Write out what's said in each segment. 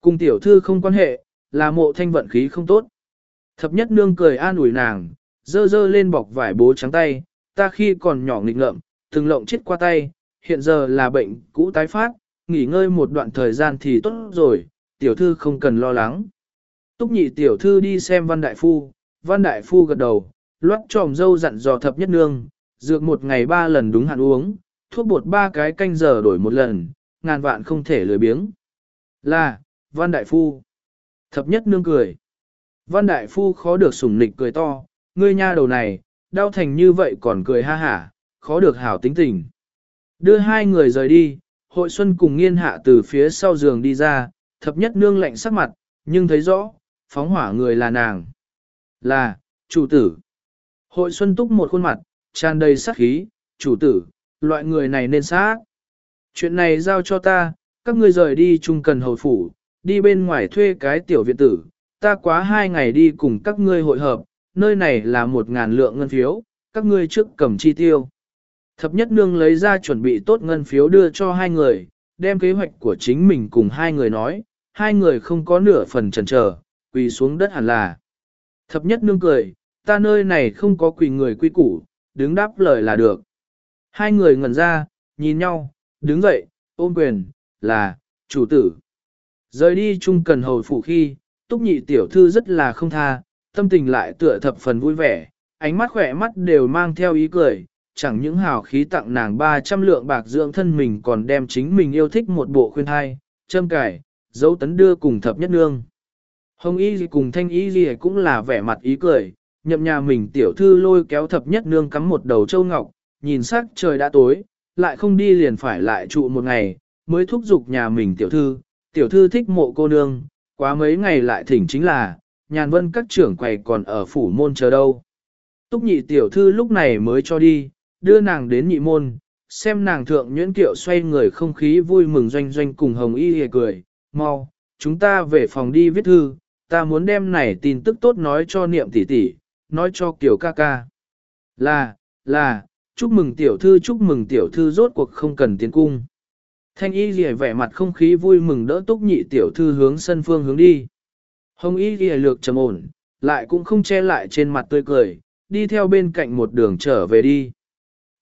Cùng tiểu thư không quan hệ, là mộ thanh vận khí không tốt. Thập nhất nương cười an ủi nàng, dơ dơ lên bọc vải bố trắng tay, ta khi còn nhỏ nghịch ngợm, từng lộng chết qua tay, hiện giờ là bệnh cũ tái phát, nghỉ ngơi một đoạn thời gian thì tốt rồi, tiểu thư không cần lo lắng. Túc nhị tiểu thư đi xem văn đại phu, văn đại phu gật đầu, loát tròm dâu dặn dò thập nhất nương, dược một ngày ba lần đúng hạn uống, thuốc bột ba cái canh giờ đổi một lần, ngàn vạn không thể lười biếng. Là, văn đại phu. Thập nhất nương cười. Văn đại phu khó được sủng nịch cười to, ngươi nha đầu này, đau thành như vậy còn cười ha hả, khó được hảo tính tình. Đưa hai người rời đi, hội xuân cùng nghiên hạ từ phía sau giường đi ra, thập nhất nương lạnh sắc mặt, nhưng thấy rõ, phóng hỏa người là nàng. Là, chủ tử. Hội xuân túc một khuôn mặt, tràn đầy sát khí, chủ tử, loại người này nên sát. Chuyện này giao cho ta, các ngươi rời đi chung cần hồi phủ, đi bên ngoài thuê cái tiểu viện tử, ta quá hai ngày đi cùng các ngươi hội hợp, nơi này là một ngàn lượng ngân phiếu, các ngươi trước cầm chi tiêu. Thập nhất nương lấy ra chuẩn bị tốt ngân phiếu đưa cho hai người, đem kế hoạch của chính mình cùng hai người nói, hai người không có nửa phần chần chờ, quỳ xuống đất hẳn là. Thập nhất nương cười, ta nơi này không có quỳ người quy củ, đứng đáp lời là được. Hai người ngẩn ra, nhìn nhau, đứng dậy, ôm quyền, là, chủ tử. Rời đi chung cần hồi phủ khi, túc nhị tiểu thư rất là không tha, tâm tình lại tựa thập phần vui vẻ, ánh mắt khỏe mắt đều mang theo ý cười, chẳng những hào khí tặng nàng 300 lượng bạc dưỡng thân mình còn đem chính mình yêu thích một bộ khuyên hai, châm cải, dấu tấn đưa cùng thập nhất nương. Hồng y gì cùng thanh y gì cũng là vẻ mặt ý cười, nhậm nhà mình tiểu thư lôi kéo thập nhất nương cắm một đầu châu ngọc, nhìn sắc trời đã tối, lại không đi liền phải lại trụ một ngày, mới thúc giục nhà mình tiểu thư, tiểu thư thích mộ cô nương, quá mấy ngày lại thỉnh chính là, nhàn vân các trưởng quầy còn ở phủ môn chờ đâu. Túc nhị tiểu thư lúc này mới cho đi, đưa nàng đến nhị môn, xem nàng thượng nhuyễn kiệu xoay người không khí vui mừng doanh doanh cùng hồng y hề cười, mau, chúng ta về phòng đi viết thư, ta muốn đem này tin tức tốt nói cho niệm tỷ tỷ, nói cho kiểu ca ca. Là, là, chúc mừng tiểu thư chúc mừng tiểu thư rốt cuộc không cần tiến cung. Thanh y ghi vẻ mặt không khí vui mừng đỡ túc nhị tiểu thư hướng sân phương hướng đi. Hồng y ghi lược trầm ổn, lại cũng không che lại trên mặt tươi cười, đi theo bên cạnh một đường trở về đi.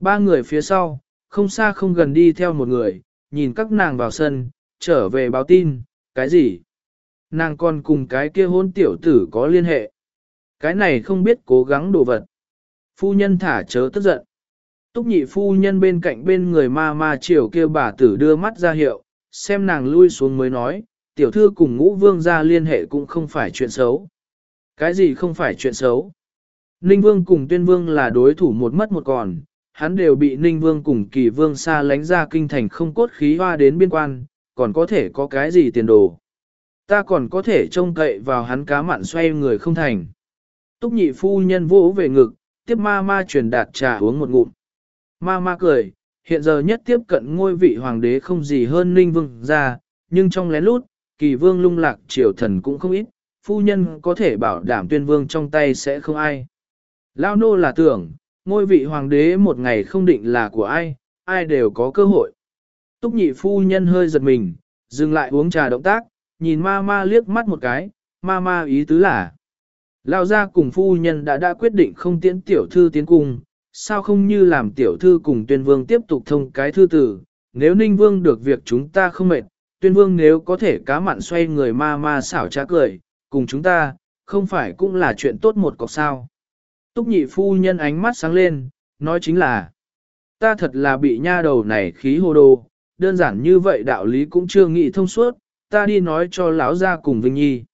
Ba người phía sau, không xa không gần đi theo một người, nhìn các nàng vào sân, trở về báo tin, cái gì? Nàng còn cùng cái kia hôn tiểu tử có liên hệ. Cái này không biết cố gắng đồ vật. Phu nhân thả chớ tức giận. Túc nhị phu nhân bên cạnh bên người ma ma chiều kia bà tử đưa mắt ra hiệu, xem nàng lui xuống mới nói, tiểu thư cùng ngũ vương ra liên hệ cũng không phải chuyện xấu. Cái gì không phải chuyện xấu? Ninh vương cùng tuyên vương là đối thủ một mất một còn, hắn đều bị Ninh Vương cùng Kỳ Vương xa lánh ra kinh thành không cốt khí hoa đến biên quan, còn có thể có cái gì tiền đồ. Ta còn có thể trông cậy vào hắn cá mặn xoay người không thành. Túc nhị phu nhân vỗ về ngực, tiếp ma ma truyền đạt trà uống một ngụm. Ma ma cười, hiện giờ nhất tiếp cận ngôi vị hoàng đế không gì hơn Ninh Vương ra, nhưng trong lén lút, Kỳ Vương lung lạc triều thần cũng không ít, phu nhân có thể bảo đảm tuyên vương trong tay sẽ không ai. Lao nô là tưởng, ngôi vị hoàng đế một ngày không định là của ai, ai đều có cơ hội. Túc nhị phu nhân hơi giật mình, dừng lại uống trà động tác, nhìn ma ma liếc mắt một cái, ma ma ý tứ là. Lao ra cùng phu nhân đã đã quyết định không tiễn tiểu thư tiến cung, sao không như làm tiểu thư cùng tuyên vương tiếp tục thông cái thư tử, nếu ninh vương được việc chúng ta không mệt, tuyên vương nếu có thể cá mặn xoay người ma ma xảo trá cười, cùng chúng ta, không phải cũng là chuyện tốt một cọc sao. Túc nhị phu nhân ánh mắt sáng lên, nói chính là, ta thật là bị nha đầu này khí hồ đồ, đơn giản như vậy đạo lý cũng chưa nghĩ thông suốt, ta đi nói cho lão gia cùng Vinh Nhi.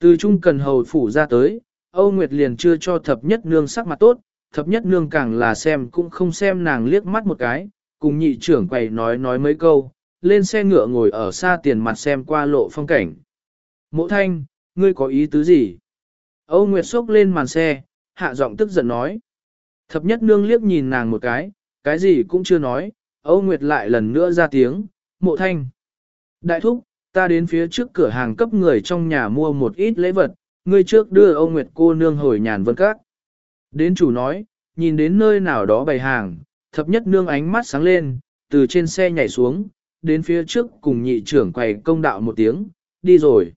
Từ trung cần hầu phủ ra tới, Âu Nguyệt liền chưa cho thập nhất nương sắc mặt tốt, thập nhất nương càng là xem cũng không xem nàng liếc mắt một cái, cùng nhị trưởng quầy nói nói mấy câu, lên xe ngựa ngồi ở xa tiền mặt xem qua lộ phong cảnh. Mộ thanh, ngươi có ý tứ gì? Âu Nguyệt xốc lên màn xe, hạ giọng tức giận nói. Thập nhất nương liếc nhìn nàng một cái, cái gì cũng chưa nói, Âu Nguyệt lại lần nữa ra tiếng, mộ thanh. Đại thúc, ta đến phía trước cửa hàng cấp người trong nhà mua một ít lễ vật, người trước đưa Âu Nguyệt cô nương hồi nhàn vân các. Đến chủ nói, nhìn đến nơi nào đó bày hàng, thập nhất nương ánh mắt sáng lên, từ trên xe nhảy xuống, đến phía trước cùng nhị trưởng quầy công đạo một tiếng, đi rồi.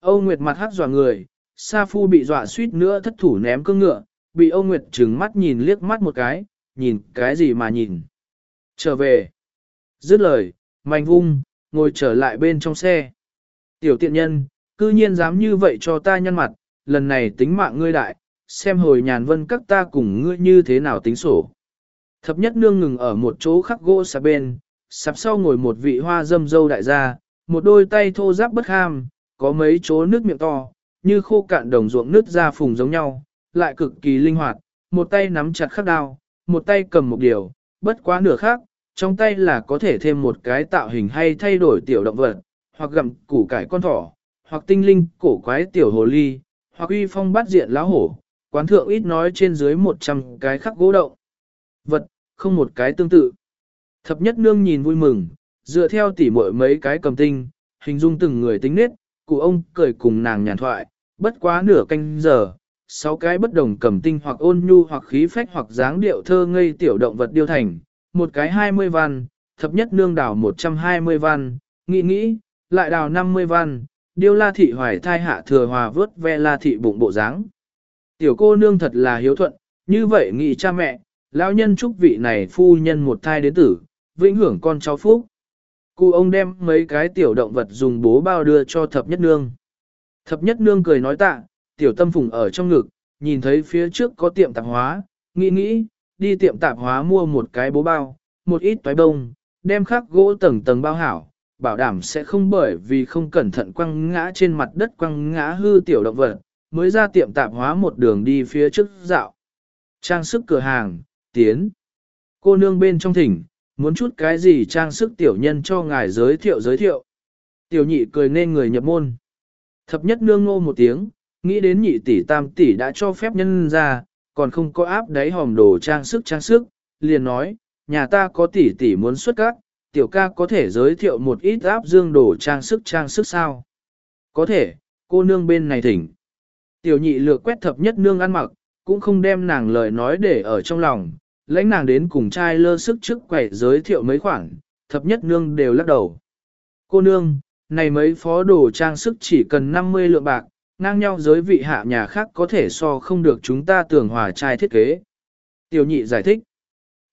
Âu Nguyệt mặt hắc dọa người, Sa Phu bị dọa suýt nữa thất thủ ném cương ngựa, bị Âu Nguyệt trừng mắt nhìn liếc mắt một cái, nhìn cái gì mà nhìn. Trở về. Dứt lời, mạnh vung, ngồi trở lại bên trong xe. Tiểu tiện nhân, cư nhiên dám như vậy cho ta nhăn mặt, lần này tính mạng ngươi đại, xem hồi nhàn vân các ta cùng ngươi như thế nào tính sổ. Thập nhất nương ngừng ở một chỗ khắc gỗ sạp bên, sạp sau ngồi một vị hoa dâm dâu đại gia, một đôi tay thô giáp bất ham, có mấy chỗ nước miệng to, như khô cạn đồng ruộng nước ra phùng giống nhau, lại cực kỳ linh hoạt, một tay nắm chặt khắc đao, một tay cầm một điều, bất quá nửa khác, trong tay là có thể thêm một cái tạo hình hay thay đổi tiểu động vật, hoặc gặm củ cải con thỏ, hoặc tinh linh cổ quái tiểu hồ ly, hoặc uy phong bát diện lá hổ, quán thượng ít nói trên dưới 100 cái khắc gỗ động. Vật, không một cái tương tự. Thập nhất nương nhìn vui mừng, dựa theo tỉ muội mấy cái cầm tinh, hình dung từng người tính nết, cụ ông cười cùng nàng nhàn thoại, bất quá nửa canh giờ, sáu cái bất đồng cầm tinh hoặc ôn nhu hoặc khí phách hoặc dáng điệu thơ ngây tiểu động vật điêu thành, một cái 20 văn, thập nhất nương đảo 120 văn, nghĩ nghĩ, lại đào 50 văn, điêu la thị hoài thai hạ thừa hòa vớt ve la thị bụng bộ dáng. Tiểu cô nương thật là hiếu thuận, như vậy nghị cha mẹ, lão nhân chúc vị này phu nhân một thai đến tử, vĩnh hưởng con cháu phúc. Cụ ông đem mấy cái tiểu động vật dùng bố bao đưa cho thập nhất nương. Thập nhất nương cười nói tạ, tiểu tâm phùng ở trong ngực, nhìn thấy phía trước có tiệm tạp hóa, nghĩ nghĩ, đi tiệm tạp hóa mua một cái bố bao, một ít toái bông, đem khắc gỗ tầng tầng bao hảo, bảo đảm sẽ không bởi vì không cẩn thận quăng ngã trên mặt đất quăng ngã hư tiểu động vật, mới ra tiệm tạp hóa một đường đi phía trước dạo. Trang sức cửa hàng, tiến. Cô nương bên trong thỉnh, muốn chút cái gì trang sức tiểu nhân cho ngài giới thiệu giới thiệu. Tiểu nhị cười nên người nhập môn. Thập nhất nương ngô một tiếng, nghĩ đến nhị tỷ tam tỷ đã cho phép nhân ra, còn không có áp đáy hòm đồ trang sức trang sức, liền nói, nhà ta có tỷ tỷ muốn xuất các, tiểu ca có thể giới thiệu một ít áp dương đồ trang sức trang sức sao? Có thể, cô nương bên này thỉnh. Tiểu nhị lược quét thập nhất nương ăn mặc, cũng không đem nàng lời nói để ở trong lòng, lãnh nàng đến cùng trai lơ sức trước quẻ giới thiệu mấy khoản, thập nhất nương đều lắc đầu. Cô nương, này mấy phó đồ trang sức chỉ cần 50 lượng bạc, ngang nhau giới vị hạ nhà khác có thể so không được chúng ta tưởng hòa trai thiết kế. Tiểu nhị giải thích.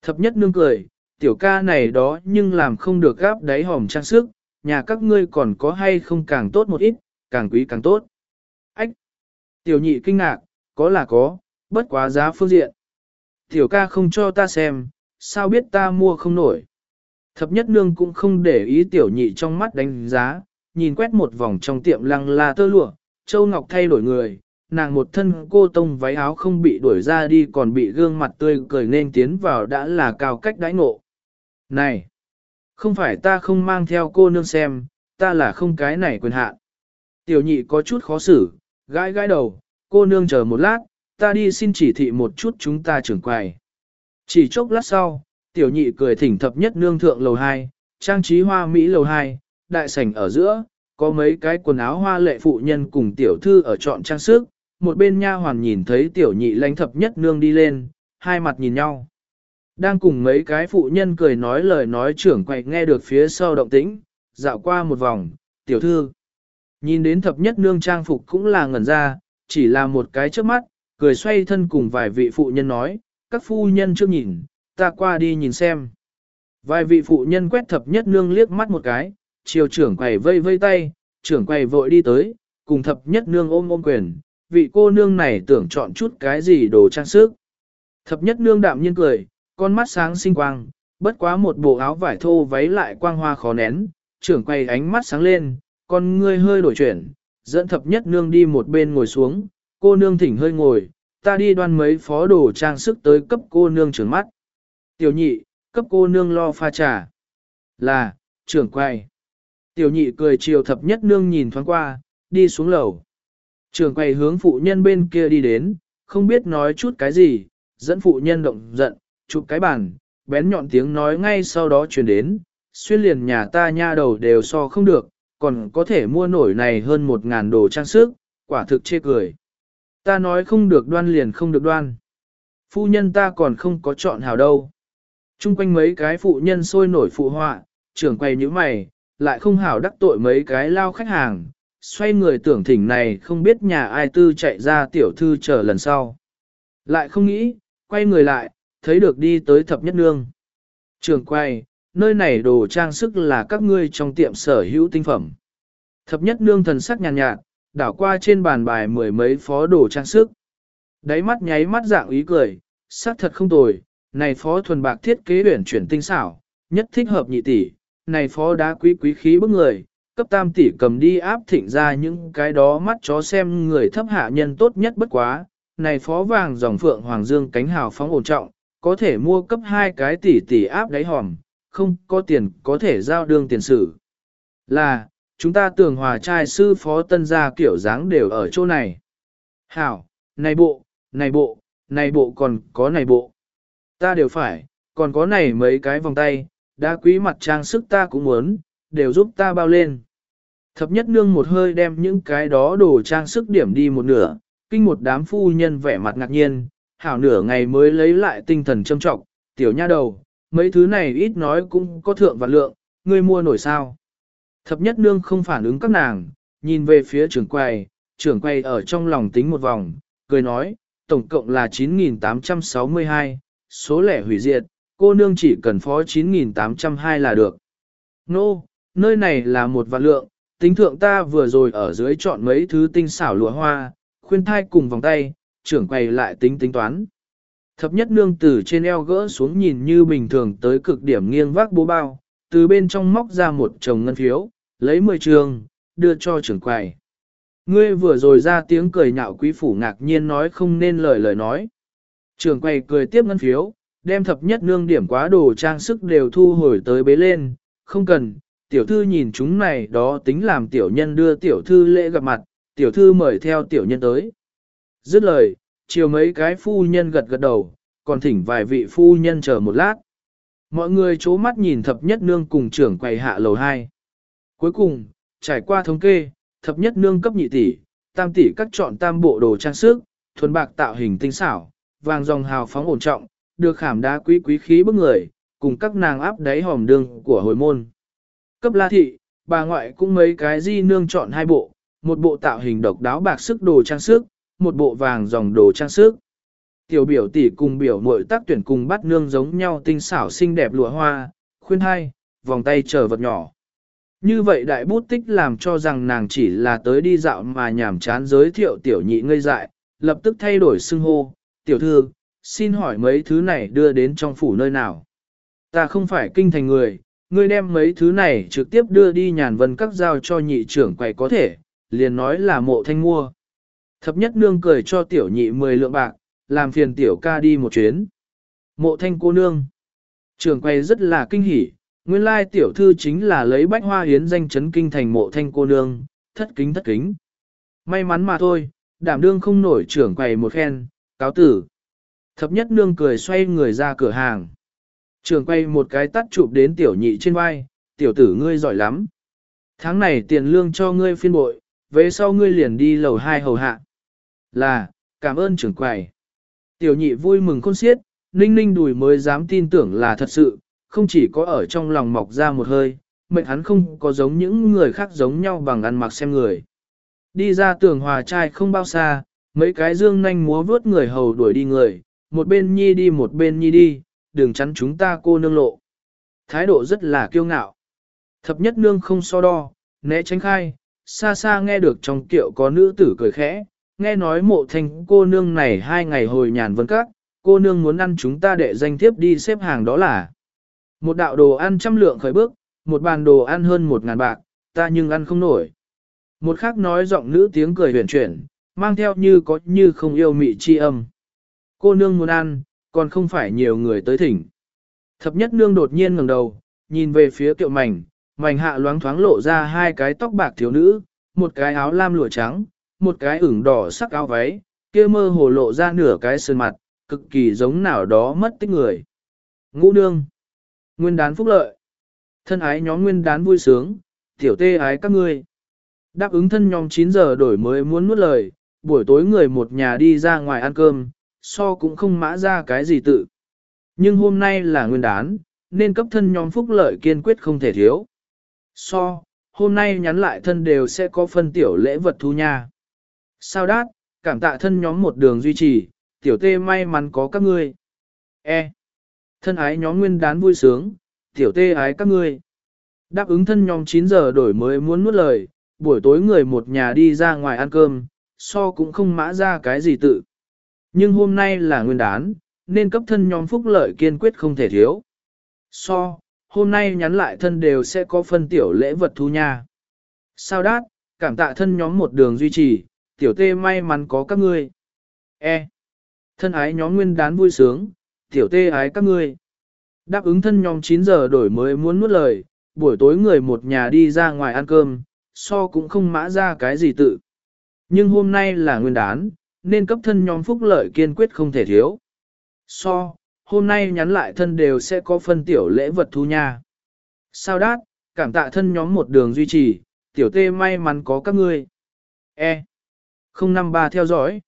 Thập nhất nương cười, tiểu ca này đó nhưng làm không được gáp đáy hòm trang sức, nhà các ngươi còn có hay không càng tốt một ít, càng quý càng tốt. Tiểu nhị kinh ngạc, có là có, bất quá giá phương diện. Tiểu ca không cho ta xem, sao biết ta mua không nổi. Thập nhất nương cũng không để ý tiểu nhị trong mắt đánh giá, nhìn quét một vòng trong tiệm lăng la tơ lụa, châu ngọc thay đổi người, nàng một thân cô tông váy áo không bị đuổi ra đi còn bị gương mặt tươi cười nên tiến vào đã là cao cách đãi ngộ. Này! Không phải ta không mang theo cô nương xem, ta là không cái này quyền hạn. Tiểu nhị có chút khó xử, gãi gãi đầu, cô nương chờ một lát, ta đi xin chỉ thị một chút chúng ta trưởng quầy. Chỉ chốc lát sau, tiểu nhị cười thỉnh thập nhất nương thượng lầu 2, trang trí hoa Mỹ lầu 2, đại sảnh ở giữa, có mấy cái quần áo hoa lệ phụ nhân cùng tiểu thư ở chọn trang sức, một bên nha hoàn nhìn thấy tiểu nhị lãnh thập nhất nương đi lên, hai mặt nhìn nhau. Đang cùng mấy cái phụ nhân cười nói lời nói trưởng quầy nghe được phía sau động tĩnh, dạo qua một vòng, tiểu thư. Nhìn đến thập nhất nương trang phục cũng là ngẩn ra, chỉ là một cái trước mắt, cười xoay thân cùng vài vị phụ nhân nói, các phu nhân chưa nhìn, ta qua đi nhìn xem. Vài vị phụ nhân quét thập nhất nương liếc mắt một cái, chiều trưởng quầy vây vây tay, trưởng quầy vội đi tới, cùng thập nhất nương ôm ôm quyền, vị cô nương này tưởng chọn chút cái gì đồ trang sức. Thập nhất nương đạm nhiên cười, con mắt sáng sinh quang, bất quá một bộ áo vải thô váy lại quang hoa khó nén, trưởng quầy ánh mắt sáng lên, con ngươi hơi đổi chuyển, dẫn thập nhất nương đi một bên ngồi xuống, cô nương thỉnh hơi ngồi, ta đi đoan mấy phó đồ trang sức tới cấp cô nương trưởng mắt. Tiểu nhị, cấp cô nương lo pha trà. Là, trưởng quầy. Tiểu nhị cười chiều thập nhất nương nhìn thoáng qua, đi xuống lầu. Trưởng quầy hướng phụ nhân bên kia đi đến, không biết nói chút cái gì, dẫn phụ nhân động giận, chụp cái bàn, bén nhọn tiếng nói ngay sau đó truyền đến, xuyên liền nhà ta nha đầu đều so không được, còn có thể mua nổi này hơn một ngàn đồ trang sức, quả thực chê cười. Ta nói không được đoan liền không được đoan. Phu nhân ta còn không có chọn hào đâu. Trung quanh mấy cái phụ nhân sôi nổi phụ họa, trưởng quầy như mày, lại không hảo đắc tội mấy cái lao khách hàng, xoay người tưởng thỉnh này không biết nhà ai tư chạy ra tiểu thư chờ lần sau. Lại không nghĩ, quay người lại, thấy được đi tới thập nhất nương. Trường quay, nơi này đồ trang sức là các ngươi trong tiệm sở hữu tinh phẩm. Thập nhất nương thần sắc nhàn nhạt, nhạt, đảo qua trên bàn bài mười mấy phó đồ trang sức. Đáy mắt nháy mắt dạng ý cười, sắc thật không tồi, này phó thuần bạc thiết kế huyển chuyển tinh xảo, nhất thích hợp nhị tỷ, này phó đá quý quý khí bức người, cấp tam tỷ cầm đi áp thịnh ra những cái đó mắt chó xem người thấp hạ nhân tốt nhất bất quá, này phó vàng dòng phượng hoàng dương cánh hào phóng ổn trọng, có thể mua cấp hai cái tỷ tỷ áp đáy hòm, không có tiền có thể giao đương tiền sử. Là, chúng ta tưởng hòa trai sư phó tân gia kiểu dáng đều ở chỗ này. Hảo, này bộ, này bộ, này bộ còn có này bộ. Ta đều phải, còn có này mấy cái vòng tay, đá quý mặt trang sức ta cũng muốn, đều giúp ta bao lên. Thập nhất nương một hơi đem những cái đó đồ trang sức điểm đi một nửa, kinh một đám phu nhân vẻ mặt ngạc nhiên, hảo nửa ngày mới lấy lại tinh thần trâm trọng, tiểu nha đầu, mấy thứ này ít nói cũng có thượng và lượng, ngươi mua nổi sao. Thập nhất nương không phản ứng các nàng, nhìn về phía trưởng quầy, trưởng quầy ở trong lòng tính một vòng, cười nói, tổng cộng là 9.862, số lẻ hủy diệt, cô nương chỉ cần phó 9.802 là được. Nô, no, nơi này là một vạn lượng, tính thượng ta vừa rồi ở dưới chọn mấy thứ tinh xảo lụa hoa, khuyên thai cùng vòng tay, trưởng quầy lại tính tính toán. Thập nhất nương từ trên eo gỡ xuống nhìn như bình thường tới cực điểm nghiêng vác bố bao, từ bên trong móc ra một chồng ngân phiếu, lấy 10 trường, đưa cho trưởng quầy. Ngươi vừa rồi ra tiếng cười nhạo quý phủ ngạc nhiên nói không nên lời lời nói. Trưởng quầy cười tiếp ngân phiếu, đem thập nhất nương điểm quá đồ trang sức đều thu hồi tới bế lên, không cần, tiểu thư nhìn chúng này đó tính làm tiểu nhân đưa tiểu thư lễ gặp mặt, tiểu thư mời theo tiểu nhân tới. Dứt lời, chiều mấy cái phu nhân gật gật đầu, còn thỉnh vài vị phu nhân chờ một lát. Mọi người chố mắt nhìn thập nhất nương cùng trưởng quầy hạ lầu 2. Cuối cùng, trải qua thống kê, thập nhất nương cấp nhị tỷ, tam tỷ các chọn tam bộ đồ trang sức, thuần bạc tạo hình tinh xảo, vàng dòng hào phóng ổn trọng, được khảm đá quý quý khí bức người, cùng các nàng áp đáy hòm đường của hồi môn. Cấp la thị, bà ngoại cũng mấy cái di nương chọn hai bộ, một bộ tạo hình độc đáo bạc sức đồ trang sức, một bộ vàng dòng đồ trang sức. Tiểu biểu tỷ cùng biểu muội tác tuyển cùng bắt nương giống nhau tinh xảo xinh đẹp lụa hoa, khuyên hai, vòng tay chờ vật nhỏ. Như vậy đại bút tích làm cho rằng nàng chỉ là tới đi dạo mà nhảm chán giới thiệu tiểu nhị ngây dại, lập tức thay đổi xưng hô, tiểu thư, xin hỏi mấy thứ này đưa đến trong phủ nơi nào. Ta không phải kinh thành người, ngươi đem mấy thứ này trực tiếp đưa đi nhàn vân các giao cho nhị trưởng quầy có thể, liền nói là mộ thanh mua. Thập nhất nương cười cho tiểu nhị 10 lượng bạc, làm phiền tiểu ca đi một chuyến. Mộ thanh cô nương. Trường quầy rất là kinh hỉ, nguyên lai tiểu thư chính là lấy bách hoa hiến danh chấn kinh thành mộ thanh cô nương, thất kính thất kính. May mắn mà thôi, đảm đương không nổi trưởng quầy một khen, cáo tử. Thập nhất nương cười xoay người ra cửa hàng. Trường quay một cái tắt chụp đến tiểu nhị trên vai, tiểu tử ngươi giỏi lắm. Tháng này tiền lương cho ngươi phiên bội, về sau ngươi liền đi lầu hai hầu hạ. Là, cảm ơn trưởng quầy. Tiểu nhị vui mừng khôn xiết, ninh ninh đùi mới dám tin tưởng là thật sự, không chỉ có ở trong lòng mọc ra một hơi, mệnh hắn không có giống những người khác giống nhau bằng ăn mặc xem người. Đi ra tường hòa trai không bao xa, mấy cái dương nanh múa vớt người hầu đuổi đi người, một bên nhi đi một bên nhi đi, đừng chắn chúng ta cô nương lộ. Thái độ rất là kiêu ngạo. Thập nhất nương không so đo, né tránh khai, xa xa nghe được trong kiệu có nữ tử cười khẽ, nghe nói mộ thành cô nương này hai ngày hồi nhàn vân các, cô nương muốn ăn chúng ta để danh thiếp đi xếp hàng đó là một đạo đồ ăn trăm lượng khởi bước, một bàn đồ ăn hơn một ngàn bạc, ta nhưng ăn không nổi. Một khác nói giọng nữ tiếng cười huyền chuyển, mang theo như có như không yêu mị chi âm. Cô nương muốn ăn, còn không phải nhiều người tới thỉnh. Thập nhất nương đột nhiên ngẩng đầu, nhìn về phía kiệu mảnh, mảnh hạ loáng thoáng lộ ra hai cái tóc bạc thiếu nữ, một cái áo lam lụa trắng, một cái ửng đỏ sắc áo váy, kia mơ hồ lộ ra nửa cái sơn mặt, cực kỳ giống nào đó mất tích người. Ngũ nương, nguyên đán phúc lợi, thân ái nhóm nguyên đán vui sướng, tiểu tê ái các ngươi. Đáp ứng thân nhóm 9 giờ đổi mới muốn nuốt lời, buổi tối người một nhà đi ra ngoài ăn cơm, so cũng không mã ra cái gì tự. Nhưng hôm nay là nguyên đán, nên cấp thân nhóm phúc lợi kiên quyết không thể thiếu. So, hôm nay nhắn lại thân đều sẽ có phân tiểu lễ vật thu nha. Sao đát, cảm tạ thân nhóm một đường duy trì, tiểu tê may mắn có các ngươi. E. Thân ái nhóm nguyên đán vui sướng, tiểu tê ái các ngươi. Đáp ứng thân nhóm 9 giờ đổi mới muốn nuốt lời, buổi tối người một nhà đi ra ngoài ăn cơm, so cũng không mã ra cái gì tự. Nhưng hôm nay là nguyên đán, nên cấp thân nhóm phúc lợi kiên quyết không thể thiếu. So, hôm nay nhắn lại thân đều sẽ có phân tiểu lễ vật thu nha. Sao đát, cảm tạ thân nhóm một đường duy trì, tiểu tê may mắn có các ngươi. E. Thân ái nhóm nguyên đán vui sướng, tiểu tê ái các ngươi. Đáp ứng thân nhóm 9 giờ đổi mới muốn nuốt lời, buổi tối người một nhà đi ra ngoài ăn cơm, so cũng không mã ra cái gì tự. Nhưng hôm nay là nguyên đán, nên cấp thân nhóm phúc lợi kiên quyết không thể thiếu. So, hôm nay nhắn lại thân đều sẽ có phân tiểu lễ vật thu nha. Sao đát, cảm tạ thân nhóm một đường duy trì, tiểu tê may mắn có các ngươi. E. 053 theo dõi.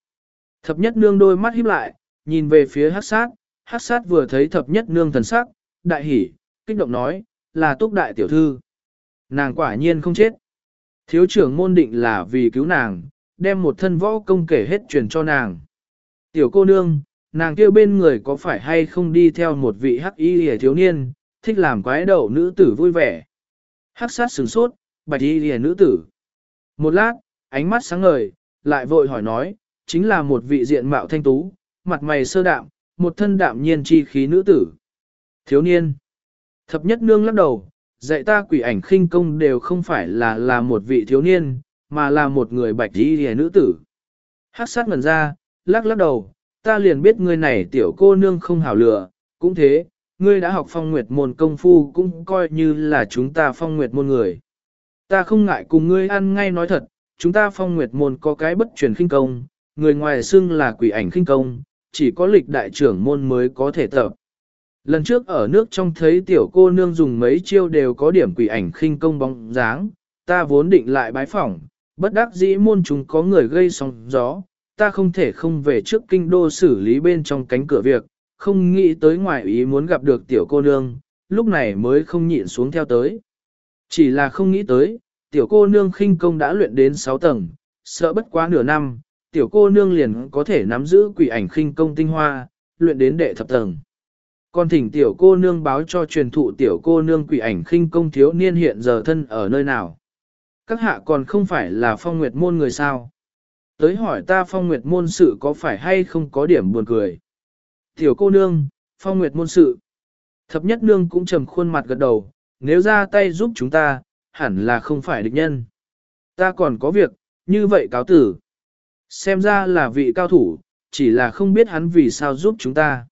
Thập nhất nương đôi mắt híp lại, nhìn về phía hát sát, hát sát vừa thấy thập nhất nương thần sắc, đại hỉ, kích động nói, là túc đại tiểu thư. Nàng quả nhiên không chết. Thiếu trưởng môn định là vì cứu nàng, đem một thân võ công kể hết truyền cho nàng. Tiểu cô nương, nàng kêu bên người có phải hay không đi theo một vị hắc y hề thiếu niên, thích làm quái đậu nữ tử vui vẻ. Hắc sát sừng sốt, bạch y hề nữ tử. Một lát, ánh mắt sáng ngời, lại vội hỏi nói, chính là một vị diện mạo thanh tú, mặt mày sơ đạm, một thân đạm nhiên chi khí nữ tử. Thiếu niên. Thập nhất nương lắc đầu, dạy ta quỷ ảnh khinh công đều không phải là là một vị thiếu niên, mà là một người bạch y hề nữ tử. Hát sát ngần ra, lắc lắc đầu, ta liền biết ngươi này tiểu cô nương không hảo lựa, cũng thế, ngươi đã học phong nguyệt môn công phu cũng coi như là chúng ta phong nguyệt môn người. Ta không ngại cùng ngươi ăn ngay nói thật, chúng ta phong nguyệt môn có cái bất truyền khinh công, người ngoài xưng là quỷ ảnh khinh công, chỉ có lịch đại trưởng môn mới có thể tập. Lần trước ở nước trong thấy tiểu cô nương dùng mấy chiêu đều có điểm quỷ ảnh khinh công bóng dáng, ta vốn định lại bái phỏng, bất đắc dĩ môn chúng có người gây sóng gió, ta không thể không về trước kinh đô xử lý bên trong cánh cửa việc, không nghĩ tới ngoài ý muốn gặp được tiểu cô nương, lúc này mới không nhịn xuống theo tới. Chỉ là không nghĩ tới, tiểu cô nương khinh công đã luyện đến 6 tầng, sợ bất quá nửa năm, tiểu cô nương liền có thể nắm giữ quỷ ảnh khinh công tinh hoa, luyện đến đệ thập tầng. Còn thỉnh tiểu cô nương báo cho truyền thụ tiểu cô nương quỷ ảnh khinh công thiếu niên hiện giờ thân ở nơi nào. Các hạ còn không phải là phong nguyệt môn người sao tới hỏi ta phong nguyệt môn sự có phải hay không có điểm buồn cười. Tiểu cô nương, phong nguyệt môn sự. Thập nhất nương cũng trầm khuôn mặt gật đầu, nếu ra tay giúp chúng ta, hẳn là không phải địch nhân. Ta còn có việc, như vậy cáo tử. Xem ra là vị cao thủ, chỉ là không biết hắn vì sao giúp chúng ta.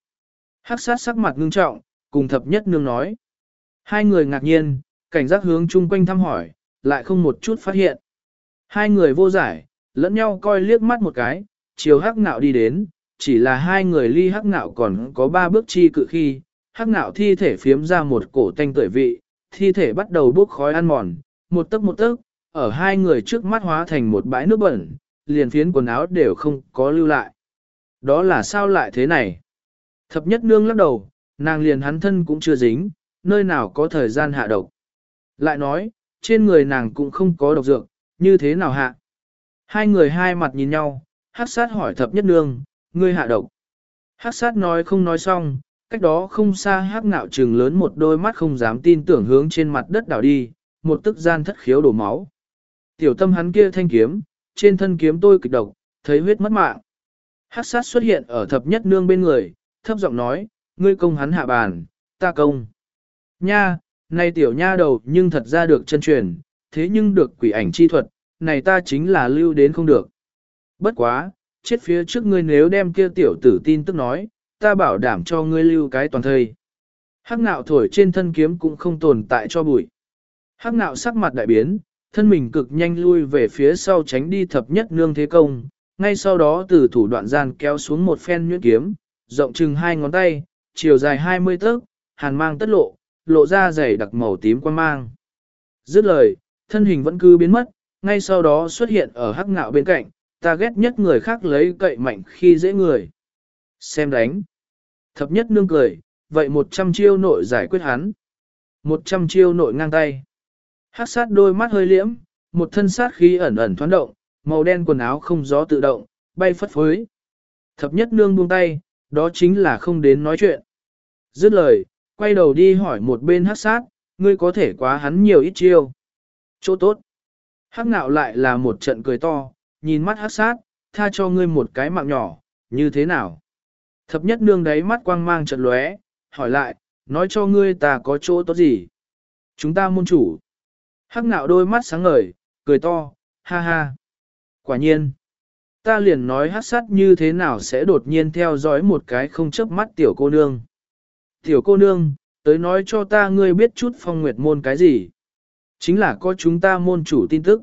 Hắc sát sắc mặt ngưng trọng, cùng thập nhất nương nói. Hai người ngạc nhiên, cảnh giác hướng chung quanh thăm hỏi, lại không một chút phát hiện. Hai người vô giải, lẫn nhau coi liếc mắt một cái, chiều hắc ngạo đi đến, chỉ là hai người ly hắc ngạo còn có ba bước chi cự khi, hắc ngạo thi thể phiếm ra một cổ tanh tuổi vị, thi thể bắt đầu bốc khói ăn mòn, một tấc một tấc, ở hai người trước mắt hóa thành một bãi nước bẩn, liền phiến quần áo đều không có lưu lại. Đó là sao lại thế này? Thập nhất nương lắc đầu, nàng liền hắn thân cũng chưa dính, nơi nào có thời gian hạ độc. Lại nói, trên người nàng cũng không có độc dược, như thế nào hạ? Hai người hai mặt nhìn nhau, hát sát hỏi thập nhất nương, ngươi hạ độc. Hát sát nói không nói xong, cách đó không xa hát ngạo trừng lớn một đôi mắt không dám tin tưởng hướng trên mặt đất đảo đi, một tức gian thất khiếu đổ máu. Tiểu tâm hắn kia thanh kiếm, trên thân kiếm tôi kịch độc, thấy huyết mất mạng. Hát sát xuất hiện ở thập nhất nương bên người, thấp giọng nói, ngươi công hắn hạ bàn, ta công. Nha, này tiểu nha đầu nhưng thật ra được chân truyền, thế nhưng được quỷ ảnh chi thuật, này ta chính là lưu đến không được. Bất quá, chết phía trước ngươi nếu đem kia tiểu tử tin tức nói, ta bảo đảm cho ngươi lưu cái toàn thây. Hắc ngạo thổi trên thân kiếm cũng không tồn tại cho bụi. Hắc ngạo sắc mặt đại biến, thân mình cực nhanh lui về phía sau tránh đi thập nhất nương thế công, ngay sau đó từ thủ đoạn gian kéo xuống một phen nhuyễn kiếm, rộng chừng hai ngón tay, chiều dài 20 tấc, hàn mang tất lộ, lộ ra dày đặc màu tím quan mang. Dứt lời, thân hình vẫn cứ biến mất, ngay sau đó xuất hiện ở hắc ngạo bên cạnh, ta ghét nhất người khác lấy cậy mạnh khi dễ người. Xem đánh. Thập nhất nương cười, vậy một trăm chiêu nội giải quyết hắn. Một trăm chiêu nội ngang tay. Hắc sát đôi mắt hơi liễm, một thân sát khí ẩn ẩn thoáng động, màu đen quần áo không gió tự động, bay phất phới. Thập nhất nương buông tay, đó chính là không đến nói chuyện. Dứt lời, quay đầu đi hỏi một bên hắc sát, ngươi có thể quá hắn nhiều ít chiêu. Chỗ tốt. Hắc ngạo lại là một trận cười to, nhìn mắt hắc sát, tha cho ngươi một cái mạng nhỏ, như thế nào? Thập nhất nương đáy mắt quang mang trận lóe, hỏi lại, nói cho ngươi ta có chỗ tốt gì? Chúng ta môn chủ. Hắc nạo đôi mắt sáng ngời, cười to, ha ha. Quả nhiên. Ta liền nói hắc sát như thế nào sẽ đột nhiên theo dõi một cái không chớp mắt tiểu cô nương. Tiểu cô nương, tới nói cho ta ngươi biết chút phong nguyệt môn cái gì. Chính là có chúng ta môn chủ tin tức.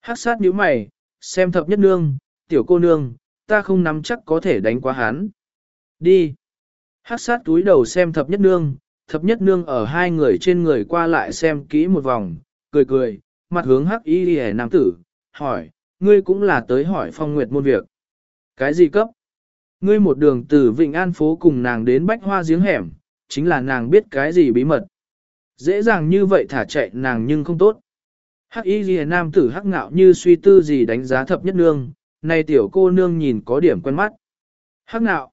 Hắc sát nhíu mày, xem thập nhất nương, tiểu cô nương, ta không nắm chắc có thể đánh quá hắn. Đi. Hắc sát túi đầu xem thập nhất nương, thập nhất nương ở hai người trên người qua lại xem kỹ một vòng, cười cười, mặt hướng hắc y đi nam tử, hỏi, ngươi cũng là tới hỏi phong nguyệt môn việc. Cái gì cấp? Ngươi một đường từ Vịnh An phố cùng nàng đến bách hoa giếng hẻm, chính là nàng biết cái gì bí mật. Dễ dàng như vậy thả chạy nàng nhưng không tốt. Hắc y ghi nam tử hắc ngạo như suy tư gì đánh giá thập nhất nương, nay tiểu cô nương nhìn có điểm quen mắt. Hắc ngạo.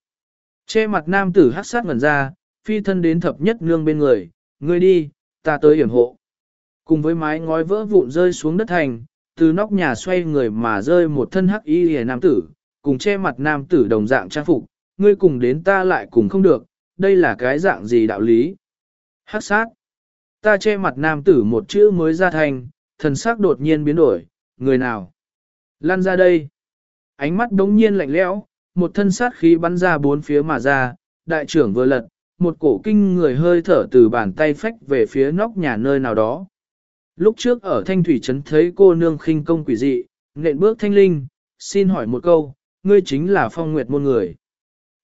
Che mặt nam tử hắc sát ngẩn ra, phi thân đến thập nhất nương bên người, ngươi đi, ta tới hiểm hộ. Cùng với mái ngói vỡ vụn rơi xuống đất thành, từ nóc nhà xoay người mà rơi một thân hắc y hề nam tử, cùng che mặt nam tử đồng dạng trang phục, ngươi cùng đến ta lại cùng không được, đây là cái dạng gì đạo lý. Hắc sát. Ta che mặt nam tử một chữ mới ra thành, thần sắc đột nhiên biến đổi, người nào? Lăn ra đây. Ánh mắt đống nhiên lạnh lẽo, một thân sát khí bắn ra bốn phía mà ra, đại trưởng vừa lật, một cổ kinh người hơi thở từ bàn tay phách về phía nóc nhà nơi nào đó. Lúc trước ở thanh thủy trấn thấy cô nương khinh công quỷ dị, nện bước thanh linh, xin hỏi một câu, ngươi chính là phong nguyệt môn người.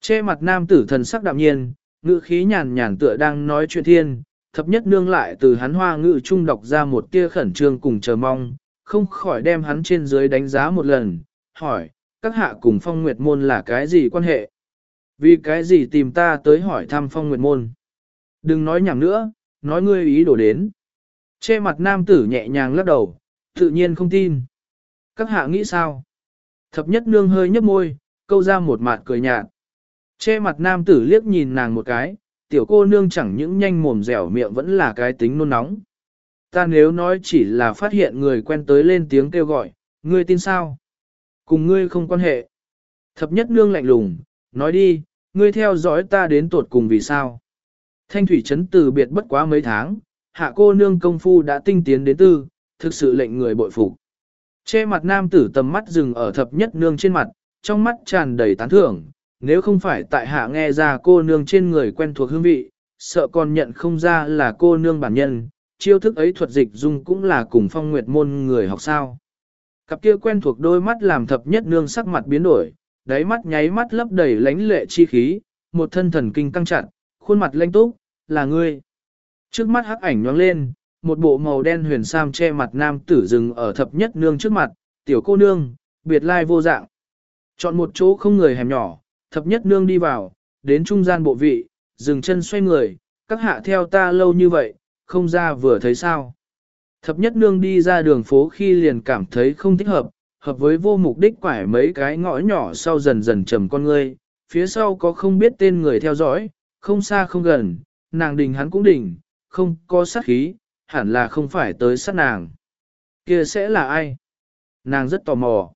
Che mặt nam tử thần sắc đạm nhiên, ngữ khí nhàn nhàn tựa đang nói chuyện thiên, thập nhất nương lại từ hắn hoa ngữ trung đọc ra một tia khẩn trương cùng chờ mong, không khỏi đem hắn trên dưới đánh giá một lần, hỏi, các hạ cùng phong nguyệt môn là cái gì quan hệ? Vì cái gì tìm ta tới hỏi thăm phong nguyệt môn? Đừng nói nhảm nữa, nói ngươi ý đồ đến. Che mặt nam tử nhẹ nhàng lắc đầu, tự nhiên không tin. Các hạ nghĩ sao? Thập nhất nương hơi nhấp môi, câu ra một mặt cười nhạt. Che mặt nam tử liếc nhìn nàng một cái, tiểu cô nương chẳng những nhanh mồm dẻo miệng vẫn là cái tính nôn nóng. Ta nếu nói chỉ là phát hiện người quen tới lên tiếng kêu gọi, ngươi tin sao? Cùng ngươi không quan hệ. Thập nhất nương lạnh lùng, nói đi, ngươi theo dõi ta đến tuột cùng vì sao? Thanh thủy chấn từ biệt bất quá mấy tháng, hạ cô nương công phu đã tinh tiến đến tư, thực sự lệnh người bội phục. Che mặt nam tử tầm mắt dừng ở thập nhất nương trên mặt, trong mắt tràn đầy tán thưởng, nếu không phải tại hạ nghe ra cô nương trên người quen thuộc hương vị, sợ còn nhận không ra là cô nương bản nhân, chiêu thức ấy thuật dịch dung cũng là cùng phong nguyệt môn người học sao. Cặp kia quen thuộc đôi mắt làm thập nhất nương sắc mặt biến đổi, đáy mắt nháy mắt lấp đầy lánh lệ chi khí, một thân thần kinh căng chặt, khuôn mặt lanh túc, là ngươi. Trước mắt hắc ảnh nhoáng lên, một bộ màu đen huyền sam che mặt nam tử dừng ở thập nhất nương trước mặt, tiểu cô nương, biệt lai vô dạng. Chọn một chỗ không người hẻm nhỏ, thập nhất nương đi vào, đến trung gian bộ vị, dừng chân xoay người, các hạ theo ta lâu như vậy, không ra vừa thấy sao. Thập nhất nương đi ra đường phố khi liền cảm thấy không thích hợp, hợp với vô mục đích quải mấy cái ngõ nhỏ sau dần dần trầm con ngươi, phía sau có không biết tên người theo dõi, không xa không gần, nàng đình hắn cũng đình, không có sát khí, hẳn là không phải tới sát nàng. kia sẽ là ai? Nàng rất tò mò.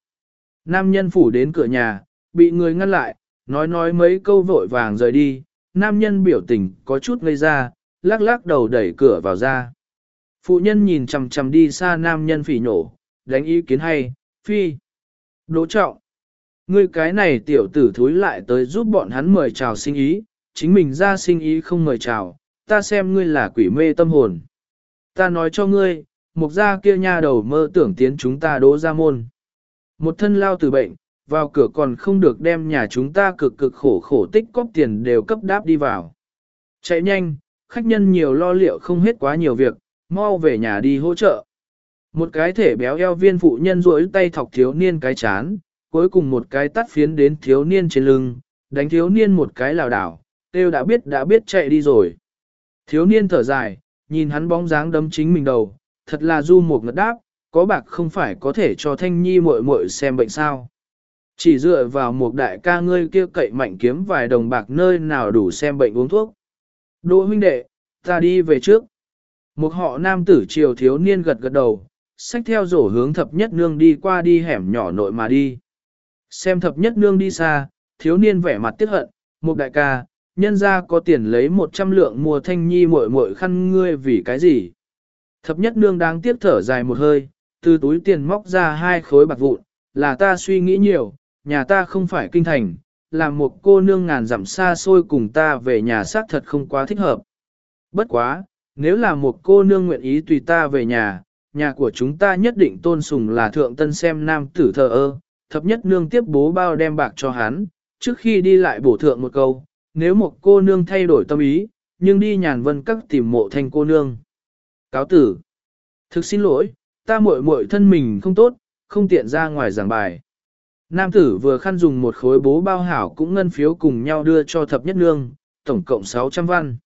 Nam nhân phủ đến cửa nhà, bị người ngăn lại, nói nói mấy câu vội vàng rời đi, nam nhân biểu tình có chút ngây ra, lắc lắc đầu đẩy cửa vào ra. Phụ nhân nhìn chằm chằm đi xa nam nhân phỉ nhổ, đánh ý kiến hay, phi. Đỗ trọng. Ngươi cái này tiểu tử thúi lại tới giúp bọn hắn mời chào sinh ý, chính mình ra sinh ý không mời chào, ta xem ngươi là quỷ mê tâm hồn. Ta nói cho ngươi, mục gia kia nha đầu mơ tưởng tiến chúng ta đỗ ra môn. Một thân lao từ bệnh, vào cửa còn không được đem nhà chúng ta cực cực khổ khổ tích cóp tiền đều cấp đáp đi vào. Chạy nhanh, khách nhân nhiều lo liệu không hết quá nhiều việc, mau về nhà đi hỗ trợ. Một cái thể béo eo viên phụ nhân rỗi tay thọc thiếu niên cái chán, cuối cùng một cái tắt phiến đến thiếu niên trên lưng, đánh thiếu niên một cái lảo đảo, tiêu đã biết đã biết chạy đi rồi. Thiếu niên thở dài, nhìn hắn bóng dáng đấm chính mình đầu, thật là du một ngật đáp, có bạc không phải có thể cho thanh nhi muội muội xem bệnh sao. Chỉ dựa vào một đại ca ngươi kia cậy mạnh kiếm vài đồng bạc nơi nào đủ xem bệnh uống thuốc. Đỗ huynh đệ, ta đi về trước. Một họ nam tử triều thiếu niên gật gật đầu, xách theo rổ hướng thập nhất nương đi qua đi hẻm nhỏ nội mà đi. Xem thập nhất nương đi xa, thiếu niên vẻ mặt tiếc hận, một đại ca, nhân ra có tiền lấy một trăm lượng mua thanh nhi muội muội khăn ngươi vì cái gì. Thập nhất nương đang tiếc thở dài một hơi, từ túi tiền móc ra hai khối bạc vụn, là ta suy nghĩ nhiều, nhà ta không phải kinh thành, là một cô nương ngàn dặm xa xôi cùng ta về nhà xác thật không quá thích hợp. Bất quá, nếu là một cô nương nguyện ý tùy ta về nhà, nhà của chúng ta nhất định tôn sùng là thượng tân xem nam tử thờ ơ, thập nhất nương tiếp bố bao đem bạc cho hắn, trước khi đi lại bổ thượng một câu, nếu một cô nương thay đổi tâm ý, nhưng đi nhàn vân các tìm mộ thanh cô nương. Cáo tử, thực xin lỗi, ta muội muội thân mình không tốt, không tiện ra ngoài giảng bài. Nam tử vừa khăn dùng một khối bố bao hảo cũng ngân phiếu cùng nhau đưa cho thập nhất nương, tổng cộng 600 văn.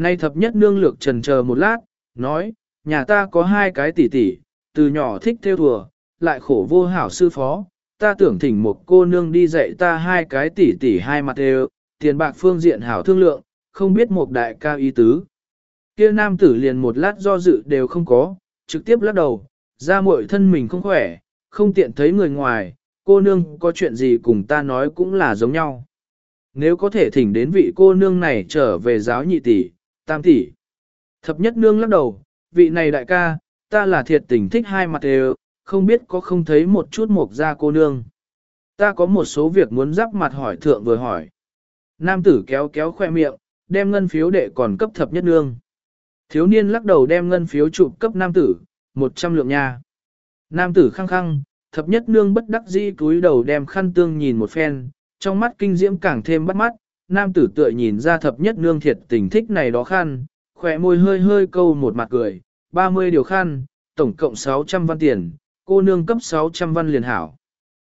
Nay thập nhất nương lược trần chờ một lát, nói, nhà ta có hai cái tỷ tỷ, từ nhỏ thích theo thùa, lại khổ vô hảo sư phó, ta tưởng thỉnh một cô nương đi dạy ta hai cái tỷ tỷ hai mặt đều, tiền bạc phương diện hảo thương lượng, không biết một đại cao ý tứ. Kia nam tử liền một lát do dự đều không có, trực tiếp lắc đầu, ra muội thân mình không khỏe, không tiện thấy người ngoài, cô nương có chuyện gì cùng ta nói cũng là giống nhau. Nếu có thể thỉnh đến vị cô nương này trở về giáo nhị tỷ, tam tỷ. Thập nhất nương lắc đầu, vị này đại ca, ta là thiệt tình thích hai mặt đều, không biết có không thấy một chút mộc ra cô nương. Ta có một số việc muốn giáp mặt hỏi thượng vừa hỏi. Nam tử kéo kéo khoe miệng, đem ngân phiếu đệ còn cấp thập nhất nương. Thiếu niên lắc đầu đem ngân phiếu chụp cấp nam tử, 100 lượng nha. Nam tử khăng khăng, thập nhất nương bất đắc dĩ cúi đầu đem khăn tương nhìn một phen, trong mắt kinh diễm càng thêm bắt mắt, nam tử tựa nhìn ra thập nhất nương thiệt tình thích này đó khăn, khỏe môi hơi hơi câu một mặt cười, 30 điều khăn, tổng cộng 600 văn tiền, cô nương cấp 600 văn liền hảo.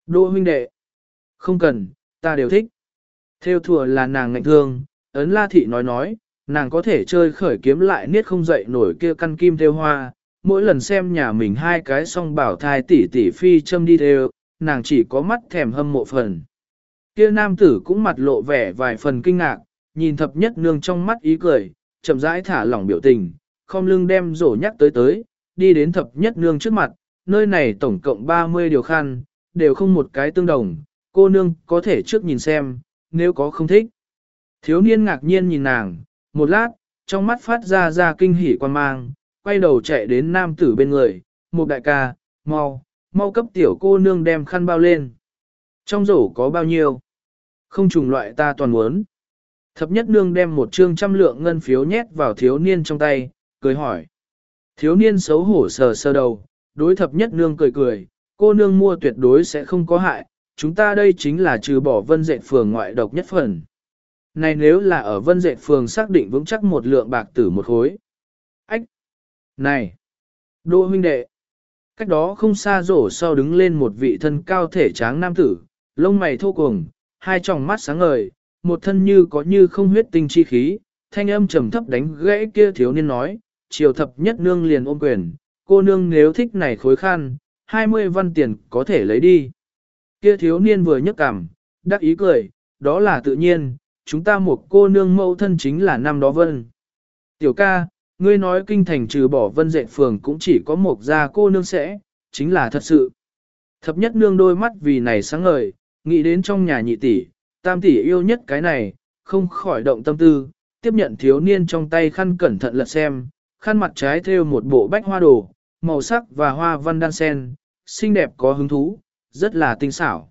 Đỗ huynh đệ, không cần, ta đều thích. Theo thừa là nàng ngạnh thương, ấn la thị nói nói, nàng có thể chơi khởi kiếm lại niết không dậy nổi kia căn kim theo hoa, mỗi lần xem nhà mình hai cái song bảo thai tỷ tỷ phi châm đi theo, nàng chỉ có mắt thèm hâm mộ phần. Kia nam tử cũng mặt lộ vẻ vài phần kinh ngạc, nhìn thập nhất nương trong mắt ý cười, chậm rãi thả lỏng biểu tình, không lưng đem rổ nhắc tới tới, đi đến thập nhất nương trước mặt, nơi này tổng cộng 30 điều khăn, đều không một cái tương đồng, cô nương có thể trước nhìn xem, nếu có không thích. Thiếu niên ngạc nhiên nhìn nàng, một lát, trong mắt phát ra ra kinh hỉ quan mang, quay đầu chạy đến nam tử bên người, một đại ca, mau, mau cấp tiểu cô nương đem khăn bao lên. Trong rổ có bao nhiêu? Không trùng loại ta toàn muốn. Thập nhất nương đem một trương trăm lượng ngân phiếu nhét vào thiếu niên trong tay, cười hỏi. Thiếu niên xấu hổ sờ sờ đầu, đối thập nhất nương cười cười, cô nương mua tuyệt đối sẽ không có hại, chúng ta đây chính là trừ bỏ vân dệt phường ngoại độc nhất phần. Này nếu là ở vân dệt phường xác định vững chắc một lượng bạc tử một khối. Ách! Này! Đô huynh đệ! Cách đó không xa rổ sau đứng lên một vị thân cao thể tráng nam tử, lông mày thô cuồng, hai tròng mắt sáng ngời, một thân như có như không huyết tinh chi khí, thanh âm trầm thấp đánh gãy kia thiếu niên nói, chiều thập nhất nương liền ôm quyền, cô nương nếu thích này khối khăn, 20 văn tiền có thể lấy đi. Kia thiếu niên vừa nhấc cảm, đắc ý cười, đó là tự nhiên, chúng ta một cô nương mẫu thân chính là năm đó vân. Tiểu ca, ngươi nói kinh thành trừ bỏ vân dệ phường cũng chỉ có một gia cô nương sẽ, chính là thật sự. Thập nhất nương đôi mắt vì này sáng ngời, nghĩ đến trong nhà nhị tỷ, tam tỷ yêu nhất cái này, không khỏi động tâm tư, tiếp nhận thiếu niên trong tay khăn cẩn thận lật xem, khăn mặt trái thêu một bộ bách hoa đồ, màu sắc và hoa văn đan sen, xinh đẹp có hứng thú, rất là tinh xảo.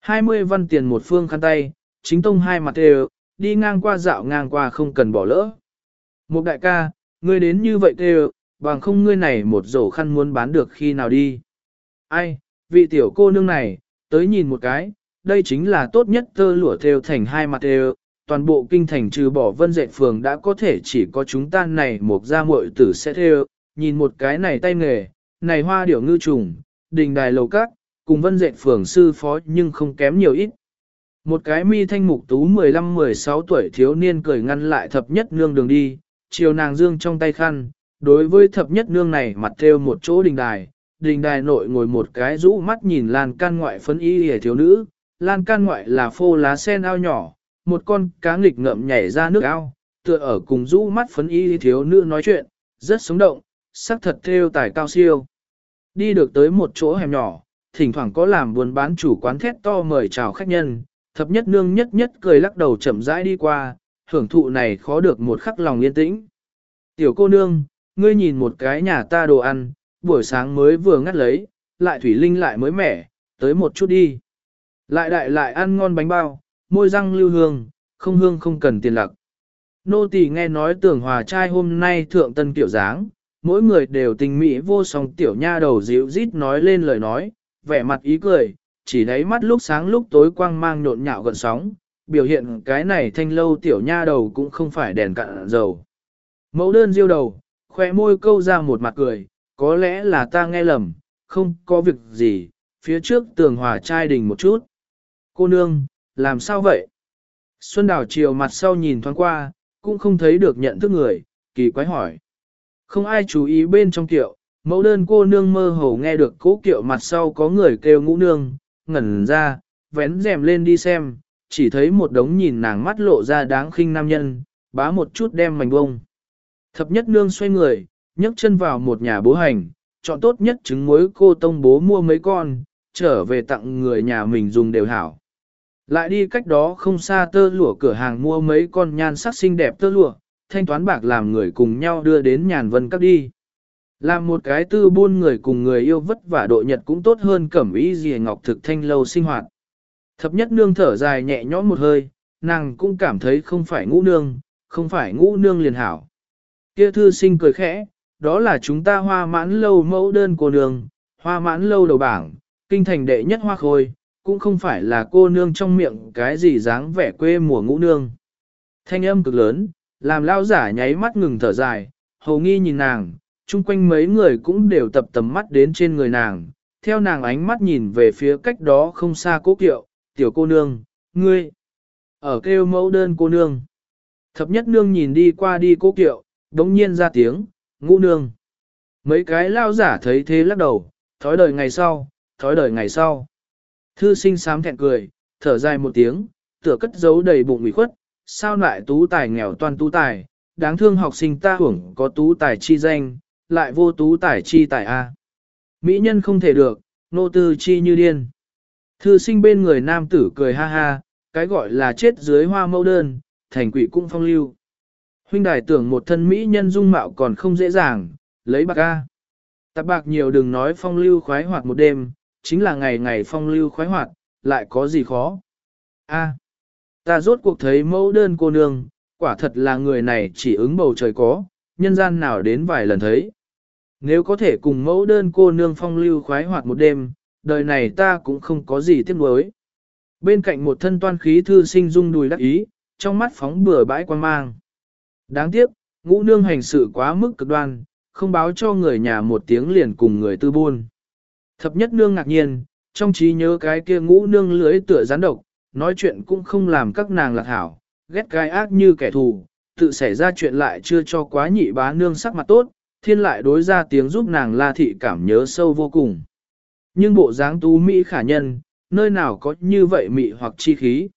20 văn tiền một phương khăn tay, chính tông hai mặt đều, đi ngang qua dạo ngang qua không cần bỏ lỡ. Một đại ca, ngươi đến như vậy đều, bằng không ngươi này một rổ khăn muốn bán được khi nào đi. Ai, vị tiểu cô nương này, tới nhìn một cái, đây chính là tốt nhất tơ lụa thêu thành hai mặt đều, toàn bộ kinh thành trừ bỏ vân dệt phường đã có thể chỉ có chúng ta này một gia muội tử sẽ thêu nhìn một cái này tay nghề, này hoa điểu ngư trùng, đình đài lầu các, cùng vân dệt phường sư phó nhưng không kém nhiều ít. Một cái mi thanh mục tú 15-16 tuổi thiếu niên cười ngăn lại thập nhất nương đường đi, chiều nàng dương trong tay khăn, đối với thập nhất nương này mặt theo một chỗ đình đài, đình đài nội ngồi một cái rũ mắt nhìn lan can ngoại phấn y hề thiếu nữ, lan can ngoại là phô lá sen ao nhỏ, một con cá nghịch ngậm nhảy ra nước ao, tựa ở cùng rũ mắt phấn y thiếu nữ nói chuyện, rất sống động, sắc thật theo tài cao siêu. Đi được tới một chỗ hẻm nhỏ, thỉnh thoảng có làm buôn bán chủ quán thét to mời chào khách nhân, thập nhất nương nhất nhất cười lắc đầu chậm rãi đi qua, hưởng thụ này khó được một khắc lòng yên tĩnh. Tiểu cô nương, ngươi nhìn một cái nhà ta đồ ăn, buổi sáng mới vừa ngắt lấy, lại thủy linh lại mới mẻ, tới một chút đi. Lại đại lại ăn ngon bánh bao, môi răng lưu hương, không hương không cần tiền lặc. Nô tỳ nghe nói tưởng hòa trai hôm nay thượng tân tiểu dáng, mỗi người đều tình mỹ vô song tiểu nha đầu dịu rít nói lên lời nói, vẻ mặt ý cười, chỉ đáy mắt lúc sáng lúc tối quang mang nhộn nhạo gần sóng, biểu hiện cái này thanh lâu tiểu nha đầu cũng không phải đèn cạn dầu. Mẫu đơn diêu đầu, khoe môi câu ra một mặt cười, có lẽ là ta nghe lầm, không có việc gì, phía trước tường hòa trai đình một chút. Cô nương, làm sao vậy? Xuân Đào chiều mặt sau nhìn thoáng qua, cũng không thấy được nhận thức người, kỳ quái hỏi. Không ai chú ý bên trong kiệu, mẫu đơn cô nương mơ hồ nghe được cố kiệu mặt sau có người kêu ngũ nương, ngẩn ra, vén rèm lên đi xem, chỉ thấy một đống nhìn nàng mắt lộ ra đáng khinh nam nhân, bá một chút đem mảnh bông. Thập nhất nương xoay người, nhấc chân vào một nhà bố hành, chọn tốt nhất trứng muối cô tông bố mua mấy con, trở về tặng người nhà mình dùng đều hảo. Lại đi cách đó không xa tơ lụa cửa hàng mua mấy con nhan sắc xinh đẹp tơ lụa, thanh toán bạc làm người cùng nhau đưa đến nhàn vân các đi. Làm một cái tư buôn người cùng người yêu vất vả độ nhật cũng tốt hơn cẩm ý gì ngọc thực thanh lâu sinh hoạt. Thập nhất nương thở dài nhẹ nhõm một hơi, nàng cũng cảm thấy không phải ngũ nương, không phải ngũ nương liền hảo. Kia thư sinh cười khẽ, đó là chúng ta hoa mãn lâu mẫu đơn của nương, hoa mãn lâu đầu bảng, kinh thành đệ nhất hoa khôi, cũng không phải là cô nương trong miệng cái gì dáng vẻ quê mùa ngũ nương. Thanh âm cực lớn, làm lao giả nháy mắt ngừng thở dài, hầu nghi nhìn nàng, chung quanh mấy người cũng đều tập tầm mắt đến trên người nàng, theo nàng ánh mắt nhìn về phía cách đó không xa cố kiệu, tiểu cô nương, ngươi, ở kêu mẫu đơn cô nương. Thập nhất nương nhìn đi qua đi cố kiệu, đống nhiên ra tiếng, ngũ nương. Mấy cái lao giả thấy thế lắc đầu, thói đời ngày sau, thói đời ngày sau. Thư sinh sám thẹn cười, thở dài một tiếng, tựa cất giấu đầy bụng ủy khuất, sao lại tú tài nghèo toàn tú tài, đáng thương học sinh ta hưởng có tú tài chi danh, lại vô tú tài chi tài A. Mỹ nhân không thể được, nô tư chi như điên. Thư sinh bên người nam tử cười ha ha, cái gọi là chết dưới hoa mẫu đơn, thành quỷ cũng phong lưu. Huynh đài tưởng một thân Mỹ nhân dung mạo còn không dễ dàng, lấy bạc A. Tạp bạc nhiều đừng nói phong lưu khoái hoạt một đêm, chính là ngày ngày phong lưu khoái hoạt, lại có gì khó. A. ta rốt cuộc thấy mẫu đơn cô nương, quả thật là người này chỉ ứng bầu trời có, nhân gian nào đến vài lần thấy. Nếu có thể cùng mẫu đơn cô nương phong lưu khoái hoạt một đêm, đời này ta cũng không có gì tiếc nuối. Bên cạnh một thân toan khí thư sinh dung đùi đắc ý, trong mắt phóng bừa bãi quan mang. Đáng tiếc, ngũ nương hành sự quá mức cực đoan, không báo cho người nhà một tiếng liền cùng người tư buôn. Thập nhất nương ngạc nhiên, trong trí nhớ cái kia ngũ nương lưới tựa gián độc, nói chuyện cũng không làm các nàng lạc hảo, ghét gai ác như kẻ thù, tự xảy ra chuyện lại chưa cho quá nhị bá nương sắc mặt tốt, thiên lại đối ra tiếng giúp nàng la thị cảm nhớ sâu vô cùng. Nhưng bộ dáng tú Mỹ khả nhân, nơi nào có như vậy mị hoặc chi khí.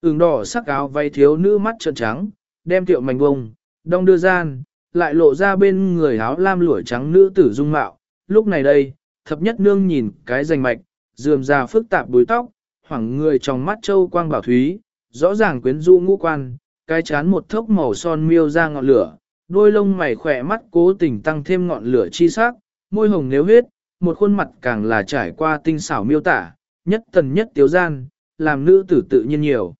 Ứng đỏ sắc áo vay thiếu nữ mắt trợn trắng, đem tiệu mảnh bông, đong đưa gian, lại lộ ra bên người áo lam lũa trắng nữ tử dung mạo. Lúc này đây, thập nhất nương nhìn cái rành mạch, dườm ra phức tạp búi tóc, hoảng người trong mắt châu quang bảo thúy, rõ ràng quyến rũ ngũ quan, cái chán một thốc màu son miêu ra ngọn lửa, đôi lông mày khỏe mắt cố tình tăng thêm ngọn lửa chi sắc, môi hồng nếu huyết, một khuôn mặt càng là trải qua tinh xảo miêu tả, nhất tần nhất tiếu gian, làm nữ tử tự nhiên nhiều.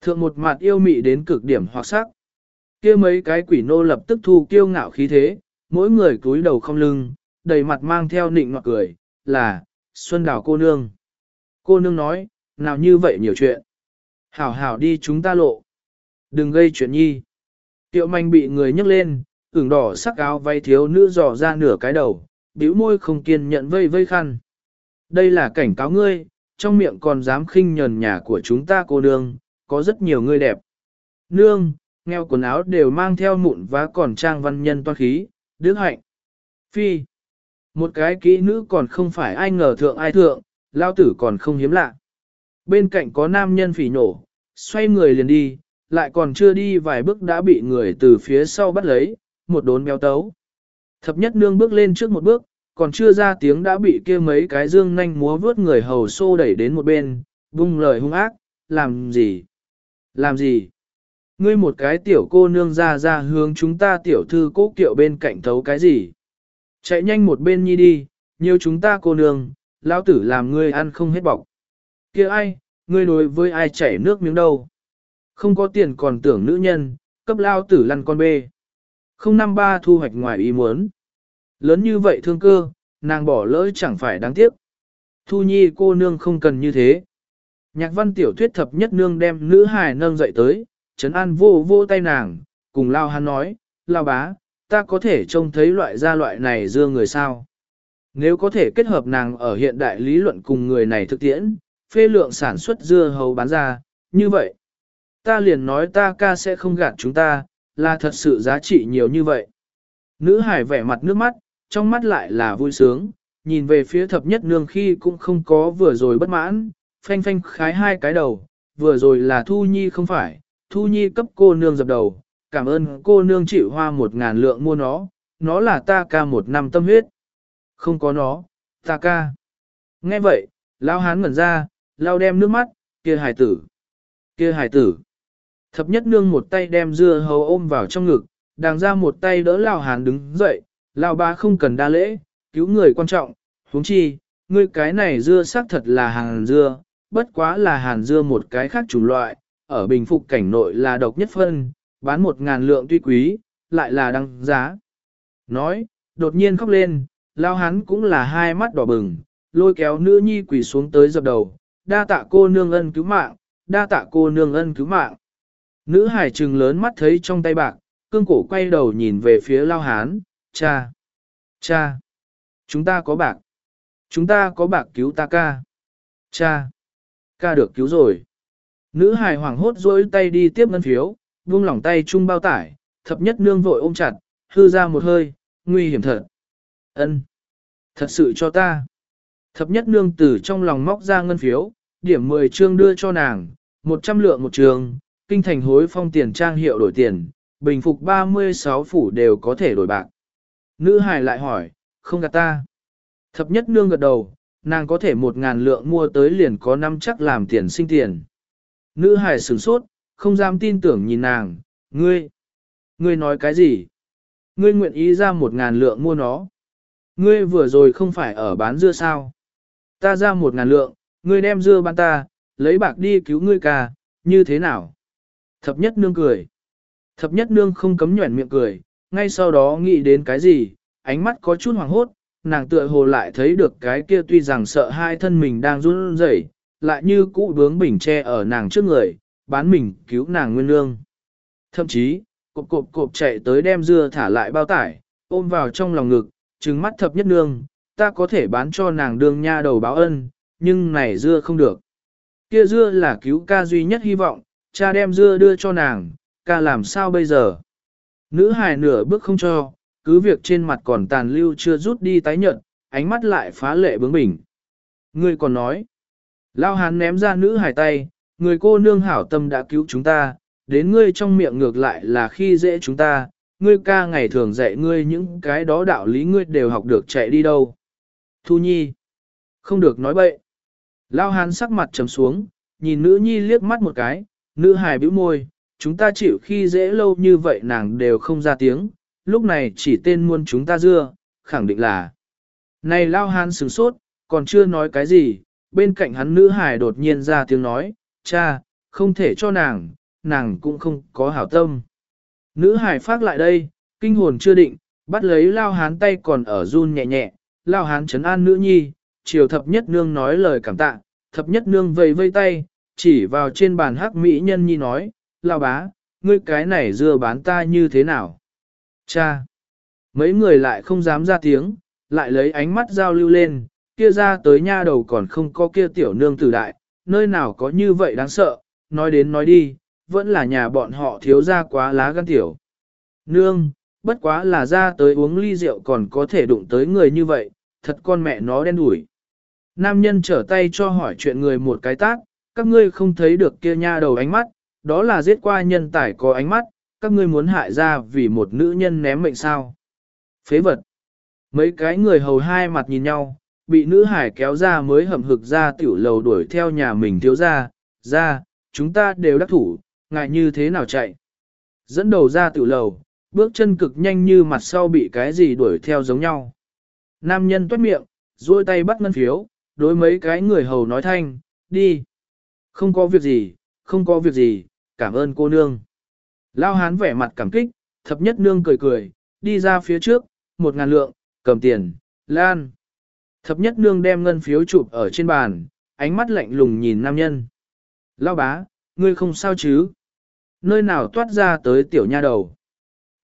Thượng một mặt yêu mị đến cực điểm hoặc sắc. kia mấy cái quỷ nô lập tức thu kiêu ngạo khí thế, mỗi người cúi đầu không lưng, đầy mặt mang theo nịnh ngọt cười, là, Xuân Đào cô nương. Cô nương nói, nào như vậy nhiều chuyện. Hảo hảo đi chúng ta lộ. Đừng gây chuyện nhi. Tiệu manh bị người nhấc lên, ửng đỏ sắc áo vay thiếu nữ dò ra nửa cái đầu, bĩu môi không kiên nhận vây vây khăn. Đây là cảnh cáo ngươi, trong miệng còn dám khinh nhờn nhà của chúng ta cô nương, có rất nhiều người đẹp. Nương, nghèo quần áo đều mang theo mụn và còn trang văn nhân toan khí, đức hạnh. Phi. Một cái kỹ nữ còn không phải ai ngờ thượng ai thượng, lao tử còn không hiếm lạ. Bên cạnh có nam nhân phỉ nổ, xoay người liền đi, lại còn chưa đi vài bước đã bị người từ phía sau bắt lấy, một đốn béo tấu. Thập nhất nương bước lên trước một bước, còn chưa ra tiếng đã bị kia mấy cái dương nhanh múa vướt người hầu xô đẩy đến một bên, vung lời hung ác, làm gì? Làm gì? Ngươi một cái tiểu cô nương ra ra hướng chúng ta tiểu thư cố kiệu bên cạnh thấu cái gì? Chạy nhanh một bên nhi đi, nhiều chúng ta cô nương, lão tử làm ngươi ăn không hết bọc. kia ai, ngươi đối với ai chảy nước miếng đâu? Không có tiền còn tưởng nữ nhân, cấp lao tử lăn con bê. Không năm ba thu hoạch ngoài ý muốn. Lớn như vậy thương cơ, nàng bỏ lỡ chẳng phải đáng tiếc. Thu nhi cô nương không cần như thế. Nhạc văn tiểu thuyết thập nhất nương đem nữ hài nâng dậy tới, trấn an vô vô tay nàng, cùng lao hắn nói, lao bá, ta có thể trông thấy loại gia loại này dưa người sao. Nếu có thể kết hợp nàng ở hiện đại lý luận cùng người này thực tiễn, phê lượng sản xuất dưa hấu bán ra, như vậy. Ta liền nói ta ca sẽ không gạt chúng ta, là thật sự giá trị nhiều như vậy. Nữ hải vẻ mặt nước mắt, trong mắt lại là vui sướng, nhìn về phía thập nhất nương khi cũng không có vừa rồi bất mãn, phanh phanh khái hai cái đầu, vừa rồi là Thu Nhi không phải, Thu Nhi cấp cô nương dập đầu, cảm ơn cô nương chịu hoa một ngàn lượng mua nó, nó là ta ca một năm tâm huyết. Không có nó, ta ca. Nghe vậy, lao hán ngẩn ra, lao đem nước mắt, kia hài tử, kia hài tử. Thập nhất nương một tay đem dưa hấu ôm vào trong ngực, đàng ra một tay đỡ lao hán đứng dậy, lao ba không cần đa lễ, cứu người quan trọng, huống chi, ngươi cái này dưa xác thật là hàng dưa, bất quá là hàn dưa một cái khác chủng loại, ở bình phục cảnh nội là độc nhất phân, bán một ngàn lượng tuy quý, lại là đăng giá. Nói, đột nhiên khóc lên, lao hắn cũng là hai mắt đỏ bừng, lôi kéo nữ nhi quỳ xuống tới dập đầu, đa tạ cô nương ân cứu mạng, đa tạ cô nương ân cứu mạng. Nữ hải trừng lớn mắt thấy trong tay bạc, cương cổ quay đầu nhìn về phía lao hán, cha, cha, chúng ta có bạc, chúng ta có bạc cứu ta ca, cha, ca được cứu rồi. Nữ hải hoàng hốt dối tay đi tiếp ngân phiếu, buông lỏng tay chung bao tải, thập nhất nương vội ôm chặt, hư ra một hơi, nguy hiểm thật. ân Thật sự cho ta. Thập nhất nương từ trong lòng móc ra ngân phiếu, điểm 10 trương đưa cho nàng, 100 lượng một trường, kinh thành hối phong tiền trang hiệu đổi tiền, bình phục 36 phủ đều có thể đổi bạc. Nữ hài lại hỏi, không gạt ta. Thập nhất nương gật đầu, nàng có thể một ngàn lượng mua tới liền có năm chắc làm tiền sinh tiền. Nữ hài sửng sốt, không dám tin tưởng nhìn nàng, ngươi, ngươi nói cái gì? Ngươi nguyện ý ra một ngàn lượng mua nó. Ngươi vừa rồi không phải ở bán dưa sao? Ta ra một ngàn lượng, ngươi đem dưa bán ta, lấy bạc đi cứu ngươi ca, như thế nào? Thập nhất nương cười. Thập nhất nương không cấm nhuẩn miệng cười, ngay sau đó nghĩ đến cái gì, ánh mắt có chút hoàng hốt, nàng tựa hồ lại thấy được cái kia tuy rằng sợ hai thân mình đang run rẩy, lại như cũ bướng bình che ở nàng trước người, bán mình cứu nàng nguyên lương. Thậm chí, cộp cộp cộp chạy tới đem dưa thả lại bao tải, ôm vào trong lòng ngực, trừng mắt thập nhất nương, ta có thể bán cho nàng đương nha đầu báo ân, nhưng này dưa không được. Kia dưa là cứu ca duy nhất hy vọng, cha đem dưa đưa cho nàng, ca làm sao bây giờ? Nữ hài nửa bước không cho, cứ việc trên mặt còn tàn lưu chưa rút đi tái nhận, ánh mắt lại phá lệ bướng bỉnh. Ngươi còn nói, lao hán ném ra nữ hài tay, người cô nương hảo tâm đã cứu chúng ta, đến ngươi trong miệng ngược lại là khi dễ chúng ta, ngươi ca ngày thường dạy ngươi những cái đó đạo lý ngươi đều học được chạy đi đâu. Thu Nhi, không được nói bậy. Lao hán sắc mặt trầm xuống, nhìn nữ nhi liếc mắt một cái, nữ hài bĩu môi, chúng ta chịu khi dễ lâu như vậy nàng đều không ra tiếng, lúc này chỉ tên muôn chúng ta dưa, khẳng định là. Này lao hán sửng sốt, còn chưa nói cái gì, bên cạnh hắn nữ hài đột nhiên ra tiếng nói, cha, không thể cho nàng, nàng cũng không có hảo tâm. Nữ Hải phát lại đây, kinh hồn chưa định, bắt lấy lao hán tay còn ở run nhẹ nhẹ, lao hán chấn an nữ nhi, chiều thập nhất nương nói lời cảm tạ, thập nhất nương vây vây tay, chỉ vào trên bàn hắc mỹ nhân nhi nói, lao bá, ngươi cái này dưa bán ta như thế nào? Cha! Mấy người lại không dám ra tiếng, lại lấy ánh mắt giao lưu lên, kia ra tới nha đầu còn không có kia tiểu nương tử đại, nơi nào có như vậy đáng sợ, nói đến nói đi, vẫn là nhà bọn họ thiếu ra quá lá gan tiểu. Nương, bất quá là ra tới uống ly rượu còn có thể đụng tới người như vậy, thật con mẹ nó đen đủi. Nam nhân trở tay cho hỏi chuyện người một cái tác, các ngươi không thấy được kia nha đầu ánh mắt, đó là giết qua nhân tài có ánh mắt, các ngươi muốn hại ra vì một nữ nhân ném mệnh sao. Phế vật. Mấy cái người hầu hai mặt nhìn nhau, bị nữ hải kéo ra mới hầm hực ra tiểu lầu đuổi theo nhà mình thiếu ra, ra, chúng ta đều đắc thủ, ngại như thế nào chạy. Dẫn đầu ra tiểu lầu, bước chân cực nhanh như mặt sau bị cái gì đuổi theo giống nhau. Nam nhân toát miệng, duỗi tay bắt ngân phiếu, đối mấy cái người hầu nói thanh, đi. Không có việc gì, không có việc gì, cảm ơn cô nương. Lao hán vẻ mặt cảm kích, thập nhất nương cười cười, đi ra phía trước, một ngàn lượng, cầm tiền, lan. Thập nhất nương đem ngân phiếu chụp ở trên bàn, ánh mắt lạnh lùng nhìn nam nhân. Lao bá, ngươi không sao chứ? Nơi nào toát ra tới tiểu nha đầu?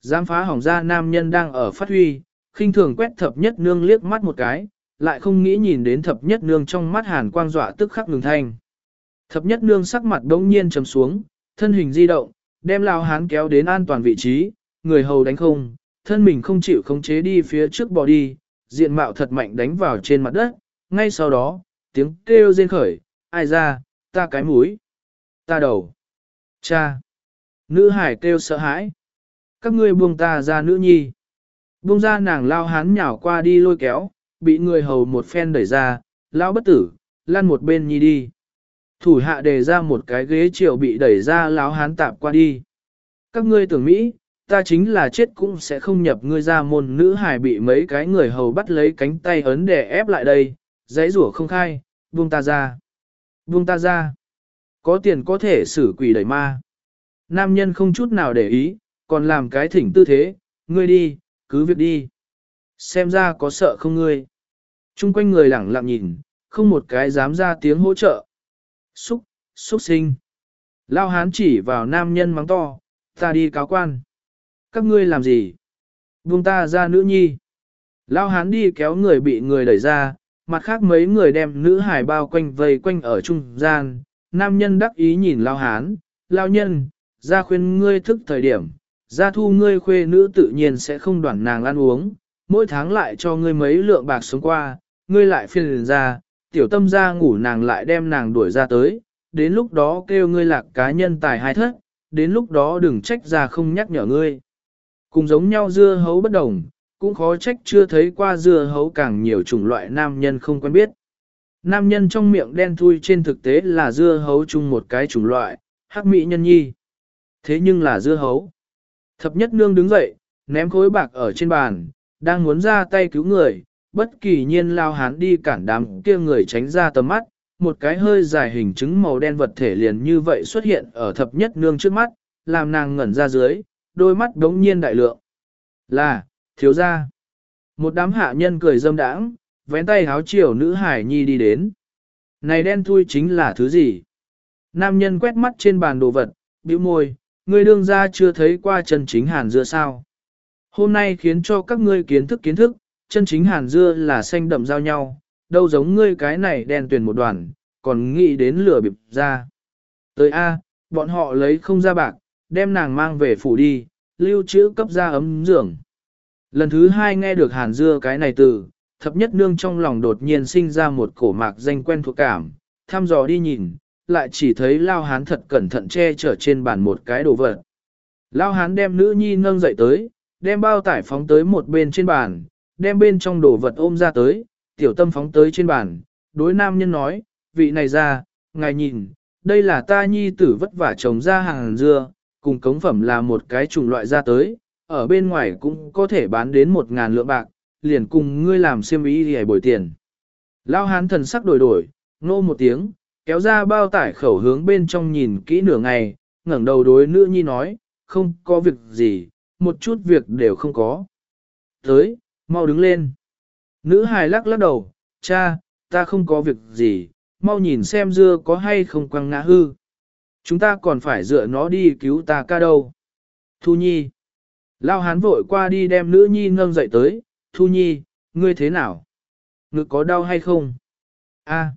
Giám phá hỏng ra nam nhân đang ở phát huy, khinh thường quét thập nhất nương liếc mắt một cái, lại không nghĩ nhìn đến thập nhất nương trong mắt hàn quang dọa tức khắc ngừng thanh. Thập nhất nương sắc mặt đống nhiên trầm xuống, thân hình di động, đem lao hán kéo đến an toàn vị trí, người hầu đánh không, thân mình không chịu khống chế đi phía trước bỏ đi, diện mạo thật mạnh đánh vào trên mặt đất, ngay sau đó, tiếng kêu rên khởi, ai ra, ta cái mũi, ta đầu, cha, nữ hải kêu sợ hãi, các ngươi buông ta ra nữ nhi, buông ra nàng lao hán nhào qua đi lôi kéo, bị người hầu một phen đẩy ra, lao bất tử, lăn một bên nhi đi. Thủ hạ đề ra một cái ghế triệu bị đẩy ra lão hán tạp qua đi. Các ngươi tưởng Mỹ, ta chính là chết cũng sẽ không nhập ngươi ra môn nữ hài bị mấy cái người hầu bắt lấy cánh tay ấn để ép lại đây, giấy rủa không khai, buông ta ra. Buông ta ra. Có tiền có thể xử quỷ đẩy ma. Nam nhân không chút nào để ý, còn làm cái thỉnh tư thế, ngươi đi, cứ việc đi. Xem ra có sợ không ngươi. Trung quanh người lẳng lặng nhìn, không một cái dám ra tiếng hỗ trợ. Xúc, xúc sinh. Lao hán chỉ vào nam nhân mắng to, ta đi cáo quan. Các ngươi làm gì? Buông ta ra nữ nhi. Lao hán đi kéo người bị người đẩy ra, mặt khác mấy người đem nữ hải bao quanh vây quanh ở trung gian. Nam nhân đắc ý nhìn Lao hán, Lao nhân, ra khuyên ngươi thức thời điểm, ra thu ngươi khuê nữ tự nhiên sẽ không đoản nàng ăn uống, mỗi tháng lại cho ngươi mấy lượng bạc sống qua, ngươi lại phiền ra, tiểu tâm ra ngủ nàng lại đem nàng đuổi ra tới, đến lúc đó kêu ngươi lạc cá nhân tài hai thất, đến lúc đó đừng trách ra không nhắc nhở ngươi. Cùng giống nhau dưa hấu bất đồng, cũng khó trách chưa thấy qua dưa hấu càng nhiều chủng loại nam nhân không quen biết. Nam nhân trong miệng đen thui trên thực tế là dưa hấu chung một cái chủng loại, hắc mỹ nhân nhi. Thế nhưng là dưa hấu. Thập nhất nương đứng dậy, ném khối bạc ở trên bàn, đang muốn ra tay cứu người, bất kỳ nhiên lao hán đi cản đám kia người tránh ra tầm mắt, một cái hơi dài hình trứng màu đen vật thể liền như vậy xuất hiện ở thập nhất nương trước mắt, làm nàng ngẩn ra dưới, đôi mắt đống nhiên đại lượng. Là, thiếu gia. Một đám hạ nhân cười dâm đãng, vén tay háo chiều nữ hải nhi đi đến. Này đen thui chính là thứ gì? Nam nhân quét mắt trên bàn đồ vật, bĩu môi, người đương gia chưa thấy qua chân chính hàn dưa sao. Hôm nay khiến cho các ngươi kiến thức kiến thức, chân chính hàn dưa là xanh đậm giao nhau, đâu giống ngươi cái này đen tuyền một đoàn, còn nghĩ đến lửa bịp ra. Tới A, bọn họ lấy không ra bạc, đem nàng mang về phủ đi, lưu trữ cấp ra ấm giường. Lần thứ hai nghe được hàn dưa cái này từ, thập nhất nương trong lòng đột nhiên sinh ra một cổ mạc danh quen thuộc cảm, thăm dò đi nhìn, lại chỉ thấy lao hán thật cẩn thận che chở trên bàn một cái đồ vật. Lao hán đem nữ nhi nâng dậy tới, đem bao tải phóng tới một bên trên bàn, đem bên trong đồ vật ôm ra tới, tiểu tâm phóng tới trên bàn, đối nam nhân nói, vị này ra, ngài nhìn, đây là ta nhi tử vất vả trồng ra hàng dưa, cùng cống phẩm là một cái chủng loại ra tới, ở bên ngoài cũng có thể bán đến một ngàn lượng bạc, liền cùng ngươi làm xiêm ý để bồi tiền. Lao hán thần sắc đổi đổi, nô một tiếng, kéo ra bao tải khẩu hướng bên trong nhìn kỹ nửa ngày, ngẩng đầu đối nữ nhi nói, không có việc gì, một chút việc đều không có. Tới, mau đứng lên. Nữ hài lắc lắc đầu, cha, ta không có việc gì, mau nhìn xem dưa có hay không quăng ngã hư. Chúng ta còn phải dựa nó đi cứu ta ca đâu. Thu Nhi. Lao hán vội qua đi đem nữ nhi nâng dậy tới, Thu Nhi, ngươi thế nào? Ngực có đau hay không? A.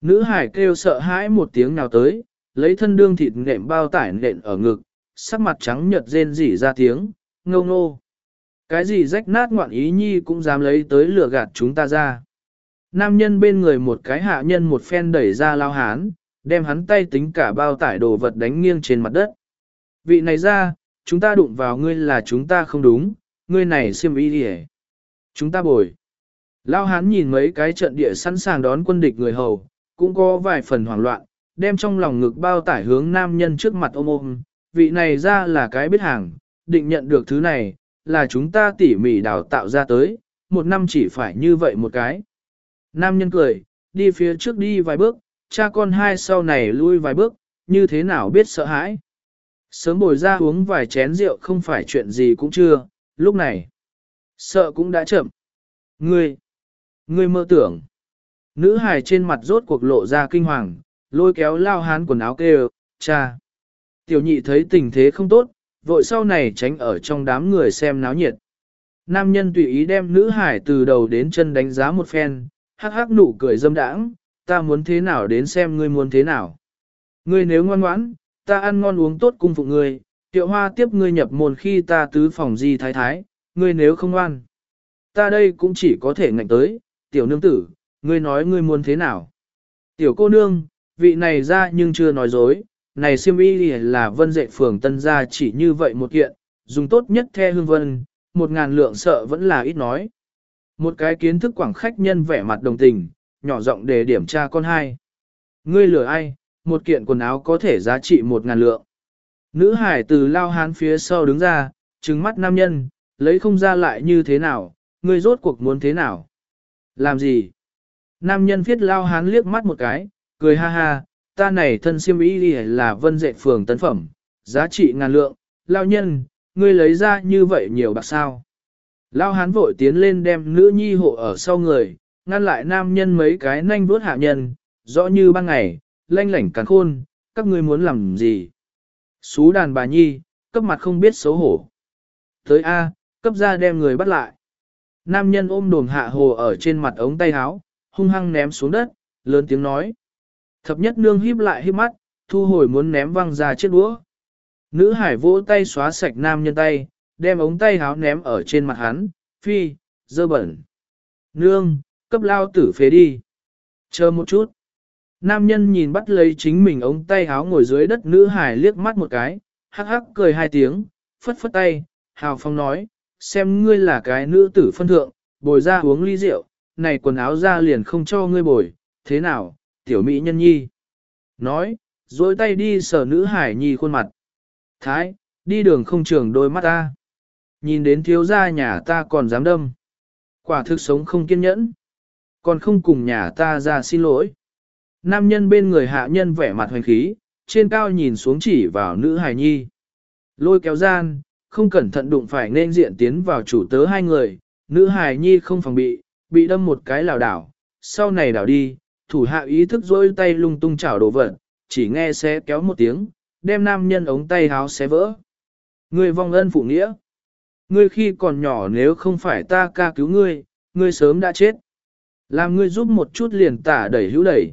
Nữ hải kêu sợ hãi một tiếng nào tới, lấy thân đương thịt nệm bao tải nện ở ngực, sắc mặt trắng nhợt rên rỉ ra tiếng, ngâu ngô. Cái gì rách nát ngoạn ý nhi cũng dám lấy tới lừa gạt chúng ta ra. Nam nhân bên người một cái hạ nhân một phen đẩy ra lao hán, đem hắn tay tính cả bao tải đồ vật đánh nghiêng trên mặt đất. Vị này ra, chúng ta đụng vào ngươi là chúng ta không đúng, ngươi này siêm ý đi Chúng ta bồi. Lao hán nhìn mấy cái trận địa sẵn sàng đón quân địch người hầu, cũng có vài phần hoảng loạn, đem trong lòng ngực bao tải hướng nam nhân trước mặt ôm ôm. Vị này ra là cái biết hàng, định nhận được thứ này, là chúng ta tỉ mỉ đào tạo ra tới, một năm chỉ phải như vậy một cái. Nam nhân cười, đi phía trước đi vài bước, cha con hai sau này lui vài bước, như thế nào biết sợ hãi. Sớm bồi ra uống vài chén rượu không phải chuyện gì cũng chưa, lúc này. Sợ cũng đã chậm. Ngươi, ngươi mơ tưởng. Nữ hài trên mặt rốt cuộc lộ ra kinh hoàng, lôi kéo lao hán quần áo kêu, cha. Tiểu nhị thấy tình thế không tốt, vội sau này tránh ở trong đám người xem náo nhiệt. Nam nhân tùy ý đem nữ hải từ đầu đến chân đánh giá một phen, hắc hắc nụ cười dâm đãng, ta muốn thế nào đến xem ngươi muốn thế nào. Ngươi nếu ngoan ngoãn, ta ăn ngon uống tốt cung phụ ngươi, tiệu hoa tiếp ngươi nhập môn khi ta tứ phòng di thái thái, ngươi nếu không ngoan. Ta đây cũng chỉ có thể ngạnh tới, tiểu nương tử, ngươi nói ngươi muốn thế nào. Tiểu cô nương, vị này ra nhưng chưa nói dối, này siêm y là vân dệ phường tân gia chỉ như vậy một kiện, dùng tốt nhất theo hương vân, một ngàn lượng sợ vẫn là ít nói. Một cái kiến thức quảng khách nhân vẻ mặt đồng tình, nhỏ giọng để điểm tra con hai. Ngươi lừa ai, một kiện quần áo có thể giá trị một ngàn lượng. Nữ hải từ lao hán phía sau đứng ra, trừng mắt nam nhân, lấy không ra lại như thế nào, ngươi rốt cuộc muốn thế nào. Làm gì? Nam nhân viết lao hán liếc mắt một cái, cười ha ha, ta này thân siêm ý là vân dệ phường tấn phẩm, giá trị ngàn lượng, lao nhân, ngươi lấy ra như vậy nhiều bạc sao. Lao hán vội tiến lên đem nữ nhi hộ ở sau người, ngăn lại nam nhân mấy cái nanh vuốt hạ nhân, rõ như ban ngày, lanh lảnh cắn khôn, các ngươi muốn làm gì. Xú đàn bà nhi, cấp mặt không biết xấu hổ. Tới A, cấp ra đem người bắt lại. Nam nhân ôm đồm hạ hồ ở trên mặt ống tay áo, hung hăng ném xuống đất, lớn tiếng nói. Thập nhất nương híp lại híp mắt, thu hồi muốn ném văng ra chiếc đũa. Nữ hải vỗ tay xóa sạch nam nhân tay, đem ống tay háo ném ở trên mặt hắn, phi, dơ bẩn. Nương, cấp lao tử phế đi. Chờ một chút. Nam nhân nhìn bắt lấy chính mình ống tay háo ngồi dưới đất nữ hải liếc mắt một cái, hắc hắc cười hai tiếng, phất phất tay, hào phong nói, xem ngươi là cái nữ tử phân thượng, bồi ra uống ly rượu, này quần áo ra liền không cho ngươi bồi, thế nào, tiểu mỹ nhân nhi. Nói, dối tay đi sờ nữ hải nhi khuôn mặt. Thái, đi đường không trường đôi mắt ta. Nhìn đến thiếu gia nhà ta còn dám đâm. Quả thực sống không kiên nhẫn. Còn không cùng nhà ta ra xin lỗi. Nam nhân bên người hạ nhân vẻ mặt hoành khí, trên cao nhìn xuống chỉ vào nữ hài nhi. Lôi kéo gian, không cẩn thận đụng phải nên diện tiến vào chủ tớ hai người, nữ hài nhi không phòng bị, bị đâm một cái lảo đảo, sau này đảo đi, thủ hạ ý thức dỗi tay lung tung chảo đồ vật, chỉ nghe xé kéo một tiếng, đem nam nhân ống tay háo xé vỡ. Ngươi vong ân phụ nghĩa. Ngươi khi còn nhỏ nếu không phải ta ca cứu ngươi, ngươi sớm đã chết. Làm ngươi giúp một chút liền tả đẩy hữu đẩy.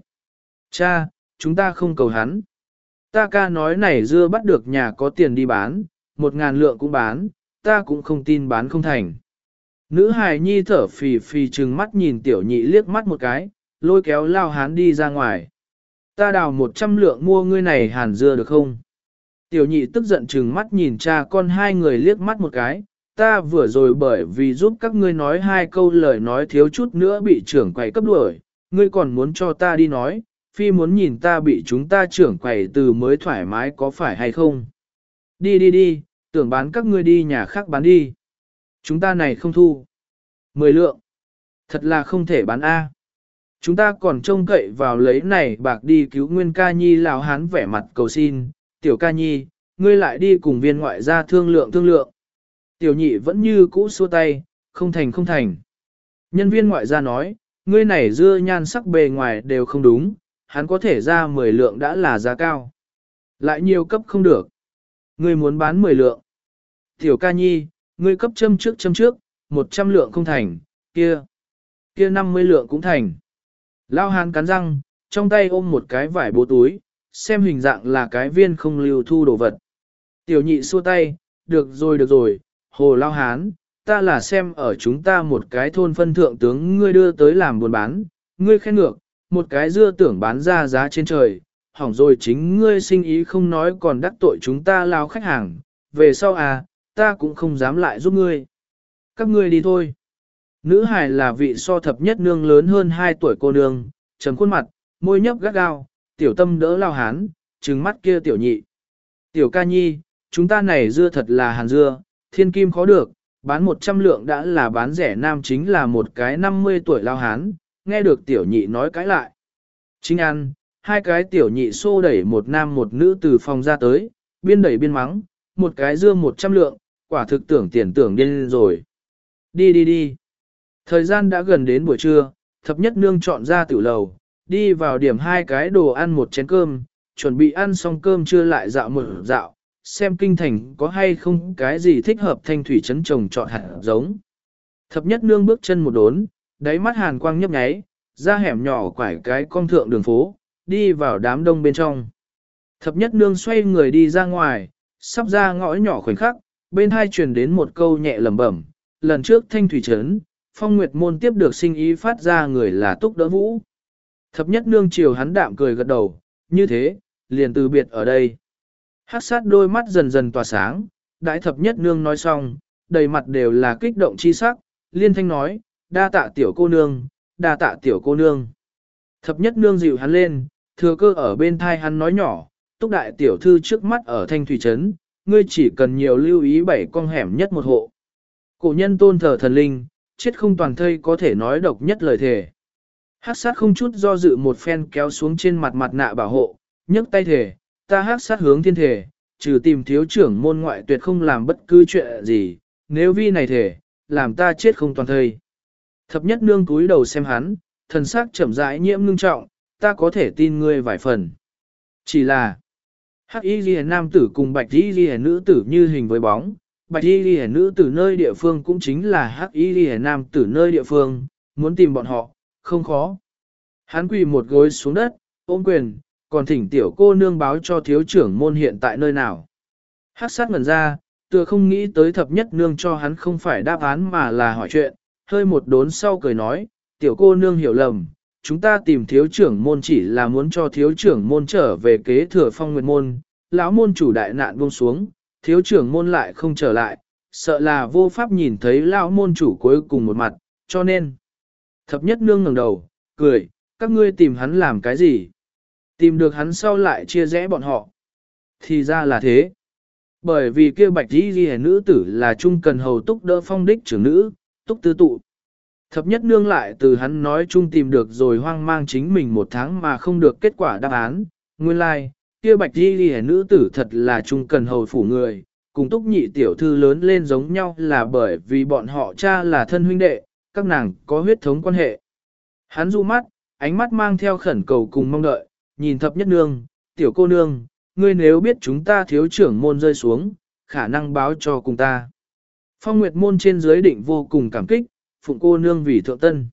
Cha, chúng ta không cầu hắn. Ta ca nói này dưa bắt được nhà có tiền đi bán, một ngàn lượng cũng bán, ta cũng không tin bán không thành. Nữ hài nhi thở phì phì trừng mắt nhìn tiểu nhị liếc mắt một cái, lôi kéo lao hán đi ra ngoài. Ta đào một trăm lượng mua ngươi này hàn dưa được không? Tiểu nhị tức giận trừng mắt nhìn cha con hai người liếc mắt một cái, ta vừa rồi bởi vì giúp các ngươi nói hai câu lời nói thiếu chút nữa bị trưởng quầy cấp đuổi, ngươi còn muốn cho ta đi nói, phi muốn nhìn ta bị chúng ta trưởng quầy từ mới thoải mái có phải hay không. Đi đi đi, tưởng bán các ngươi đi nhà khác bán đi. Chúng ta này không thu. Mười lượng. Thật là không thể bán A. Chúng ta còn trông cậy vào lấy này bạc đi cứu nguyên ca nhi lão hán vẻ mặt cầu xin. Tiểu ca nhi, ngươi lại đi cùng viên ngoại gia thương lượng thương lượng. Tiểu nhị vẫn như cũ xua tay, không thành không thành. Nhân viên ngoại gia nói, ngươi này dưa nhan sắc bề ngoài đều không đúng, hắn có thể ra 10 lượng đã là giá cao. Lại nhiều cấp không được. Ngươi muốn bán 10 lượng. Tiểu ca nhi, ngươi cấp châm trước châm trước, 100 lượng không thành, kia. Kia 50 lượng cũng thành. Lao hán cắn răng, trong tay ôm một cái vải bố túi, xem hình dạng là cái viên không lưu thu đồ vật. Tiểu nhị xua tay, được rồi được rồi, hồ lao hán, ta là xem ở chúng ta một cái thôn phân thượng tướng ngươi đưa tới làm buôn bán, ngươi khen ngược, một cái dưa tưởng bán ra giá trên trời, hỏng rồi chính ngươi sinh ý không nói còn đắc tội chúng ta lao khách hàng, về sau à, ta cũng không dám lại giúp ngươi. Các ngươi đi thôi. Nữ hài là vị so thập nhất nương lớn hơn 2 tuổi cô nương, trầm khuôn mặt, môi nhấp gắt gao, tiểu tâm đỡ lao hán, trừng mắt kia tiểu nhị. Tiểu ca nhi, chúng ta này dưa thật là hàn dưa, thiên kim khó được, bán 100 lượng đã là bán rẻ nam chính là một cái 50 tuổi lao hán, nghe được tiểu nhị nói cái lại. Chính ăn, hai cái tiểu nhị xô đẩy một nam một nữ từ phòng ra tới, biên đẩy biên mắng, một cái dưa 100 lượng, quả thực tưởng tiền tưởng điên rồi. Đi đi đi. Thời gian đã gần đến buổi trưa, thập nhất nương chọn ra tiểu lầu, đi vào điểm hai cái đồ ăn một chén cơm, chuẩn bị ăn xong cơm chưa lại dạo một dạo, xem kinh thành có hay không cái gì thích hợp thanh thủy trấn trồng chọn hạt giống. Thập nhất nương bước chân một đốn, đáy mắt hàn quang nhấp nháy, ra hẻm nhỏ quải cái con thượng đường phố, đi vào đám đông bên trong. Thập nhất nương xoay người đi ra ngoài, sắp ra ngõ nhỏ khoảnh khắc, bên hai truyền đến một câu nhẹ lẩm bẩm, lần trước thanh thủy trấn, phong nguyệt môn tiếp được sinh ý phát ra người là túc đỡ vũ. Thập nhất nương chiều hắn đạm cười gật đầu, như thế, liền từ biệt ở đây. Hát sát đôi mắt dần dần tỏa sáng, đại thập nhất nương nói xong, đầy mặt đều là kích động chi sắc, liên thanh nói, đa tạ tiểu cô nương, đa tạ tiểu cô nương. Thập nhất nương dịu hắn lên, thừa cơ ở bên thai hắn nói nhỏ, túc đại tiểu thư trước mắt ở thanh thủy trấn, ngươi chỉ cần nhiều lưu ý bảy con hẻm nhất một hộ. Cổ nhân tôn thờ thần linh, chết không toàn thây có thể nói độc nhất lời thề. Hát sát không chút do dự một phen kéo xuống trên mặt mặt nạ bảo hộ, nhấc tay thể, ta hát sát hướng thiên thể, trừ tìm thiếu trưởng môn ngoại tuyệt không làm bất cứ chuyện gì, nếu vi này thể, làm ta chết không toàn thây. Thập nhất nương cúi đầu xem hắn, thần sắc chậm rãi nhiễm ngưng trọng, ta có thể tin ngươi vài phần. Chỉ là, hắc y ghi nam tử cùng bạch y ghi nữ tử như hình với bóng, bạch y ghi nữ tử nơi địa phương cũng chính là hắc y ghi nam tử nơi địa phương, muốn tìm bọn họ, không khó. Hắn quỳ một gối xuống đất, ôm quyền, còn thỉnh tiểu cô nương báo cho thiếu trưởng môn hiện tại nơi nào. Hắc sát ngần ra, tựa không nghĩ tới thập nhất nương cho hắn không phải đáp án mà là hỏi chuyện, hơi một đốn sau cười nói, tiểu cô nương hiểu lầm, chúng ta tìm thiếu trưởng môn chỉ là muốn cho thiếu trưởng môn trở về kế thừa phong nguyện môn, lão môn chủ đại nạn buông xuống, thiếu trưởng môn lại không trở lại, sợ là vô pháp nhìn thấy lão môn chủ cuối cùng một mặt, cho nên. Thập nhất nương ngẩng đầu, cười, các ngươi tìm hắn làm cái gì? Tìm được hắn sau lại chia rẽ bọn họ. Thì ra là thế. Bởi vì kia bạch đi ghi nữ tử là trung cần hầu túc đỡ phong đích trưởng nữ, túc tư tụ. Thập nhất nương lại từ hắn nói chung tìm được rồi hoang mang chính mình một tháng mà không được kết quả đáp án. Nguyên lai, like, kia bạch đi ghi nữ tử thật là trung cần hầu phủ người, cùng túc nhị tiểu thư lớn lên giống nhau là bởi vì bọn họ cha là thân huynh đệ, các nàng có huyết thống quan hệ. Hắn du mắt, ánh mắt mang theo khẩn cầu cùng mong đợi, nhìn thập nhất nương, tiểu cô nương, ngươi nếu biết chúng ta thiếu trưởng môn rơi xuống, khả năng báo cho cùng ta. Phong Nguyệt môn trên dưới định vô cùng cảm kích, phụng cô nương vì thượng tân.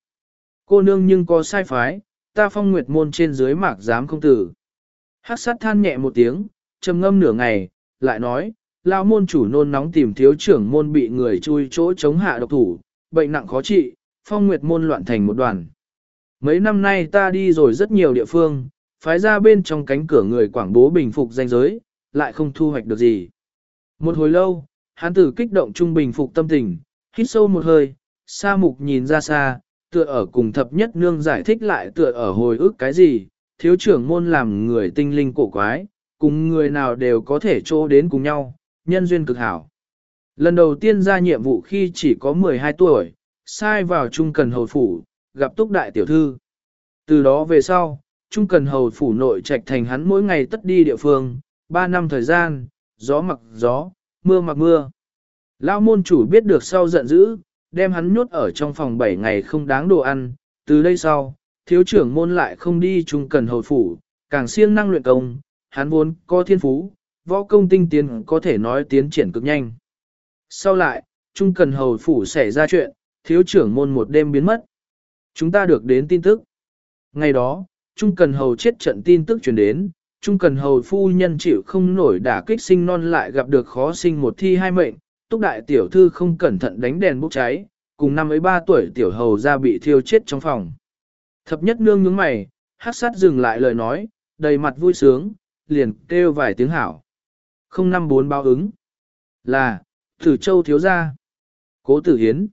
Cô nương nhưng có sai phái, ta phong nguyệt môn trên dưới mạc dám không tử. Hắc sát than nhẹ một tiếng, trầm ngâm nửa ngày, lại nói, lao môn chủ nôn nóng tìm thiếu trưởng môn bị người chui chỗ chống hạ độc thủ, bệnh nặng khó trị, phong nguyệt môn loạn thành một đoàn. Mấy năm nay ta đi rồi rất nhiều địa phương, phái ra bên trong cánh cửa người quảng bố bình phục danh giới, lại không thu hoạch được gì. Một hồi lâu, hắn tử kích động trung bình phục tâm tình, hít sâu một hơi, sa mục nhìn ra xa, tựa ở cùng thập nhất nương giải thích lại tựa ở hồi ức cái gì, thiếu trưởng môn làm người tinh linh cổ quái, cùng người nào đều có thể trô đến cùng nhau, nhân duyên cực hảo. Lần đầu tiên ra nhiệm vụ khi chỉ có 12 tuổi, sai vào trung cần hồi phủ, gặp túc đại tiểu thư. Từ đó về sau, trung cần hầu phủ nội trạch thành hắn mỗi ngày tất đi địa phương, 3 năm thời gian, gió mặc gió, mưa mặc mưa. Lão môn chủ biết được sau giận dữ, đem hắn nhốt ở trong phòng 7 ngày không đáng đồ ăn, từ đây sau, thiếu trưởng môn lại không đi trung cần hầu phủ, càng siêng năng luyện công, hắn vốn có thiên phú, võ công tinh tiến có thể nói tiến triển cực nhanh. Sau lại, trung cần hầu phủ xảy ra chuyện, thiếu trưởng môn một đêm biến mất. Chúng ta được đến tin tức. Ngày đó, trung cần hầu chết trận tin tức truyền đến, trung cần hầu phu nhân chịu không nổi đả kích sinh non lại gặp được khó sinh một thi hai mệnh, túc đại tiểu thư không cẩn thận đánh đèn bốc cháy, cùng năm ấy ba tuổi tiểu hầu ra bị thiêu chết trong phòng. Thập nhất nương nhướng mày, hát sát dừng lại lời nói, đầy mặt vui sướng, liền kêu vài tiếng hảo. Không năm bốn báo ứng. Là, tử châu thiếu gia. Cố tử hiến.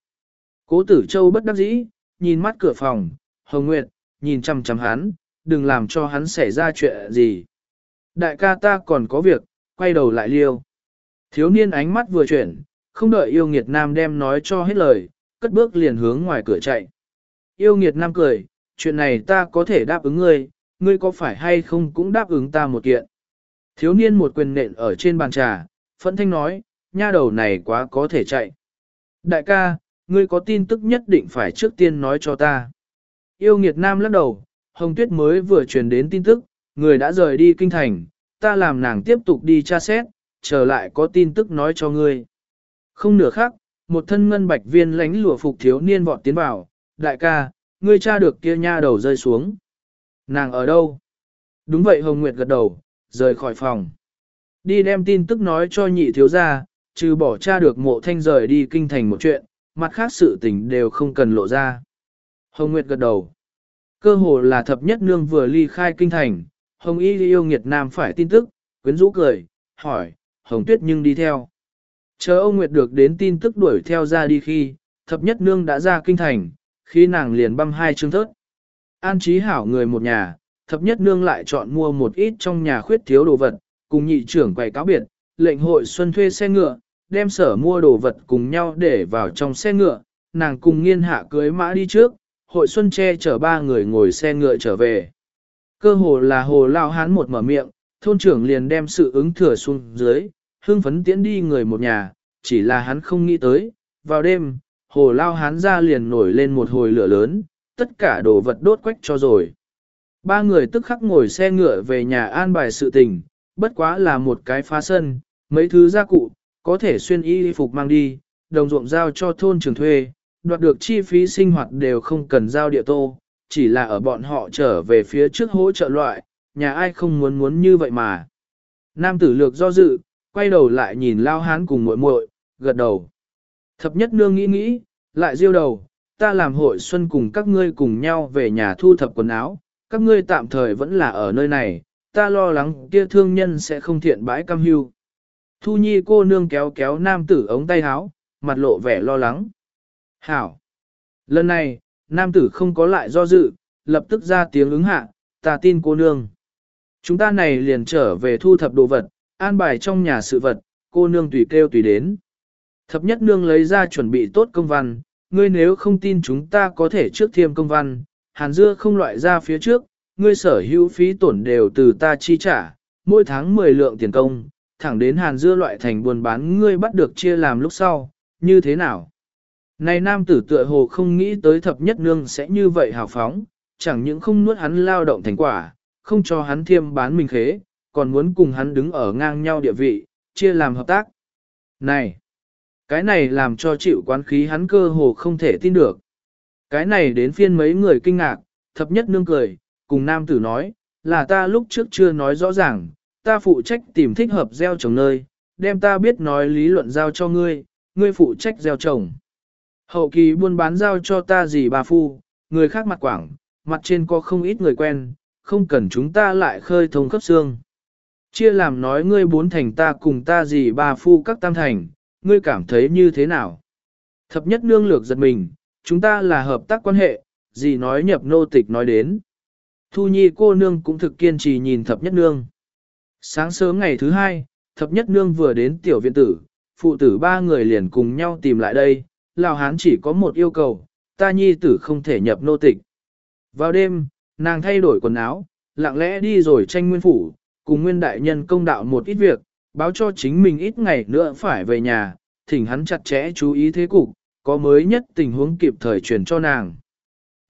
Cố tử châu bất đắc dĩ, nhìn mắt cửa phòng, hồng nguyệt, nhìn chăm chăm hắn, đừng làm cho hắn xảy ra chuyện gì. Đại ca ta còn có việc, quay đầu lại liêu. Thiếu niên ánh mắt vừa chuyển, không đợi yêu nghiệt nam đem nói cho hết lời, cất bước liền hướng ngoài cửa chạy. Yêu nghiệt nam cười, chuyện này ta có thể đáp ứng ngươi, ngươi có phải hay không cũng đáp ứng ta một kiện. Thiếu niên một quyền nện ở trên bàn trà, phẫn thanh nói, nha đầu này quá có thể chạy. Đại ca, ngươi có tin tức nhất định phải trước tiên nói cho ta. Yêu nghiệt nam lắc đầu, Hồng Tuyết mới vừa truyền đến tin tức, người đã rời đi kinh thành, ta làm nàng tiếp tục đi tra xét, trở lại có tin tức nói cho ngươi. Không nửa khác, một thân ngân bạch viên lánh lụa phục thiếu niên vọt tiến vào, đại ca, ngươi tra được kia nha đầu rơi xuống. Nàng ở đâu? Đúng vậy Hồng Nguyệt gật đầu, rời khỏi phòng. Đi đem tin tức nói cho nhị thiếu gia, trừ bỏ tra được mộ thanh rời đi kinh thành một chuyện, mặt khác sự tình đều không cần lộ ra. Hồng Nguyệt gật đầu. Cơ hồ là thập nhất nương vừa ly khai kinh thành, Hồng Y yêu nghiệt nam phải tin tức, quyến rũ cười, hỏi, Hồng Tuyết nhưng đi theo. Chờ ông Nguyệt được đến tin tức đuổi theo ra đi khi, thập nhất nương đã ra kinh thành, khi nàng liền băm hai chương thớt. An trí hảo người một nhà, thập nhất nương lại chọn mua một ít trong nhà khuyết thiếu đồ vật, cùng nhị trưởng quầy cáo biệt, lệnh hội xuân thuê xe ngựa, đem sở mua đồ vật cùng nhau để vào trong xe ngựa, nàng cùng nghiên hạ cưới mã đi trước, hội xuân che chở ba người ngồi xe ngựa trở về. Cơ hồ là hồ lao hán một mở miệng, thôn trưởng liền đem sự ứng thừa xuống dưới, hương phấn tiễn đi người một nhà, chỉ là hắn không nghĩ tới, vào đêm, hồ lao hán ra liền nổi lên một hồi lửa lớn, tất cả đồ vật đốt quách cho rồi. Ba người tức khắc ngồi xe ngựa về nhà an bài sự tình, bất quá là một cái phá sân, mấy thứ gia cụ, có thể xuyên y phục mang đi, đồng ruộng giao cho thôn trường thuê, đoạt được chi phí sinh hoạt đều không cần giao địa tô, chỉ là ở bọn họ trở về phía trước hỗ trợ loại, nhà ai không muốn muốn như vậy mà. Nam tử lược do dự, quay đầu lại nhìn lao hán cùng muội muội, gật đầu. Thập nhất nương nghĩ nghĩ, lại diêu đầu, ta làm hội xuân cùng các ngươi cùng nhau về nhà thu thập quần áo, các ngươi tạm thời vẫn là ở nơi này, ta lo lắng kia thương nhân sẽ không thiện bãi cam hưu. Thu nhi cô nương kéo kéo nam tử ống tay áo, mặt lộ vẻ lo lắng. Hảo! Lần này, nam tử không có lại do dự, lập tức ra tiếng ứng hạ, ta tin cô nương. Chúng ta này liền trở về thu thập đồ vật, an bài trong nhà sự vật, cô nương tùy kêu tùy đến. Thập nhất nương lấy ra chuẩn bị tốt công văn, ngươi nếu không tin chúng ta có thể trước thiêm công văn, hàn dưa không loại ra phía trước, ngươi sở hữu phí tổn đều từ ta chi trả, mỗi tháng 10 lượng tiền công, thẳng đến hàn dưa loại thành buôn bán ngươi bắt được chia làm lúc sau, như thế nào? Này nam tử tựa hồ không nghĩ tới thập nhất nương sẽ như vậy hào phóng, chẳng những không nuốt hắn lao động thành quả, không cho hắn thiêm bán mình khế, còn muốn cùng hắn đứng ở ngang nhau địa vị, chia làm hợp tác. Này! Cái này làm cho chịu quán khí hắn cơ hồ không thể tin được. Cái này đến phiên mấy người kinh ngạc, thập nhất nương cười, cùng nam tử nói, là ta lúc trước chưa nói rõ ràng, ta phụ trách tìm thích hợp gieo trồng nơi, đem ta biết nói lý luận giao cho ngươi, ngươi phụ trách gieo trồng. Hậu kỳ buôn bán giao cho ta gì bà phu, người khác mặt quảng, mặt trên có không ít người quen, không cần chúng ta lại khơi thông cấp xương. Chia làm nói ngươi bốn thành ta cùng ta gì bà phu các tam thành, ngươi cảm thấy như thế nào? Thập nhất nương lược giật mình, chúng ta là hợp tác quan hệ, gì nói nhập nô tịch nói đến. Thu nhi cô nương cũng thực kiên trì nhìn thập nhất nương. Sáng sớm ngày thứ hai, thập nhất nương vừa đến tiểu viện tử, phụ tử ba người liền cùng nhau tìm lại đây, Lào hán chỉ có một yêu cầu, ta nhi tử không thể nhập nô tịch. Vào đêm, nàng thay đổi quần áo, lặng lẽ đi rồi tranh nguyên phủ, cùng nguyên đại nhân công đạo một ít việc, báo cho chính mình ít ngày nữa phải về nhà, thỉnh hắn chặt chẽ chú ý thế cục, có mới nhất tình huống kịp thời truyền cho nàng.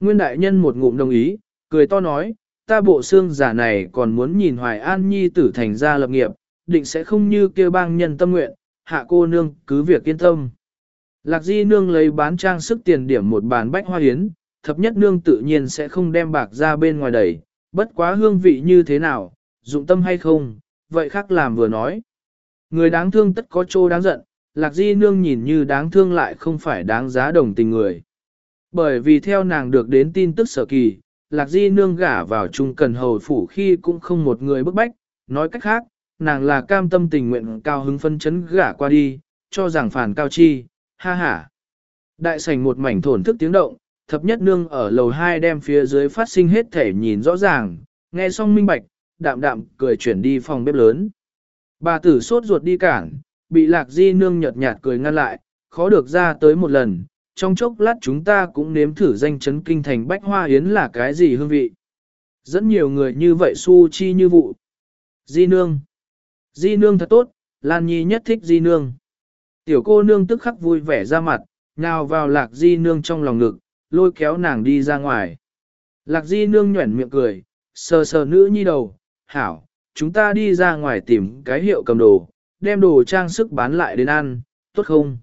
Nguyên đại nhân một ngụm đồng ý, cười to nói, ta bộ xương giả này còn muốn nhìn Hoài An Nhi tử thành ra lập nghiệp, định sẽ không như kêu bang nhân tâm nguyện, hạ cô nương cứ việc yên tâm. Lạc Di nương lấy bán trang sức tiền điểm một bàn bách hoa hiến, thập nhất nương tự nhiên sẽ không đem bạc ra bên ngoài đẩy, bất quá hương vị như thế nào, dụng tâm hay không, vậy khác làm vừa nói. Người đáng thương tất có chỗ đáng giận, Lạc Di Nương nhìn như đáng thương lại không phải đáng giá đồng tình người. Bởi vì theo nàng được đến tin tức sở kỳ, Lạc Di Nương gả vào trung cần hầu phủ khi cũng không một người bức bách, nói cách khác, nàng là cam tâm tình nguyện cao hứng phân chấn gả qua đi, cho rằng phản cao chi, ha ha. Đại sảnh một mảnh thổn thức tiếng động, thập nhất nương ở lầu 2 đem phía dưới phát sinh hết thể nhìn rõ ràng, nghe xong minh bạch, đạm đạm cười chuyển đi phòng bếp lớn. Bà tử sốt ruột đi cản, bị lạc di nương nhợt nhạt cười ngăn lại, khó được ra tới một lần, trong chốc lát chúng ta cũng nếm thử danh chấn kinh thành bách hoa yến là cái gì hương vị. Dẫn nhiều người như vậy su chi như vụ. Di nương. Di nương thật tốt, Lan Nhi nhất thích di nương. Tiểu cô nương tức khắc vui vẻ ra mặt, nào vào lạc di nương trong lòng ngực, lôi kéo nàng đi ra ngoài. Lạc di nương nhuẩn miệng cười, sờ sờ nữ nhi đầu, hảo, chúng ta đi ra ngoài tìm cái hiệu cầm đồ, đem đồ trang sức bán lại đến ăn, tốt không?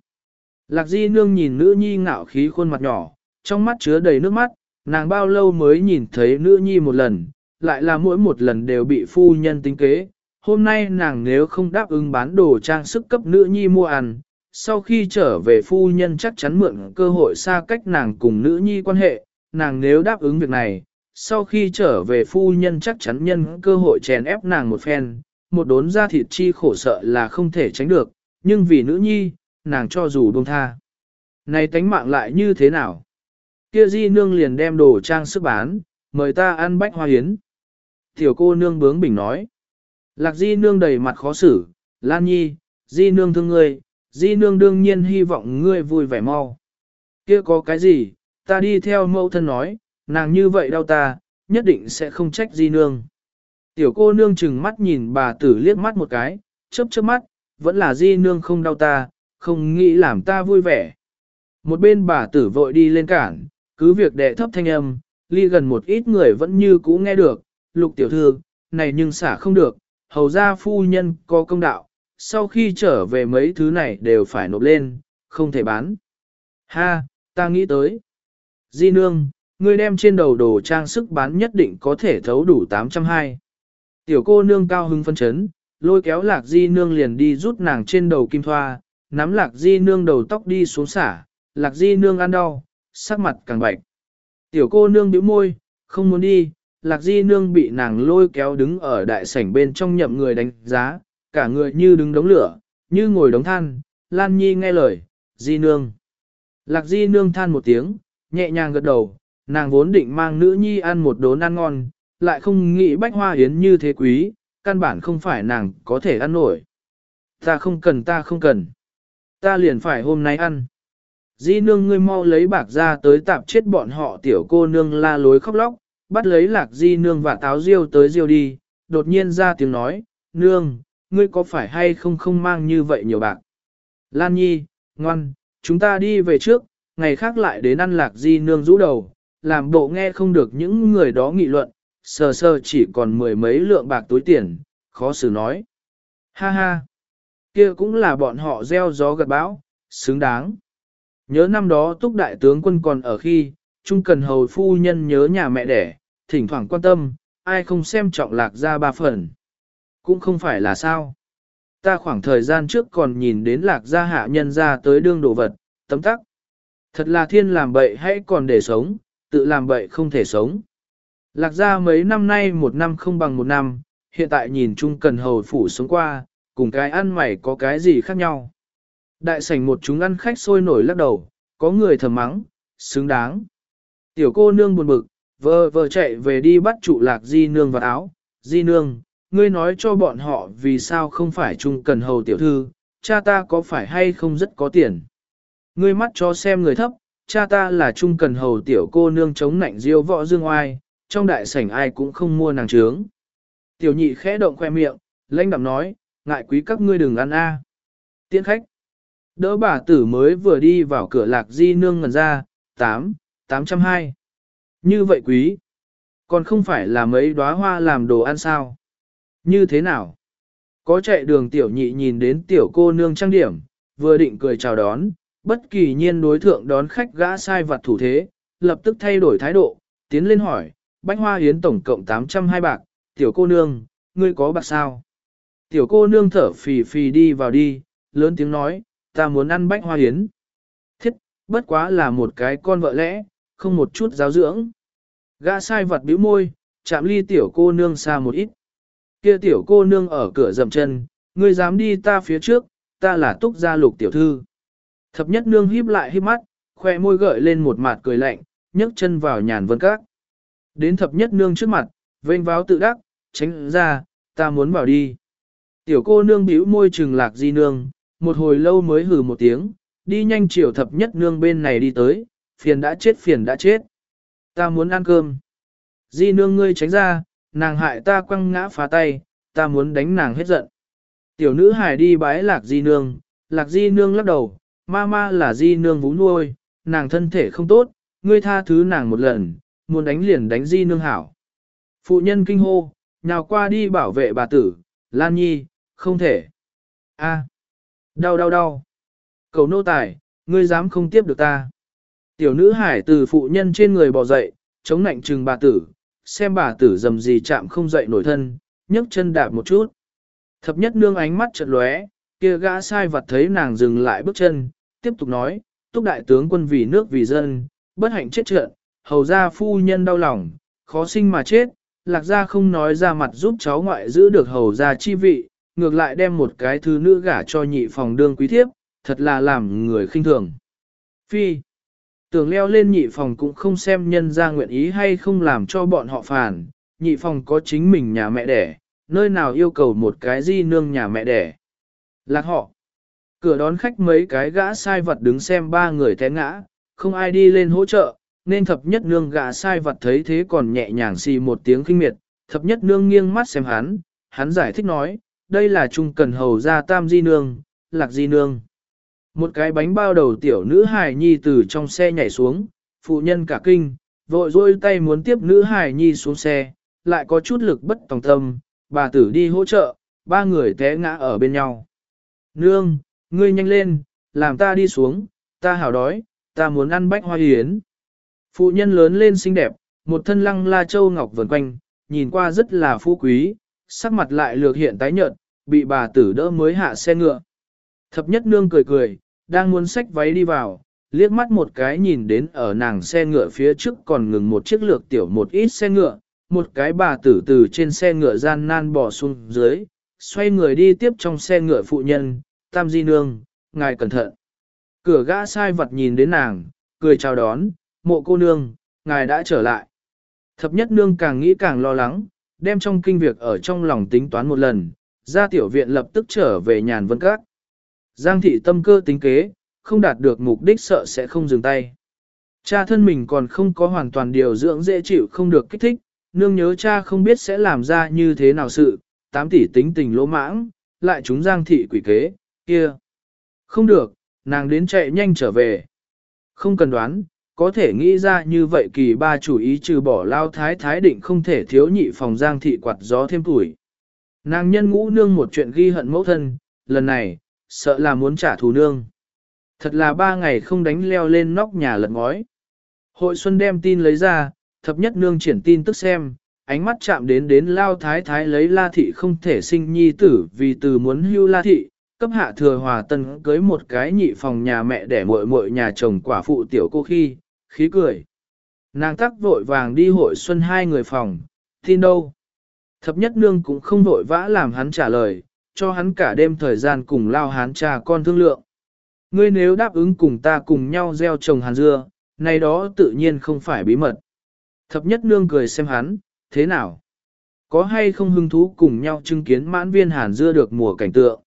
Lạc di nương nhìn nữ nhi ngạo khí khuôn mặt nhỏ, trong mắt chứa đầy nước mắt, nàng bao lâu mới nhìn thấy nữ nhi một lần, lại là mỗi một lần đều bị phu nhân tính kế. Hôm nay nàng nếu không đáp ứng bán đồ trang sức cấp nữ nhi mua ăn, sau khi trở về phu nhân chắc chắn mượn cơ hội xa cách nàng cùng nữ nhi quan hệ, nàng nếu đáp ứng việc này, sau khi trở về phu nhân chắc chắn nhân cơ hội chèn ép nàng một phen, một đốn ra thịt chi khổ sợ là không thể tránh được, nhưng vì nữ nhi, nàng cho dù buông tha. Này tánh mạng lại như thế nào? Kia di nương liền đem đồ trang sức bán, mời ta ăn bách hoa hiến. Tiểu cô nương bướng bỉnh nói. Lạc di nương đầy mặt khó xử, Lan Nhi, di nương thương ngươi, di nương đương nhiên hy vọng ngươi vui vẻ mau. Kia có cái gì, ta đi theo mẫu thân nói, nàng như vậy đau ta, nhất định sẽ không trách di nương. Tiểu cô nương chừng mắt nhìn bà tử liếc mắt một cái, chớp chớp mắt, vẫn là di nương không đau ta, không nghĩ làm ta vui vẻ. Một bên bà tử vội đi lên cản, cứ việc đệ thấp thanh âm, ly gần một ít người vẫn như cũ nghe được, lục tiểu thư, này nhưng xả không được, hầu ra phu nhân có công đạo, sau khi trở về mấy thứ này đều phải nộp lên, không thể bán. Ha, ta nghĩ tới. Di nương, ngươi đem trên đầu đồ trang sức bán nhất định có thể thấu đủ 820. Tiểu cô nương cao hưng phân chấn, lôi kéo lạc di nương liền đi rút nàng trên đầu kim thoa, nắm lạc di nương đầu tóc đi xuống xả, lạc di nương ăn đau, sắc mặt càng bạch. Tiểu cô nương bĩu môi, không muốn đi, lạc di nương bị nàng lôi kéo đứng ở đại sảnh bên trong nhậm người đánh giá, cả người như đứng đống lửa, như ngồi đống than, Lan Nhi nghe lời, di nương. Lạc di nương than một tiếng, nhẹ nhàng gật đầu, nàng vốn định mang nữ nhi ăn một đốn ăn ngon, lại không nghĩ bách hoa yến như thế quý, căn bản không phải nàng có thể ăn nổi. Ta không cần ta không cần. Ta liền phải hôm nay ăn. Di nương ngươi mau lấy bạc ra tới tạp chết bọn họ tiểu cô nương la lối khóc lóc, bắt lấy lạc di nương và táo riêu tới riêu đi, đột nhiên ra tiếng nói, nương, ngươi có phải hay không không mang như vậy nhiều bạc. Lan nhi, ngoan, chúng ta đi về trước, ngày khác lại đến ăn lạc di nương rũ đầu, làm bộ nghe không được những người đó nghị luận, sờ sờ chỉ còn mười mấy lượng bạc túi tiền, khó xử nói. Ha ha, kia cũng là bọn họ gieo gió gật bão, xứng đáng. Nhớ năm đó túc đại tướng quân còn ở khi, trung cần hầu phu nhân nhớ nhà mẹ đẻ, thỉnh thoảng quan tâm, ai không xem trọng lạc ra ba phần. Cũng không phải là sao. Ta khoảng thời gian trước còn nhìn đến lạc gia hạ nhân ra tới đương đồ vật, tấm tắc. Thật là thiên làm bậy hay còn để sống, tự làm bậy không thể sống. Lạc gia mấy năm nay một năm không bằng một năm, hiện tại nhìn chung cần hầu phủ sống qua, cùng cái ăn mày có cái gì khác nhau. Đại sảnh một chúng ăn khách sôi nổi lắc đầu, có người thầm mắng, xứng đáng. Tiểu cô nương buồn bực, vờ vờ chạy về đi bắt trụ lạc di nương vào áo. Di nương, ngươi nói cho bọn họ vì sao không phải chung cần hầu tiểu thư, cha ta có phải hay không rất có tiền. Ngươi mắt cho xem người thấp, cha ta là trung cần hầu tiểu cô nương chống nạnh diêu võ dương oai, trong đại sảnh ai cũng không mua nàng trướng. Tiểu nhị khẽ động khoe miệng, lãnh đạm nói, ngại quý các ngươi đừng ăn a. À. Tiễn khách. Đỡ bà tử mới vừa đi vào cửa lạc di nương ngần ra, 8, 802. Như vậy quý. Còn không phải là mấy đóa hoa làm đồ ăn sao. Như thế nào? Có chạy đường tiểu nhị nhìn đến tiểu cô nương trang điểm, vừa định cười chào đón, bất kỳ nhiên đối thượng đón khách gã sai vặt thủ thế, lập tức thay đổi thái độ, tiến lên hỏi, bánh hoa hiến tổng cộng 820 bạc, tiểu cô nương, ngươi có bạc sao? Tiểu cô nương thở phì phì đi vào đi, lớn tiếng nói, ta muốn ăn bánh hoa hiến. Thiết, bất quá là một cái con vợ lẽ, không một chút giáo dưỡng. Gã sai vật bĩu môi, chạm ly tiểu cô nương xa một ít. Kia tiểu cô nương ở cửa dậm chân, ngươi dám đi ta phía trước, ta là túc gia lục tiểu thư. Thập nhất nương híp lại híp mắt, khoe môi gợi lên một mặt cười lạnh, nhấc chân vào nhàn vân các. Đến thập nhất nương trước mặt, vênh váo tự đắc, tránh ra, ta muốn vào đi. Tiểu cô nương bĩu môi trừng lạc di nương, một hồi lâu mới hừ một tiếng, đi nhanh chiều thập nhất nương bên này đi tới, phiền đã chết phiền đã chết. Ta muốn ăn cơm. Di nương ngươi tránh ra, nàng hại ta quăng ngã phá tay, ta muốn đánh nàng hết giận. Tiểu nữ hải đi bái lạc di nương, lạc di nương lắc đầu, ma ma là di nương vú nuôi, nàng thân thể không tốt, ngươi tha thứ nàng một lần, muốn đánh liền đánh di nương hảo. Phụ nhân kinh hô, nào qua đi bảo vệ bà tử, Lan Nhi, không thể. A, đau đau đau. Cầu nô tài, ngươi dám không tiếp được ta. Tiểu nữ hải từ phụ nhân trên người bò dậy, chống nạnh trừng bà tử, xem bà tử dầm gì chạm không dậy nổi thân, nhấc chân đạp một chút. Thập nhất nương ánh mắt chợt lóe, kia gã sai vật thấy nàng dừng lại bước chân, tiếp tục nói, túc đại tướng quân vì nước vì dân, bất hạnh chết trận, hầu ra phu nhân đau lòng, khó sinh mà chết, lạc gia không nói ra mặt giúp cháu ngoại giữ được hầu ra chi vị, ngược lại đem một cái thứ nữ gả cho nhị phòng đương quý thiếp, thật là làm người khinh thường. Phi, tưởng leo lên nhị phòng cũng không xem nhân ra nguyện ý hay không làm cho bọn họ phản, nhị phòng có chính mình nhà mẹ đẻ, nơi nào yêu cầu một cái di nương nhà mẹ đẻ. Lạc họ, cửa đón khách mấy cái gã sai vật đứng xem ba người té ngã, không ai đi lên hỗ trợ, nên thập nhất nương gã sai vật thấy thế còn nhẹ nhàng xì một tiếng kinh miệt, thập nhất nương nghiêng mắt xem hắn, hắn giải thích nói, đây là trung cần hầu ra tam di nương, lạc di nương. Một cái bánh bao đầu tiểu nữ hài nhi từ trong xe nhảy xuống, phụ nhân cả kinh, vội dôi tay muốn tiếp nữ hài nhi xuống xe, lại có chút lực bất tòng tâm, bà tử đi hỗ trợ, ba người té ngã ở bên nhau. Nương, ngươi nhanh lên, làm ta đi xuống, ta hảo đói, ta muốn ăn bách hoa hiến. Phụ nhân lớn lên xinh đẹp, một thân lăng la châu ngọc vần quanh, nhìn qua rất là phú quý, sắc mặt lại lược hiện tái nhợt, bị bà tử đỡ mới hạ xe ngựa. Thập nhất nương cười cười, đang muốn xách váy đi vào, liếc mắt một cái nhìn đến ở nàng xe ngựa phía trước còn ngừng một chiếc lược tiểu một ít xe ngựa, một cái bà tử từ trên xe ngựa gian nan bỏ xuống dưới, xoay người đi tiếp trong xe ngựa phụ nhân, tam di nương, ngài cẩn thận. Cửa gã sai vật nhìn đến nàng, cười chào đón, mộ cô nương, ngài đã trở lại. Thập nhất nương càng nghĩ càng lo lắng, đem trong kinh việc ở trong lòng tính toán một lần, ra tiểu viện lập tức trở về nhàn vân các. Giang thị tâm cơ tính kế, không đạt được mục đích sợ sẽ không dừng tay. Cha thân mình còn không có hoàn toàn điều dưỡng dễ chịu không được kích thích, nương nhớ cha không biết sẽ làm ra như thế nào sự, tám tỷ tính tình lỗ mãng, lại chúng giang thị quỷ kế, kia. Không được, nàng đến chạy nhanh trở về. Không cần đoán, có thể nghĩ ra như vậy kỳ ba chủ ý trừ bỏ lao thái thái định không thể thiếu nhị phòng giang thị quạt gió thêm tuổi. Nàng nhân ngũ nương một chuyện ghi hận mẫu thân, lần này, sợ là muốn trả thù nương. Thật là ba ngày không đánh leo lên nóc nhà lật ngói. Hội Xuân đem tin lấy ra, thập nhất nương triển tin tức xem, ánh mắt chạm đến đến lao thái thái lấy la thị không thể sinh nhi tử vì từ muốn hưu la thị, cấp hạ thừa hòa tân cưới một cái nhị phòng nhà mẹ để muội muội nhà chồng quả phụ tiểu cô khi, khí cười. Nàng tắc vội vàng đi hội xuân hai người phòng, tin đâu. Thập nhất nương cũng không vội vã làm hắn trả lời, cho hắn cả đêm thời gian cùng lao hán trà con thương lượng. Ngươi nếu đáp ứng cùng ta cùng nhau gieo trồng hàn dưa, này đó tự nhiên không phải bí mật. Thập nhất nương cười xem hắn, thế nào? Có hay không hứng thú cùng nhau chứng kiến mãn viên hàn dưa được mùa cảnh tượng?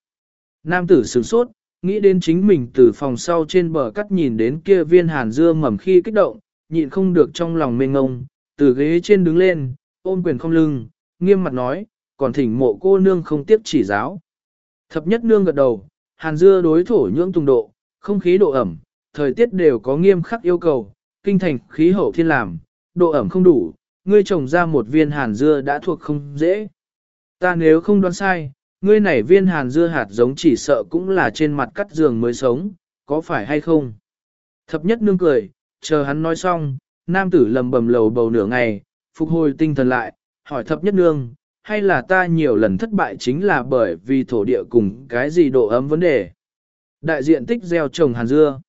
Nam tử sửng sốt, nghĩ đến chính mình từ phòng sau trên bờ cắt nhìn đến kia viên hàn dưa mầm khi kích động, nhịn không được trong lòng mênh ngông, từ ghế trên đứng lên, ôm quyền không lưng, nghiêm mặt nói, còn thỉnh mộ cô nương không tiếp chỉ giáo. Thập nhất nương gật đầu, hàn dưa đối thổ nhưỡng tùng độ, không khí độ ẩm, thời tiết đều có nghiêm khắc yêu cầu, kinh thành khí hậu thiên làm, độ ẩm không đủ, ngươi trồng ra một viên hàn dưa đã thuộc không dễ. Ta nếu không đoán sai, ngươi này viên hàn dưa hạt giống chỉ sợ cũng là trên mặt cắt giường mới sống, có phải hay không? Thập nhất nương cười, chờ hắn nói xong, nam tử lầm bầm lầu bầu nửa ngày, phục hồi tinh thần lại, hỏi thập nhất nương, hay là ta nhiều lần thất bại chính là bởi vì thổ địa cùng cái gì độ ấm vấn đề? Đại diện tích gieo trồng hàn dưa.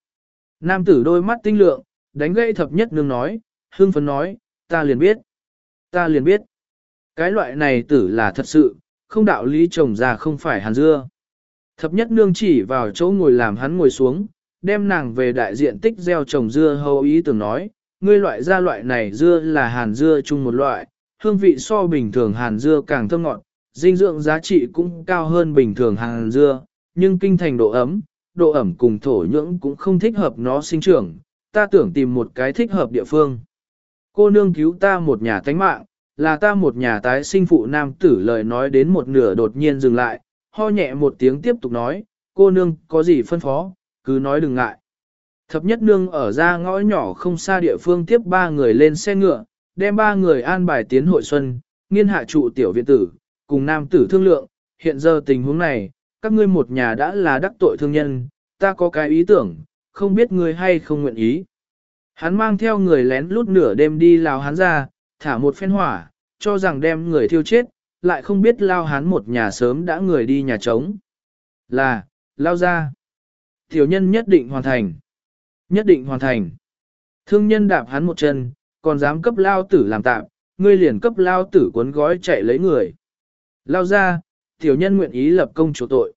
Nam tử đôi mắt tinh lượng, đánh gãy thập nhất nương nói, hương phấn nói, ta liền biết. Ta liền biết. Cái loại này tử là thật sự, không đạo lý trồng ra không phải hàn dưa. Thập nhất nương chỉ vào chỗ ngồi làm hắn ngồi xuống, đem nàng về đại diện tích gieo trồng dưa hầu ý tưởng nói, ngươi loại ra loại này dưa là hàn dưa chung một loại, hương vị so bình thường hàn dưa càng thơm ngọt, dinh dưỡng giá trị cũng cao hơn bình thường hàn dưa, nhưng kinh thành độ ấm, độ ẩm cùng thổ nhưỡng cũng không thích hợp nó sinh trưởng, ta tưởng tìm một cái thích hợp địa phương. Cô nương cứu ta một nhà tánh mạng, là ta một nhà tái sinh phụ nam tử lời nói đến một nửa đột nhiên dừng lại, ho nhẹ một tiếng tiếp tục nói, cô nương có gì phân phó, cứ nói đừng ngại. Thập nhất nương ở ra ngõ nhỏ không xa địa phương tiếp ba người lên xe ngựa, đem ba người an bài tiến hội xuân, nghiên hạ trụ tiểu viện tử, cùng nam tử thương lượng, hiện giờ tình huống này, các ngươi một nhà đã là đắc tội thương nhân, ta có cái ý tưởng, không biết ngươi hay không nguyện ý. Hắn mang theo người lén lút nửa đêm đi lao hắn ra, thả một phen hỏa, cho rằng đem người thiêu chết, lại không biết lao hắn một nhà sớm đã người đi nhà trống. Là, lao ra. Tiểu nhân nhất định hoàn thành. Nhất định hoàn thành. Thương nhân đạp hắn một chân, còn dám cấp lao tử làm tạm, ngươi liền cấp lao tử cuốn gói chạy lấy người. Lao ra, tiểu nhân nguyện ý lập công chủ tội.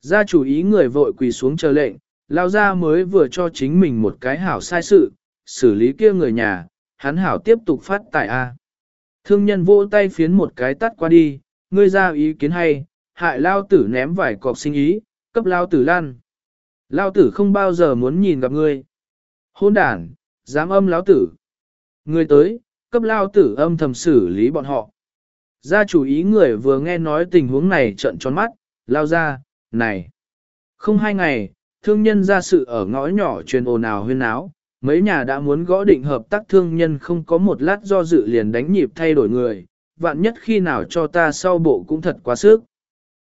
Gia chủ ý người vội quỳ xuống chờ lệnh, lao ra mới vừa cho chính mình một cái hảo sai sự, xử lý kia người nhà, hắn hảo tiếp tục phát tại A. Thương nhân vỗ tay phiến một cái tắt qua đi, ngươi ra ý kiến hay, hại lao tử ném vài cọc sinh ý, cấp lao tử lan. Lao tử không bao giờ muốn nhìn gặp ngươi. Hôn đản, dám âm lão tử. Ngươi tới, cấp lao tử âm thầm xử lý bọn họ. Gia chủ ý người vừa nghe nói tình huống này trận tròn mắt, lao ra, này. Không hai ngày, thương nhân ra sự ở ngõ nhỏ truyền ồn ào huyên áo, mấy nhà đã muốn gõ định hợp tác thương nhân không có một lát do dự liền đánh nhịp thay đổi người, vạn nhất khi nào cho ta sau bộ cũng thật quá sức.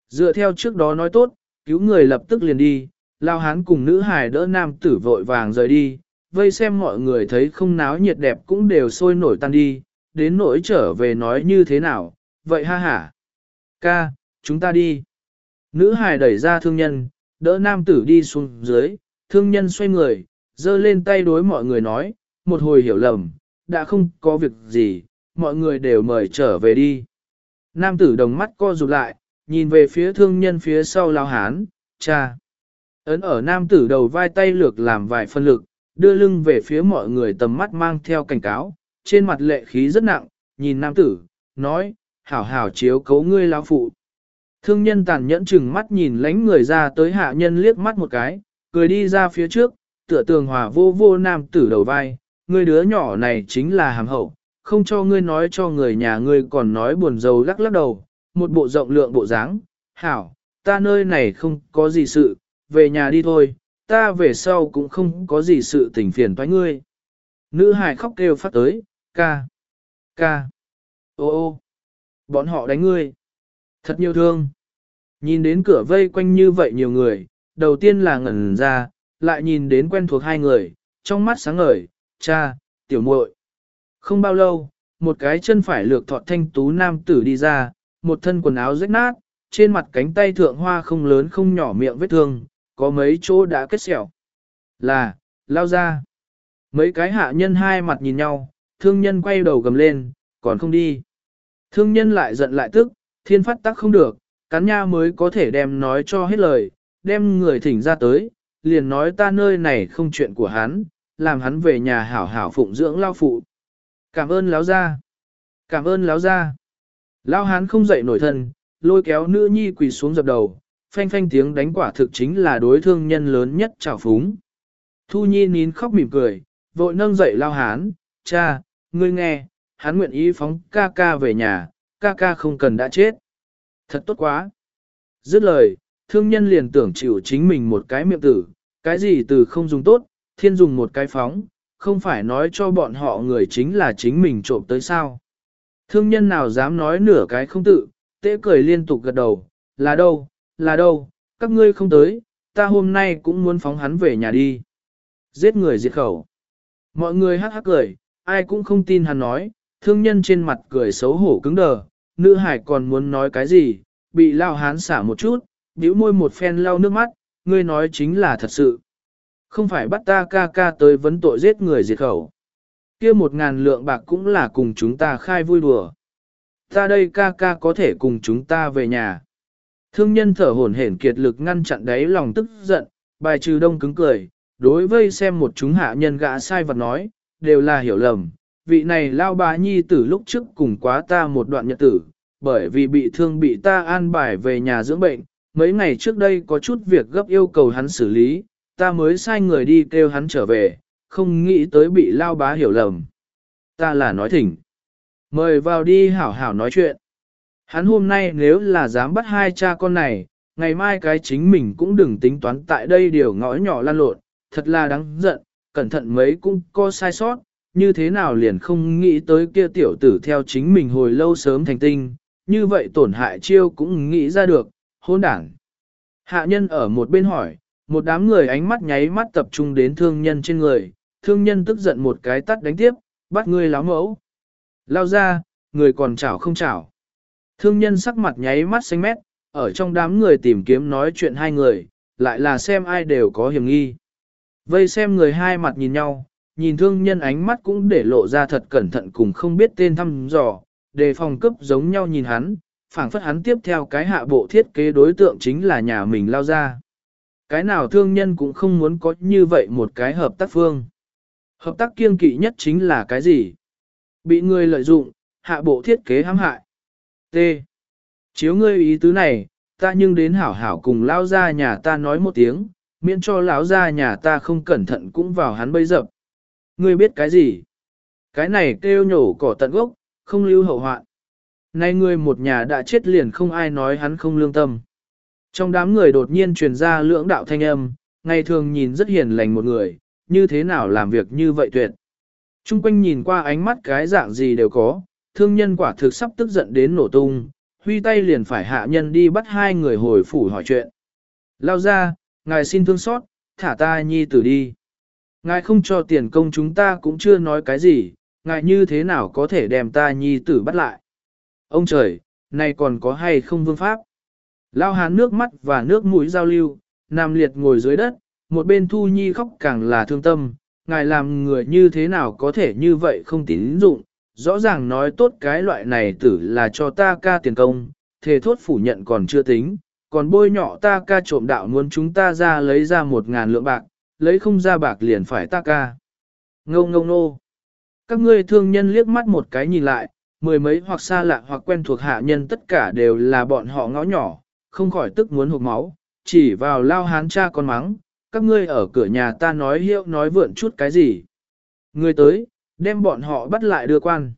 Dựa theo trước đó nói tốt, cứu người lập tức liền đi, lao hán cùng nữ hài đỡ nam tử vội vàng rời đi, vây xem mọi người thấy không náo nhiệt đẹp cũng đều sôi nổi tan đi, đến nỗi trở về nói như thế nào, vậy ha ha. Ca, chúng ta đi. Nữ hài đẩy ra thương nhân, đỡ nam tử đi xuống dưới, thương nhân xoay người, giơ lên tay đối mọi người nói, một hồi hiểu lầm, đã không có việc gì, mọi người đều mời trở về đi. Nam tử đồng mắt co rụt lại, nhìn về phía thương nhân phía sau lao hán, cha. Ấn ở nam tử đầu vai tay lược làm vài phân lực, đưa lưng về phía mọi người tầm mắt mang theo cảnh cáo, trên mặt lệ khí rất nặng, nhìn nam tử, nói, hảo hảo chiếu cấu ngươi lão phụ. Thương nhân tàn nhẫn chừng mắt nhìn lánh người ra tới hạ nhân liếc mắt một cái, cười đi ra phía trước, tựa tường hòa vô vô nam tử đầu vai, ngươi đứa nhỏ này chính là hàm hậu, không cho ngươi nói cho người nhà ngươi còn nói buồn rầu lắc lắc đầu, một bộ rộng lượng bộ dáng, hảo, ta nơi này không có gì sự, về nhà đi thôi, ta về sau cũng không có gì sự tình phiền toái ngươi. Nữ hài khóc kêu phát tới, ca, ca, ô ô, bọn họ đánh ngươi, thật nhiều thương. Nhìn đến cửa vây quanh như vậy nhiều người, đầu tiên là ngẩn ra, lại nhìn đến quen thuộc hai người, trong mắt sáng ngời, cha, tiểu muội. Không bao lâu, một cái chân phải lược thọt thanh tú nam tử đi ra, một thân quần áo rách nát, trên mặt cánh tay thượng hoa không lớn không nhỏ miệng vết thương, có mấy chỗ đã kết sẹo. Là, lao ra. Mấy cái hạ nhân hai mặt nhìn nhau, thương nhân quay đầu gầm lên, còn không đi. Thương nhân lại giận lại tức, thiên phát tắc không được, cắn nha mới có thể đem nói cho hết lời, đem người thỉnh ra tới, liền nói ta nơi này không chuyện của hắn, làm hắn về nhà hảo hảo phụng dưỡng lao phụ. Cảm ơn láo gia. Cảm ơn láo gia. Lao hán không dậy nổi thân, lôi kéo nữ nhi quỳ xuống dập đầu, phanh phanh tiếng đánh quả thực chính là đối thương nhân lớn nhất trào phúng. Thu nhi nín khóc mỉm cười, vội nâng dậy lao hán, cha, ngươi nghe, hắn nguyện ý phóng ca ca về nhà, ca ca không cần đã chết. Thật tốt quá. Dứt lời, thương nhân liền tưởng chịu chính mình một cái miệng tử, cái gì từ không dùng tốt, thiên dùng một cái phóng, không phải nói cho bọn họ người chính là chính mình trộm tới sao. Thương nhân nào dám nói nửa cái không tự, tế cười liên tục gật đầu, là đâu, là đâu, các ngươi không tới, ta hôm nay cũng muốn phóng hắn về nhà đi. Giết người diệt khẩu. Mọi người hắc hắc cười, ai cũng không tin hắn nói, thương nhân trên mặt cười xấu hổ cứng đờ, nữ hải còn muốn nói cái gì, bị lao hán xả một chút, bĩu môi một phen lau nước mắt, ngươi nói chính là thật sự. Không phải bắt ta ca ca tới vấn tội giết người diệt khẩu. kia một ngàn lượng bạc cũng là cùng chúng ta khai vui đùa. Ta đây ca ca có thể cùng chúng ta về nhà. Thương nhân thở hổn hển kiệt lực ngăn chặn đáy lòng tức giận, bài trừ đông cứng cười, đối với xem một chúng hạ nhân gã sai vật nói, đều là hiểu lầm. Vị này lao bá nhi tử lúc trước cùng quá ta một đoạn nhật tử, bởi vì bị thương bị ta an bài về nhà dưỡng bệnh, mấy ngày trước đây có chút việc gấp yêu cầu hắn xử lý, ta mới sai người đi kêu hắn trở về, không nghĩ tới bị lao bá hiểu lầm. Ta là nói thỉnh. Mời vào đi hảo hảo nói chuyện. Hắn hôm nay nếu là dám bắt hai cha con này, ngày mai cái chính mình cũng đừng tính toán tại đây điều ngõ nhỏ lan lộn, thật là đáng giận, cẩn thận mấy cũng có sai sót, như thế nào liền không nghĩ tới kia tiểu tử theo chính mình hồi lâu sớm thành tinh, như vậy tổn hại chiêu cũng nghĩ ra được, hôn đảng. Hạ nhân ở một bên hỏi, một đám người ánh mắt nháy mắt tập trung đến thương nhân trên người, thương nhân tức giận một cái tắt đánh tiếp, bắt người láo mẫu. Lao ra, người còn chảo không chảo. Thương nhân sắc mặt nháy mắt xanh mét, ở trong đám người tìm kiếm nói chuyện hai người, lại là xem ai đều có hiểm nghi. Vây xem người hai mặt nhìn nhau, nhìn thương nhân ánh mắt cũng để lộ ra thật cẩn thận cùng không biết tên thăm dò, đề phòng cấp giống nhau nhìn hắn, phảng phất hắn tiếp theo cái hạ bộ thiết kế đối tượng chính là nhà mình lao ra. Cái nào thương nhân cũng không muốn có như vậy một cái hợp tác phương. Hợp tác kiêng kỵ nhất chính là cái gì? Bị người lợi dụng, hạ bộ thiết kế hãm hại. T. Chiếu ngươi ý tứ này, ta nhưng đến hảo hảo cùng lao ra nhà ta nói một tiếng, miễn cho lão ra nhà ta không cẩn thận cũng vào hắn bây dập. Ngươi biết cái gì? Cái này kêu nhổ cỏ tận gốc, không lưu hậu hoạn. Nay ngươi một nhà đã chết liền không ai nói hắn không lương tâm. Trong đám người đột nhiên truyền ra lưỡng đạo thanh âm, ngày thường nhìn rất hiền lành một người, như thế nào làm việc như vậy tuyệt. Trung quanh nhìn qua ánh mắt cái dạng gì đều có, thương nhân quả thực sắp tức giận đến nổ tung, huy tay liền phải hạ nhân đi bắt hai người hồi phủ hỏi chuyện. Lao ra, ngài xin thương xót, thả ta nhi tử đi. Ngài không cho tiền công chúng ta cũng chưa nói cái gì, ngài như thế nào có thể đem ta nhi tử bắt lại. Ông trời, này còn có hay không vương pháp? Lao hán nước mắt và nước mũi giao lưu, nam liệt ngồi dưới đất, một bên thu nhi khóc càng là thương tâm, ngài làm người như thế nào có thể như vậy không tín dụng, rõ ràng nói tốt cái loại này tử là cho ta ca tiền công, thề thốt phủ nhận còn chưa tính, còn bôi nhọ ta ca trộm đạo muốn chúng ta ra lấy ra một ngàn lượng bạc, lấy không ra bạc liền phải ta ca. Ngâu ngâu nô. Các ngươi thương nhân liếc mắt một cái nhìn lại, mười mấy hoặc xa lạ hoặc quen thuộc hạ nhân tất cả đều là bọn họ ngõ nhỏ, không khỏi tức muốn hụt máu, chỉ vào lao hán cha con mắng, các ngươi ở cửa nhà ta nói hiệu nói vượn chút cái gì. Người tới, đem bọn họ bắt lại đưa quan.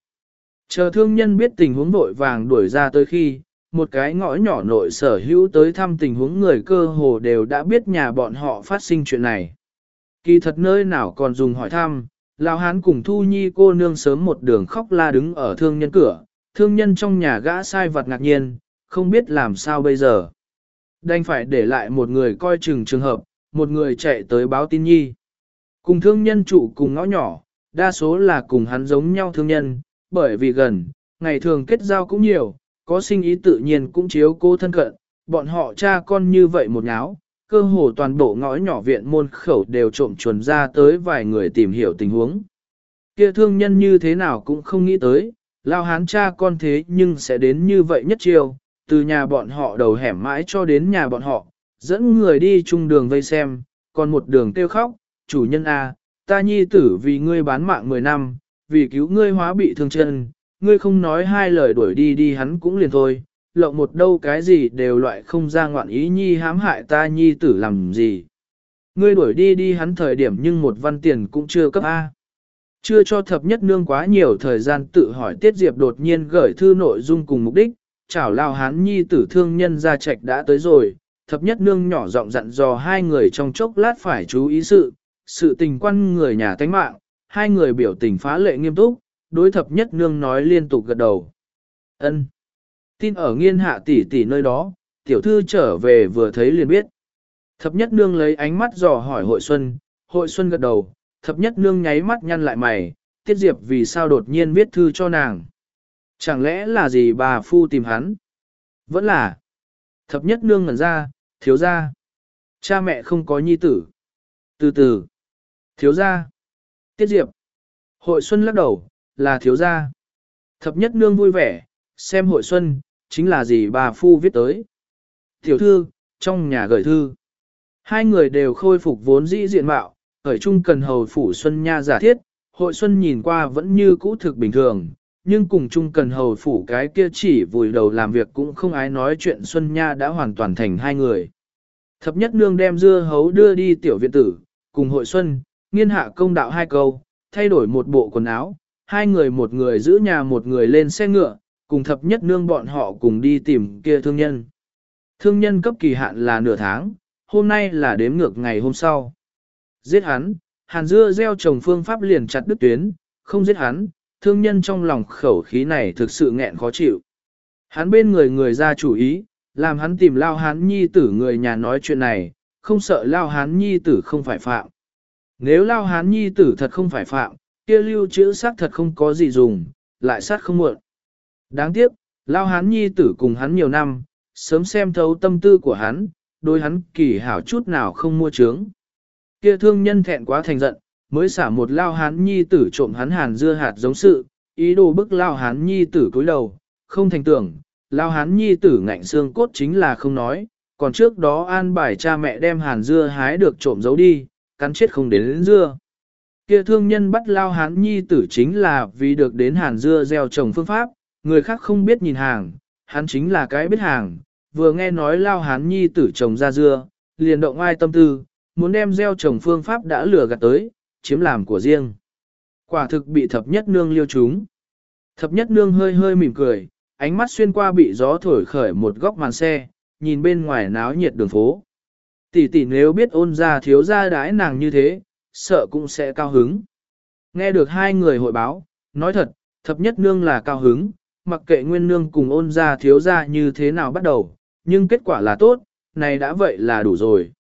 Chờ thương nhân biết tình huống vội vàng đuổi ra tới khi, một cái ngõ nhỏ nội sở hữu tới thăm tình huống người cơ hồ đều đã biết nhà bọn họ phát sinh chuyện này. Kỳ thật nơi nào còn dùng hỏi thăm, Lão hán cùng Thu Nhi cô nương sớm một đường khóc la đứng ở thương nhân cửa, thương nhân trong nhà gã sai vật ngạc nhiên, không biết làm sao bây giờ. Đành phải để lại một người coi chừng trường hợp, một người chạy tới báo tin nhi. Cùng thương nhân trụ cùng ngõ nhỏ, đa số là cùng hắn giống nhau thương nhân, bởi vì gần, ngày thường kết giao cũng nhiều, có sinh ý tự nhiên cũng chiếu cô thân cận, bọn họ cha con như vậy một ngáo, cơ hồ toàn bộ ngõ nhỏ viện môn khẩu đều trộm chuồn ra tới vài người tìm hiểu tình huống. Kia thương nhân như thế nào cũng không nghĩ tới, lao hán cha con thế nhưng sẽ đến như vậy nhất chiều, từ nhà bọn họ đầu hẻm mãi cho đến nhà bọn họ, dẫn người đi chung đường vây xem, còn một đường kêu khóc, chủ nhân A, à, ta nhi tử vì ngươi bán mạng 10 năm, vì cứu ngươi hóa bị thương chân, ngươi không nói hai lời đuổi đi đi hắn cũng liền thôi, lộng một đâu cái gì đều loại không ra ngoạn ý nhi hãm hại ta nhi tử làm gì. Ngươi đuổi đi đi hắn thời điểm nhưng một văn tiền cũng chưa cấp A. Chưa cho thập nhất nương quá nhiều thời gian tự hỏi Tiết Diệp đột nhiên gửi thư nội dung cùng mục đích, chảo lao hán nhi tử thương nhân ra trạch đã tới rồi, thập nhất nương nhỏ giọng dặn dò hai người trong chốc lát phải chú ý sự, sự tình quan người nhà tánh mạng, hai người biểu tình phá lệ nghiêm túc, đối thập nhất nương nói liên tục gật đầu. ân Tin ở nghiên hạ tỷ tỷ nơi đó, tiểu thư trở về vừa thấy liền biết. Thập nhất nương lấy ánh mắt dò hỏi hội xuân, hội xuân gật đầu, thập nhất nương nháy mắt nhăn lại mày, tiết diệp vì sao đột nhiên viết thư cho nàng. Chẳng lẽ là gì bà phu tìm hắn? Vẫn là. Thập nhất nương ngẩn ra, thiếu ra. Cha mẹ không có nhi tử. Từ từ. Thiếu gia. Tiết Diệp. Hội Xuân lắc đầu, là thiếu gia. Thập nhất nương vui vẻ, xem hội Xuân, chính là gì bà Phu viết tới. Tiểu thư, trong nhà gửi thư. Hai người đều khôi phục vốn dĩ diện mạo, khởi chung cần hầu phủ Xuân Nha giả thiết, hội Xuân nhìn qua vẫn như cũ thực bình thường, nhưng cùng chung cần hầu phủ cái kia chỉ vùi đầu làm việc cũng không ai nói chuyện Xuân Nha đã hoàn toàn thành hai người. Thập nhất nương đem dưa hấu đưa đi tiểu viện tử, cùng hội Xuân, nghiên hạ công đạo hai câu, thay đổi một bộ quần áo, hai người một người giữ nhà một người lên xe ngựa, cùng thập nhất nương bọn họ cùng đi tìm kia thương nhân. Thương nhân cấp kỳ hạn là nửa tháng, hôm nay là đếm ngược ngày hôm sau. Giết hắn, hàn dưa gieo trồng phương pháp liền chặt đứt tuyến, không giết hắn, thương nhân trong lòng khẩu khí này thực sự nghẹn khó chịu. Hắn bên người người ra chủ ý, làm hắn tìm lao hán nhi tử người nhà nói chuyện này, không sợ lao hán nhi tử không phải phạm. Nếu lao hán nhi tử thật không phải phạm, kia lưu chữ xác thật không có gì dùng, lại sát không muộn. Đáng tiếc, lao hán nhi tử cùng hắn nhiều năm, sớm xem thấu tâm tư của hắn, đối hắn kỳ hảo chút nào không mua trướng. Kia thương nhân thẹn quá thành giận, mới xả một lao hán nhi tử trộm hắn hàn dưa hạt giống sự, ý đồ bức lao hán nhi tử cúi đầu, không thành tưởng, lao hán nhi tử ngạnh xương cốt chính là không nói, còn trước đó an bài cha mẹ đem hàn dưa hái được trộm giấu đi, cắn chết không đến, đến dưa. Kia thương nhân bắt lao hán nhi tử chính là vì được đến hàn dưa gieo trồng phương pháp, người khác không biết nhìn hàng, hắn chính là cái biết hàng, vừa nghe nói lao hán nhi tử trồng ra dưa, liền động ai tâm tư, muốn đem gieo trồng phương pháp đã lừa gạt tới, chiếm làm của riêng. Quả thực bị thập nhất nương liêu chúng. Thập nhất nương hơi hơi mỉm cười, ánh mắt xuyên qua bị gió thổi khởi một góc màn xe, nhìn bên ngoài náo nhiệt đường phố. Tỷ tỷ nếu biết ôn ra thiếu ra đái nàng như thế, sợ cũng sẽ cao hứng. Nghe được hai người hội báo, nói thật, thập nhất nương là cao hứng, mặc kệ nguyên nương cùng ôn ra thiếu ra như thế nào bắt đầu, nhưng kết quả là tốt, này đã vậy là đủ rồi.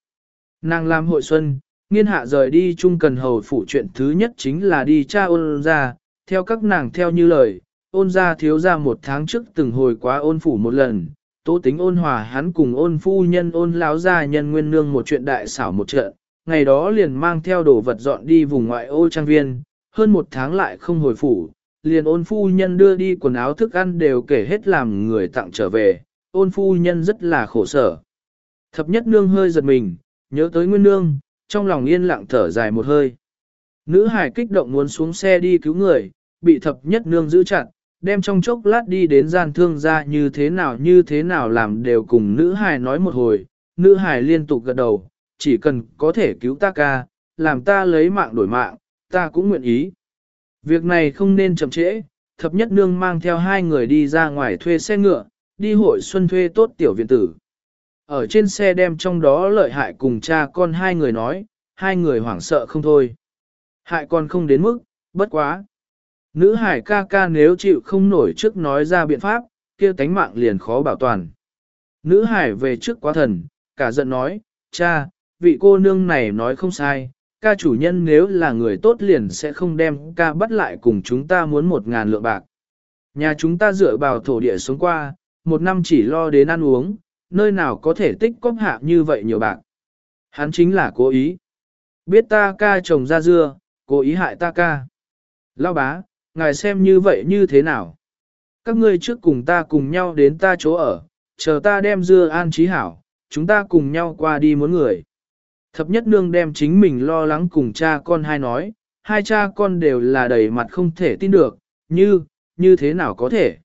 Nàng làm hội xuân, nghiên hạ rời đi chung cần hầu phủ chuyện thứ nhất chính là đi cha ôn ra, theo các nàng theo như lời, ôn ra thiếu ra một tháng trước từng hồi quá ôn phủ một lần, tố tính ôn hòa hắn cùng ôn phu nhân ôn láo gia nhân nguyên nương một chuyện đại xảo một trận, ngày đó liền mang theo đồ vật dọn đi vùng ngoại ô trang viên, hơn một tháng lại không hồi phủ, liền ôn phu nhân đưa đi quần áo thức ăn đều kể hết làm người tặng trở về, ôn phu nhân rất là khổ sở. Thập nhất nương hơi giật mình, nhớ tới nguyên nương, trong lòng yên lặng thở dài một hơi. Nữ hải kích động muốn xuống xe đi cứu người, bị thập nhất nương giữ chặt, đem trong chốc lát đi đến gian thương ra như thế nào như thế nào làm đều cùng nữ hải nói một hồi, nữ hải liên tục gật đầu, chỉ cần có thể cứu ta ca, làm ta lấy mạng đổi mạng, ta cũng nguyện ý. Việc này không nên chậm trễ, thập nhất nương mang theo hai người đi ra ngoài thuê xe ngựa, đi hội xuân thuê tốt tiểu viện tử. Ở trên xe đem trong đó lợi hại cùng cha con hai người nói, hai người hoảng sợ không thôi. Hại còn không đến mức, bất quá. Nữ hải ca ca nếu chịu không nổi trước nói ra biện pháp, kia tánh mạng liền khó bảo toàn. Nữ hải về trước quá thần, cả giận nói, cha, vị cô nương này nói không sai, ca chủ nhân nếu là người tốt liền sẽ không đem ca bắt lại cùng chúng ta muốn một ngàn lượng bạc. Nhà chúng ta dựa vào thổ địa sống qua, một năm chỉ lo đến ăn uống, nơi nào có thể tích cóp hạ như vậy nhiều bạc. Hắn chính là cố ý. Biết ta ca chồng ra dưa, cố ý hại ta ca. Lao bá, ngài xem như vậy như thế nào? Các ngươi trước cùng ta cùng nhau đến ta chỗ ở, chờ ta đem dưa an trí hảo, chúng ta cùng nhau qua đi muốn người. Thập nhất nương đem chính mình lo lắng cùng cha con hai nói, hai cha con đều là đầy mặt không thể tin được, như, như thế nào có thể.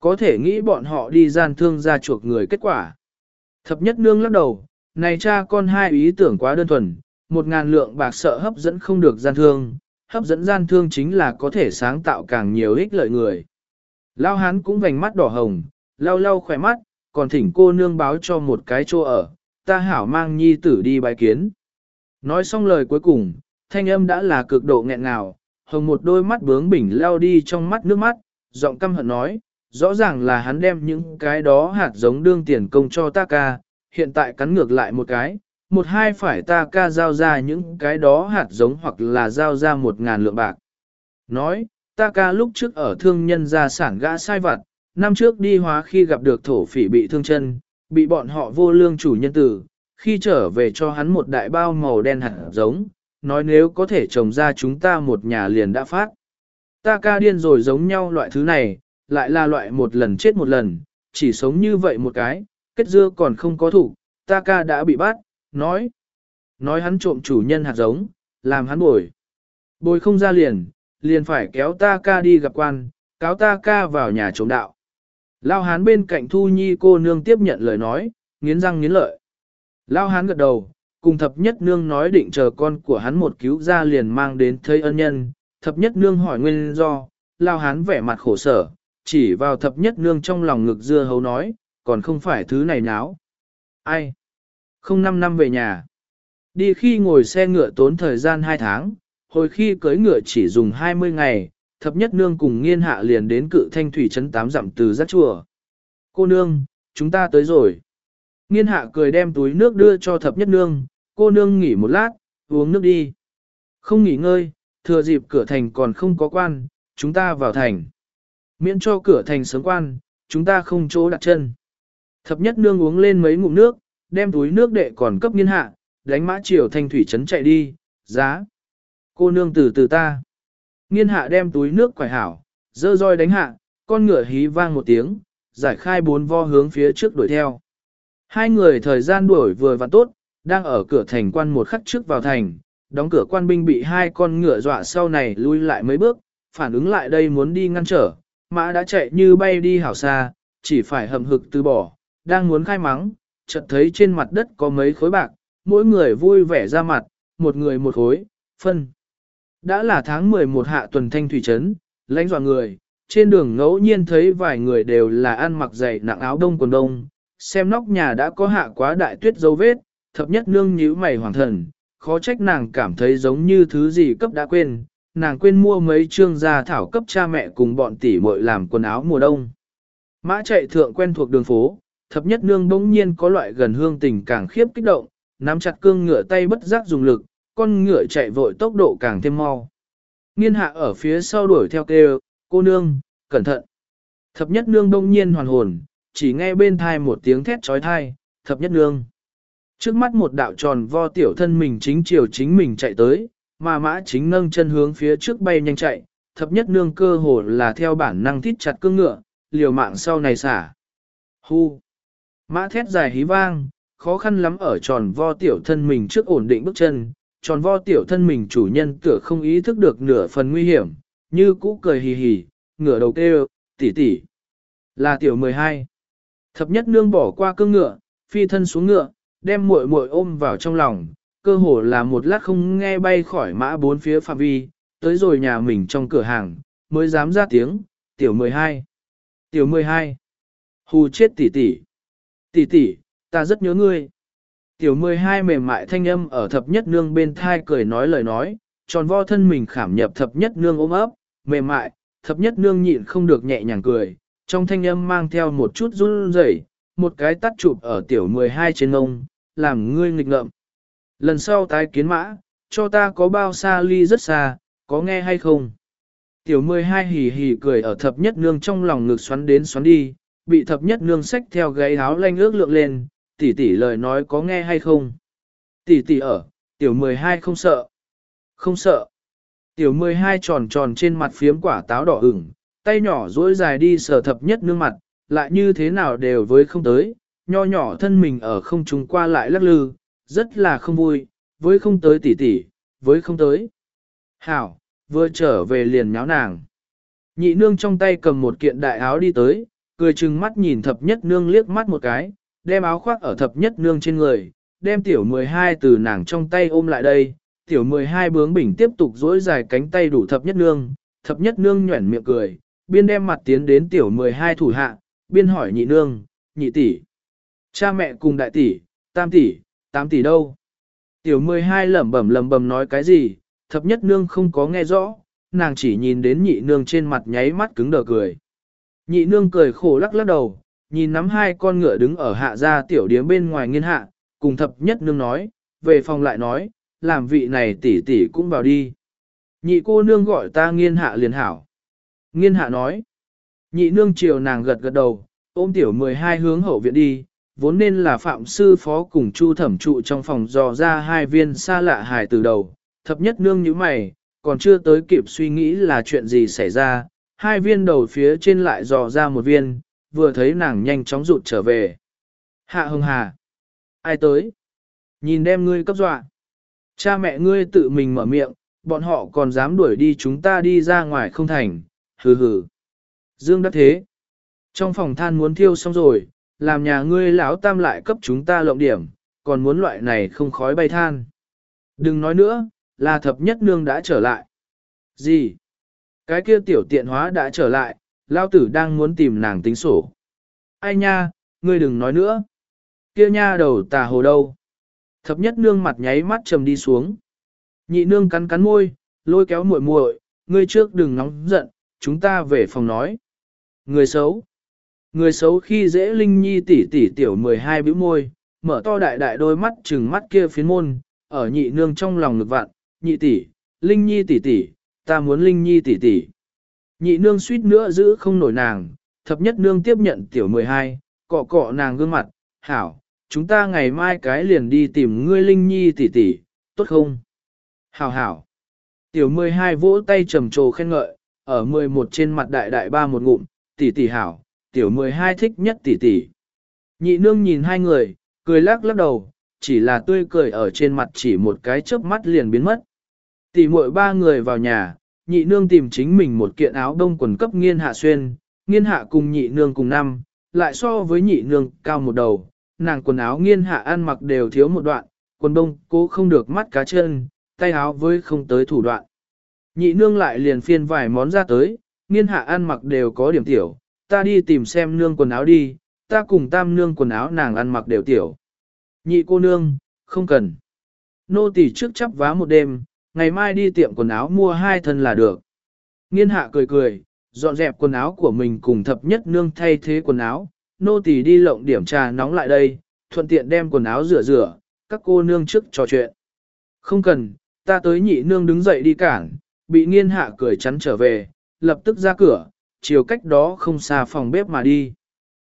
Có thể nghĩ bọn họ đi gian thương ra chuộc người kết quả. Thập nhất nương lắc đầu, này cha con hai ý tưởng quá đơn thuần, một ngàn lượng bạc sợ hấp dẫn không được gian thương, hấp dẫn gian thương chính là có thể sáng tạo càng nhiều ích lợi người. Lao hán cũng vành mắt đỏ hồng, lau lau khỏe mắt, còn thỉnh cô nương báo cho một cái chỗ ở, ta hảo mang nhi tử đi bài kiến. Nói xong lời cuối cùng, thanh âm đã là cực độ nghẹn ngào, hồng một đôi mắt bướng bỉnh lao đi trong mắt nước mắt, giọng căm hận nói, rõ ràng là hắn đem những cái đó hạt giống đương tiền công cho ta ca, hiện tại cắn ngược lại một cái, một hai phải ta ca giao ra những cái đó hạt giống hoặc là giao ra một ngàn lượng bạc. Nói, ta ca lúc trước ở thương nhân gia sản gã sai vặt, năm trước đi hóa khi gặp được thổ phỉ bị thương chân, bị bọn họ vô lương chủ nhân tử, khi trở về cho hắn một đại bao màu đen hạt giống, nói nếu có thể trồng ra chúng ta một nhà liền đã phát. Ta ca điên rồi giống nhau loại thứ này, lại là loại một lần chết một lần, chỉ sống như vậy một cái, kết dưa còn không có thủ, ta ca đã bị bắt, nói. Nói hắn trộm chủ nhân hạt giống, làm hắn bồi. Bồi không ra liền, liền phải kéo ta ca đi gặp quan, cáo ta ca vào nhà trộm đạo. Lao hán bên cạnh Thu Nhi cô nương tiếp nhận lời nói, nghiến răng nghiến lợi. Lao hán gật đầu, cùng thập nhất nương nói định chờ con của hắn một cứu ra liền mang đến thấy ân nhân. Thập nhất nương hỏi nguyên do, Lao hán vẻ mặt khổ sở, chỉ vào thập nhất nương trong lòng ngực dưa hấu nói, còn không phải thứ này náo. Ai? Không năm năm về nhà. Đi khi ngồi xe ngựa tốn thời gian 2 tháng, hồi khi cưới ngựa chỉ dùng 20 ngày, thập nhất nương cùng nghiên hạ liền đến cự thanh thủy trấn tám dặm từ giác chùa. Cô nương, chúng ta tới rồi. Nghiên hạ cười đem túi nước đưa cho thập nhất nương, cô nương nghỉ một lát, uống nước đi. Không nghỉ ngơi, thừa dịp cửa thành còn không có quan, chúng ta vào thành. Miễn cho cửa thành sớm quan, chúng ta không chỗ đặt chân. Thập nhất nương uống lên mấy ngụm nước, đem túi nước đệ còn cấp nghiên hạ, đánh mã chiều thanh thủy trấn chạy đi, giá. Cô nương từ từ ta. Nghiên hạ đem túi nước quải hảo, dơ roi đánh hạ, con ngựa hí vang một tiếng, giải khai bốn vo hướng phía trước đuổi theo. Hai người thời gian đuổi vừa và tốt, đang ở cửa thành quan một khắc trước vào thành, đóng cửa quan binh bị hai con ngựa dọa sau này lui lại mấy bước, phản ứng lại đây muốn đi ngăn trở, mã đã chạy như bay đi hảo xa, chỉ phải hầm hực từ bỏ, đang muốn khai mắng, chợt thấy trên mặt đất có mấy khối bạc, mỗi người vui vẻ ra mặt, một người một khối, phân. Đã là tháng 11 hạ tuần thanh thủy trấn, lãnh dọa người, trên đường ngẫu nhiên thấy vài người đều là ăn mặc dày nặng áo đông quần đông, xem nóc nhà đã có hạ quá đại tuyết dấu vết, thập nhất nương nhíu mày hoàng thần, khó trách nàng cảm thấy giống như thứ gì cấp đã quên, nàng quên mua mấy trương gia thảo cấp cha mẹ cùng bọn tỷ muội làm quần áo mùa đông. Mã chạy thượng quen thuộc đường phố, thập nhất nương bỗng nhiên có loại gần hương tình càng khiếp kích động, nắm chặt cương ngựa tay bất giác dùng lực, con ngựa chạy vội tốc độ càng thêm mau. Nghiên hạ ở phía sau đuổi theo kêu, cô nương, cẩn thận. Thập nhất nương đông nhiên hoàn hồn, chỉ nghe bên thai một tiếng thét trói thai, thập nhất nương. Trước mắt một đạo tròn vo tiểu thân mình chính chiều chính mình chạy tới, mà mã chính nâng chân hướng phía trước bay nhanh chạy, thập nhất nương cơ hồ là theo bản năng thít chặt cương ngựa, liều mạng sau này xả. Hu! Mã thét dài hí vang, khó khăn lắm ở tròn vo tiểu thân mình trước ổn định bước chân, tròn vo tiểu thân mình chủ nhân tựa không ý thức được nửa phần nguy hiểm, như cũ cười hì hì, ngửa đầu kêu, tỷ tỷ, là tiểu 12. Thập nhất nương bỏ qua cương ngựa, phi thân xuống ngựa, đem muội muội ôm vào trong lòng, cơ hồ là một lát không nghe bay khỏi mã bốn phía phạm vi, tới rồi nhà mình trong cửa hàng, mới dám ra tiếng, tiểu 12. Tiểu 12. Hù chết tỷ tỷ. Tỷ tỷ, ta rất nhớ ngươi. Tiểu 12 mềm mại thanh âm ở thập nhất nương bên thai cười nói lời nói, tròn vo thân mình khảm nhập thập nhất nương ôm ấp, mềm mại, thập nhất nương nhịn không được nhẹ nhàng cười, trong thanh âm mang theo một chút run rẩy, một cái tắt chụp ở tiểu 12 trên ngông, làm ngươi nghịch ngợm. Lần sau tái kiến mã, cho ta có bao xa ly rất xa, có nghe hay không? Tiểu 12 hì hì cười ở thập nhất nương trong lòng ngực xoắn đến xoắn đi, bị thập nhất nương sách theo gáy áo lanh ước lượng lên, tỷ tỷ lời nói có nghe hay không? Tỷ tỷ ở, tiểu 12 không sợ. Không sợ. Tiểu 12 tròn tròn trên mặt phiếm quả táo đỏ ửng, tay nhỏ duỗi dài đi sờ thập nhất nương mặt, lại như thế nào đều với không tới, nho nhỏ thân mình ở không trung qua lại lắc lư, rất là không vui, với không tới tỷ tỷ, với không tới. Hảo, vừa trở về liền nháo nàng. Nhị nương trong tay cầm một kiện đại áo đi tới, cười chừng mắt nhìn thập nhất nương liếc mắt một cái, đem áo khoác ở thập nhất nương trên người, đem tiểu 12 từ nàng trong tay ôm lại đây, tiểu 12 bướng bỉnh tiếp tục dỗi dài cánh tay đủ thập nhất nương, thập nhất nương nhuẩn miệng cười, biên đem mặt tiến đến tiểu 12 thủ hạ, biên hỏi nhị nương, nhị tỷ, cha mẹ cùng đại tỷ, tam tỷ, tám tỷ đâu? Tiểu 12 lẩm bẩm lẩm bẩm nói cái gì, thập nhất nương không có nghe rõ, nàng chỉ nhìn đến nhị nương trên mặt nháy mắt cứng đờ cười. Nhị nương cười khổ lắc lắc đầu, nhìn nắm hai con ngựa đứng ở hạ gia tiểu điếm bên ngoài nghiên hạ, cùng thập nhất nương nói, về phòng lại nói, làm vị này tỷ tỷ cũng vào đi. Nhị cô nương gọi ta nghiên hạ liền hảo. Nghiên hạ nói, nhị nương chiều nàng gật gật đầu, ôm tiểu 12 hướng hậu viện đi, vốn nên là phạm sư phó cùng chu thẩm trụ trong phòng dò ra hai viên xa lạ hài từ đầu, thập nhất nương như mày, còn chưa tới kịp suy nghĩ là chuyện gì xảy ra, hai viên đầu phía trên lại dò ra một viên, vừa thấy nàng nhanh chóng rụt trở về. Hạ hồng hà. Ai tới? Nhìn đem ngươi cấp dọa. Cha mẹ ngươi tự mình mở miệng, bọn họ còn dám đuổi đi chúng ta đi ra ngoài không thành, hừ hừ. Dương đắc thế. Trong phòng than muốn thiêu xong rồi, làm nhà ngươi lão tam lại cấp chúng ta lộng điểm, còn muốn loại này không khói bay than. Đừng nói nữa, là thập nhất nương đã trở lại. Gì? Cái kia tiểu tiện hóa đã trở lại, lao tử đang muốn tìm nàng tính sổ. Ai nha, ngươi đừng nói nữa. Kia nha đầu tà hồ đâu? Thập nhất nương mặt nháy mắt trầm đi xuống. Nhị nương cắn cắn môi, lôi kéo muội muội, ngươi trước đừng nóng giận, chúng ta về phòng nói. Người xấu. Người xấu khi dễ linh nhi tỷ tỷ tiểu 12 bĩu môi, mở to đại đại đôi mắt trừng mắt kia phiến môn, ở nhị nương trong lòng ngực vạn, nhị tỷ, linh nhi tỷ tỷ, ta muốn linh nhi tỷ tỷ. Nhị nương suýt nữa giữ không nổi nàng, thập nhất nương tiếp nhận tiểu 12, cọ cọ nàng gương mặt, hảo, chúng ta ngày mai cái liền đi tìm ngươi linh nhi tỷ tỷ, tốt không? Hảo hảo. Tiểu 12 vỗ tay trầm trồ khen ngợi, ở 11 trên mặt đại đại ba một ngụm, tỷ tỷ hảo, tiểu 12 thích nhất tỷ tỷ. Nhị nương nhìn hai người, cười lắc lắc đầu, chỉ là tươi cười ở trên mặt chỉ một cái chớp mắt liền biến mất. Tỷ muội ba người vào nhà, nhị nương tìm chính mình một kiện áo đông quần cấp nghiên hạ xuyên, nghiên hạ cùng nhị nương cùng năm, lại so với nhị nương cao một đầu, nàng quần áo nghiên hạ ăn mặc đều thiếu một đoạn, quần đông cố không được mắt cá chân, tay áo với không tới thủ đoạn. Nhị nương lại liền phiên vài món ra tới, nghiên hạ ăn mặc đều có điểm tiểu, ta đi tìm xem nương quần áo đi, ta cùng tam nương quần áo nàng ăn mặc đều tiểu. Nhị cô nương, không cần. Nô tỳ trước chấp vá một đêm, ngày mai đi tiệm quần áo mua hai thân là được. Nghiên hạ cười cười, dọn dẹp quần áo của mình cùng thập nhất nương thay thế quần áo, nô tỳ đi lộng điểm trà nóng lại đây, thuận tiện đem quần áo rửa rửa, các cô nương trước trò chuyện. Không cần, ta tới nhị nương đứng dậy đi cản, bị nghiên hạ cười chắn trở về, lập tức ra cửa, chiều cách đó không xa phòng bếp mà đi.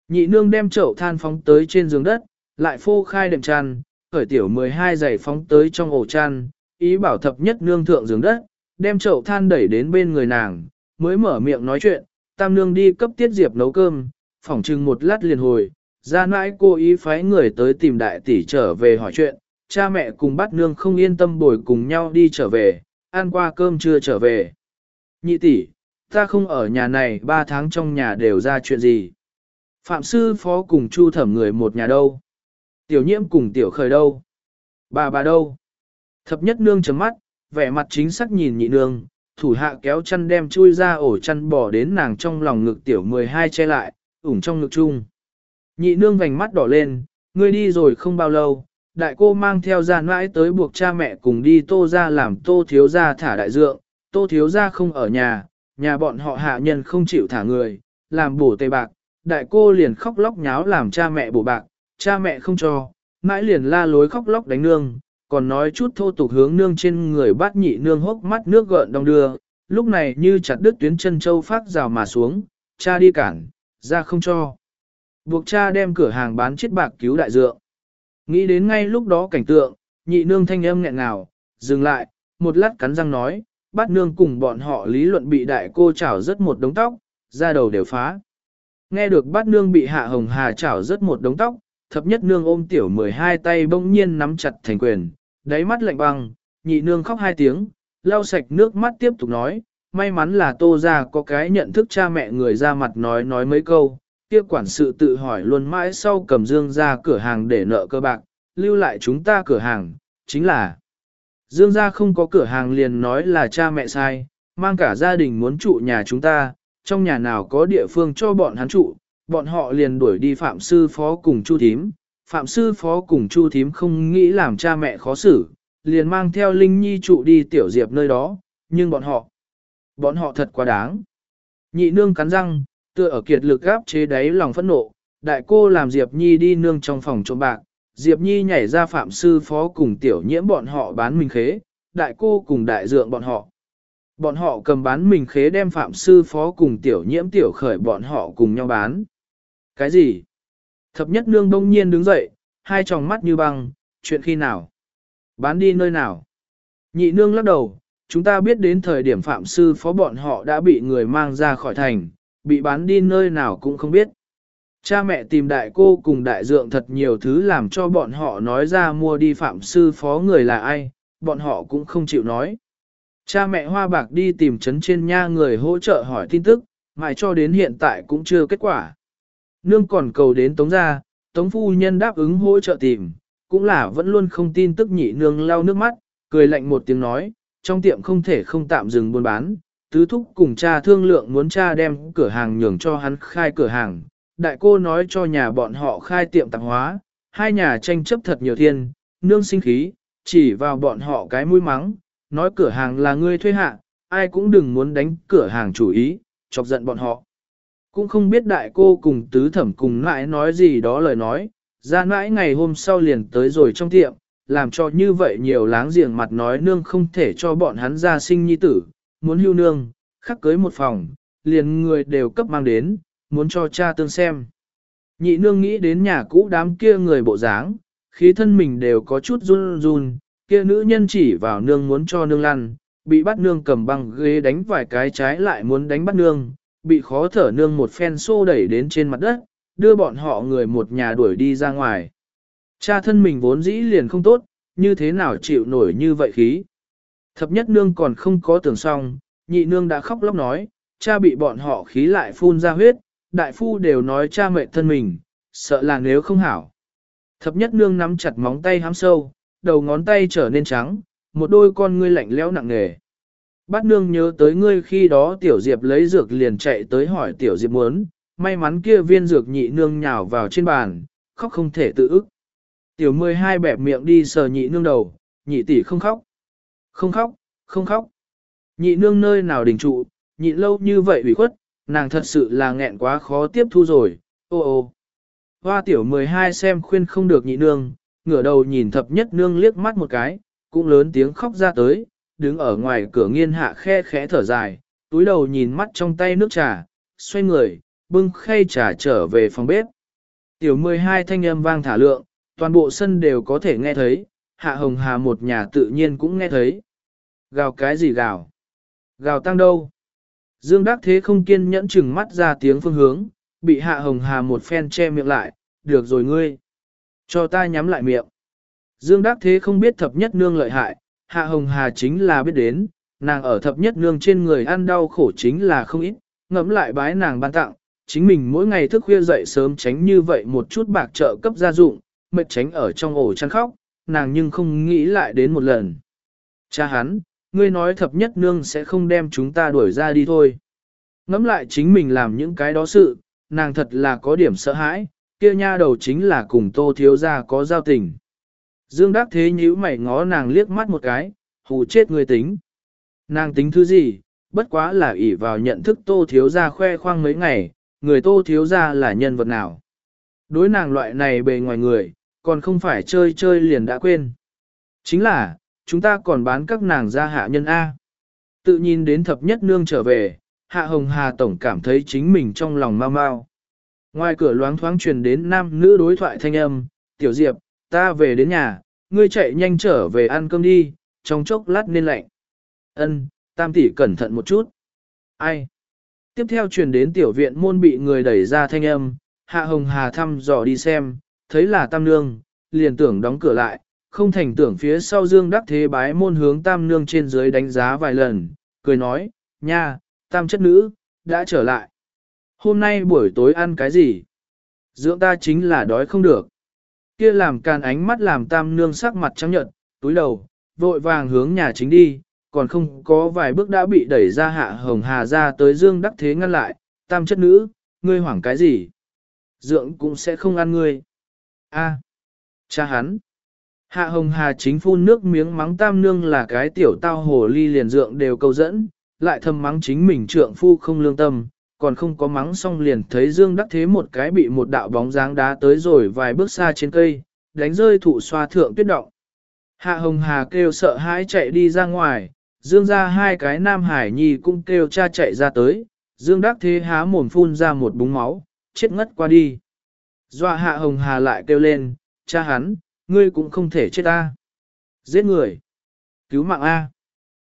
Nhị nương đem chậu than phóng tới trên giường đất, lại phô khai đệm chăn, khởi tiểu 12 giày phóng tới trong ổ chăn, ý bảo thập nhất nương thượng giường đất, đem chậu than đẩy đến bên người nàng, mới mở miệng nói chuyện, tam nương đi cấp tiết diệp nấu cơm, phỏng chừng một lát liền hồi, ra nãi cô ý phái người tới tìm đại tỷ trở về hỏi chuyện, cha mẹ cùng bắt nương không yên tâm bồi cùng nhau đi trở về, ăn qua cơm chưa trở về. Nhị tỷ, ta không ở nhà này ba tháng trong nhà đều ra chuyện gì. Phạm sư phó cùng chu thẩm người một nhà đâu. Tiểu nhiễm cùng tiểu khởi đâu. Bà bà đâu. Thập nhất nương chấm mắt, vẻ mặt chính xác nhìn nhị nương, thủ hạ kéo chăn đem chui ra ổ chăn bỏ đến nàng trong lòng ngực tiểu 12 che lại, ủng trong ngực chung. Nhị nương vành mắt đỏ lên, ngươi đi rồi không bao lâu, đại cô mang theo ra mãi tới buộc cha mẹ cùng đi tô ra làm tô thiếu ra thả đại dượng, tô thiếu ra không ở nhà, nhà bọn họ hạ nhân không chịu thả người, làm bổ tây bạc, đại cô liền khóc lóc nháo làm cha mẹ bổ bạc, cha mẹ không cho, mãi liền la lối khóc lóc đánh nương, còn nói chút thô tục hướng nương trên người bắt nhị nương hốc mắt nước gợn đong đưa, lúc này như chặt đứt tuyến chân châu phát rào mà xuống, cha đi cản, ra không cho. Buộc cha đem cửa hàng bán chiếc bạc cứu đại dượng. Nghĩ đến ngay lúc đó cảnh tượng, nhị nương thanh âm nghẹn ngào, dừng lại, một lát cắn răng nói, bắt nương cùng bọn họ lý luận bị đại cô chảo rất một đống tóc, ra đầu đều phá. Nghe được bắt nương bị hạ hồng hà chảo rất một đống tóc, thập nhất nương ôm tiểu 12 tay bỗng nhiên nắm chặt thành quyền, đáy mắt lạnh băng, nhị nương khóc hai tiếng, lau sạch nước mắt tiếp tục nói, may mắn là tô ra có cái nhận thức cha mẹ người ra mặt nói nói mấy câu, kia quản sự tự hỏi luôn mãi sau cầm dương ra cửa hàng để nợ cơ bạc, lưu lại chúng ta cửa hàng, chính là Dương gia không có cửa hàng liền nói là cha mẹ sai, mang cả gia đình muốn trụ nhà chúng ta, trong nhà nào có địa phương cho bọn hắn trụ, bọn họ liền đuổi đi phạm sư phó cùng chu thím. Phạm sư phó cùng chu thím không nghĩ làm cha mẹ khó xử, liền mang theo Linh Nhi trụ đi tiểu diệp nơi đó, nhưng bọn họ, bọn họ thật quá đáng. Nhị nương cắn răng, tựa ở kiệt lực gáp chế đáy lòng phẫn nộ, đại cô làm Diệp Nhi đi nương trong phòng trộm bạc, Diệp Nhi nhảy ra phạm sư phó cùng tiểu nhiễm bọn họ bán mình khế, đại cô cùng đại dượng bọn họ. Bọn họ cầm bán mình khế đem phạm sư phó cùng tiểu nhiễm tiểu khởi bọn họ cùng nhau bán. Cái gì? Thập nhất nương đông nhiên đứng dậy, hai tròng mắt như băng, chuyện khi nào? Bán đi nơi nào? Nhị nương lắc đầu, chúng ta biết đến thời điểm phạm sư phó bọn họ đã bị người mang ra khỏi thành, bị bán đi nơi nào cũng không biết. Cha mẹ tìm đại cô cùng đại dượng thật nhiều thứ làm cho bọn họ nói ra mua đi phạm sư phó người là ai, bọn họ cũng không chịu nói. Cha mẹ hoa bạc đi tìm chấn trên nha người hỗ trợ hỏi tin tức, mãi cho đến hiện tại cũng chưa kết quả. Nương còn cầu đến tống gia, tống phu nhân đáp ứng hỗ trợ tìm, cũng là vẫn luôn không tin tức nhị nương lau nước mắt, cười lạnh một tiếng nói, trong tiệm không thể không tạm dừng buôn bán, tứ thúc cùng cha thương lượng muốn cha đem cửa hàng nhường cho hắn khai cửa hàng. Đại cô nói cho nhà bọn họ khai tiệm tạp hóa, hai nhà tranh chấp thật nhiều thiên, nương sinh khí, chỉ vào bọn họ cái mũi mắng, nói cửa hàng là ngươi thuê hạ, ai cũng đừng muốn đánh cửa hàng chủ ý, chọc giận bọn họ. Cũng không biết đại cô cùng tứ thẩm cùng mãi nói gì đó lời nói, ra mãi ngày hôm sau liền tới rồi trong tiệm, làm cho như vậy nhiều láng giềng mặt nói nương không thể cho bọn hắn ra sinh nhi tử, muốn hưu nương, khắc cưới một phòng, liền người đều cấp mang đến, muốn cho cha tương xem. Nhị nương nghĩ đến nhà cũ đám kia người bộ dáng, khí thân mình đều có chút run run, kia nữ nhân chỉ vào nương muốn cho nương lăn, bị bắt nương cầm băng ghế đánh vài cái trái lại muốn đánh bắt nương, bị khó thở nương một phen xô đẩy đến trên mặt đất, đưa bọn họ người một nhà đuổi đi ra ngoài. Cha thân mình vốn dĩ liền không tốt, như thế nào chịu nổi như vậy khí. Thập nhất nương còn không có tưởng xong, nhị nương đã khóc lóc nói, cha bị bọn họ khí lại phun ra huyết, đại phu đều nói cha mẹ thân mình, sợ là nếu không hảo. Thập nhất nương nắm chặt móng tay hám sâu, đầu ngón tay trở nên trắng, một đôi con ngươi lạnh lẽo nặng nề. Bát nương nhớ tới ngươi khi đó tiểu diệp lấy dược liền chạy tới hỏi tiểu diệp muốn, may mắn kia viên dược nhị nương nhào vào trên bàn, khóc không thể tự ức. Tiểu mười hai bẹp miệng đi sờ nhị nương đầu, nhị tỷ không khóc. Không khóc, không khóc. Nhị nương nơi nào đình trụ, nhị lâu như vậy ủy khuất, nàng thật sự là nghẹn quá khó tiếp thu rồi, ô ô. Hoa tiểu mười hai xem khuyên không được nhị nương, ngửa đầu nhìn thập nhất nương liếc mắt một cái, cũng lớn tiếng khóc ra tới, đứng ở ngoài cửa nghiên hạ khe khẽ thở dài, túi đầu nhìn mắt trong tay nước trà, xoay người, bưng khay trà trở về phòng bếp. Tiểu 12 thanh âm vang thả lượng, toàn bộ sân đều có thể nghe thấy, hạ hồng hà một nhà tự nhiên cũng nghe thấy. Gào cái gì gào? Gào tăng đâu? Dương Đắc Thế không kiên nhẫn chừng mắt ra tiếng phương hướng, bị hạ hồng hà một phen che miệng lại, được rồi ngươi. Cho ta nhắm lại miệng. Dương Đắc Thế không biết thập nhất nương lợi hại, Hạ Hồng Hà chính là biết đến, nàng ở thập nhất nương trên người ăn đau khổ chính là không ít, ngẫm lại bái nàng ban tặng, chính mình mỗi ngày thức khuya dậy sớm tránh như vậy một chút bạc trợ cấp gia dụng, mệt tránh ở trong ổ chăn khóc, nàng nhưng không nghĩ lại đến một lần. Cha hắn, ngươi nói thập nhất nương sẽ không đem chúng ta đuổi ra đi thôi. Ngẫm lại chính mình làm những cái đó sự, nàng thật là có điểm sợ hãi, kia nha đầu chính là cùng tô thiếu gia có giao tình. Dương Đắc Thế nhíu mày ngó nàng liếc mắt một cái, hù chết người tính. Nàng tính thứ gì, bất quá là ỷ vào nhận thức tô thiếu gia khoe khoang mấy ngày, người tô thiếu gia là nhân vật nào. Đối nàng loại này bề ngoài người, còn không phải chơi chơi liền đã quên. Chính là, chúng ta còn bán các nàng ra hạ nhân A. Tự nhìn đến thập nhất nương trở về, hạ hồng hà tổng cảm thấy chính mình trong lòng mau mau. Ngoài cửa loáng thoáng truyền đến nam nữ đối thoại thanh âm, tiểu diệp, ta về đến nhà, ngươi chạy nhanh trở về ăn cơm đi, trong chốc lát nên lạnh. Ân, tam tỷ cẩn thận một chút. Ai? Tiếp theo truyền đến tiểu viện môn bị người đẩy ra thanh âm, hạ hồng hà thăm dò đi xem, thấy là tam nương, liền tưởng đóng cửa lại, không thành tưởng phía sau dương đắc thế bái môn hướng tam nương trên dưới đánh giá vài lần, cười nói, nha, tam chất nữ, đã trở lại. Hôm nay buổi tối ăn cái gì? Dưỡng ta chính là đói không được. Kia làm càn ánh mắt làm tam nương sắc mặt trắng nhợt, túi đầu, vội vàng hướng nhà chính đi, còn không có vài bước đã bị đẩy ra hạ hồng hà ra tới dương đắc thế ngăn lại, tam chất nữ, ngươi hoảng cái gì? Dượng cũng sẽ không ăn ngươi. A, cha hắn. Hạ hồng hà chính phun nước miếng mắng tam nương là cái tiểu tao hồ ly liền dượng đều câu dẫn, lại thầm mắng chính mình trượng phu không lương tâm, còn không có mắng xong liền thấy Dương Đắc Thế một cái bị một đạo bóng dáng đá tới rồi vài bước xa trên cây, đánh rơi thụ xoa thượng tuyết động. Hạ Hồng Hà kêu sợ hãi chạy đi ra ngoài, Dương ra hai cái nam hải nhi cũng kêu cha chạy ra tới, Dương Đắc Thế há mồm phun ra một búng máu, chết ngất qua đi. Dọa hạ hồng hà lại kêu lên, cha hắn, ngươi cũng không thể chết ta. Giết người. Cứu mạng A.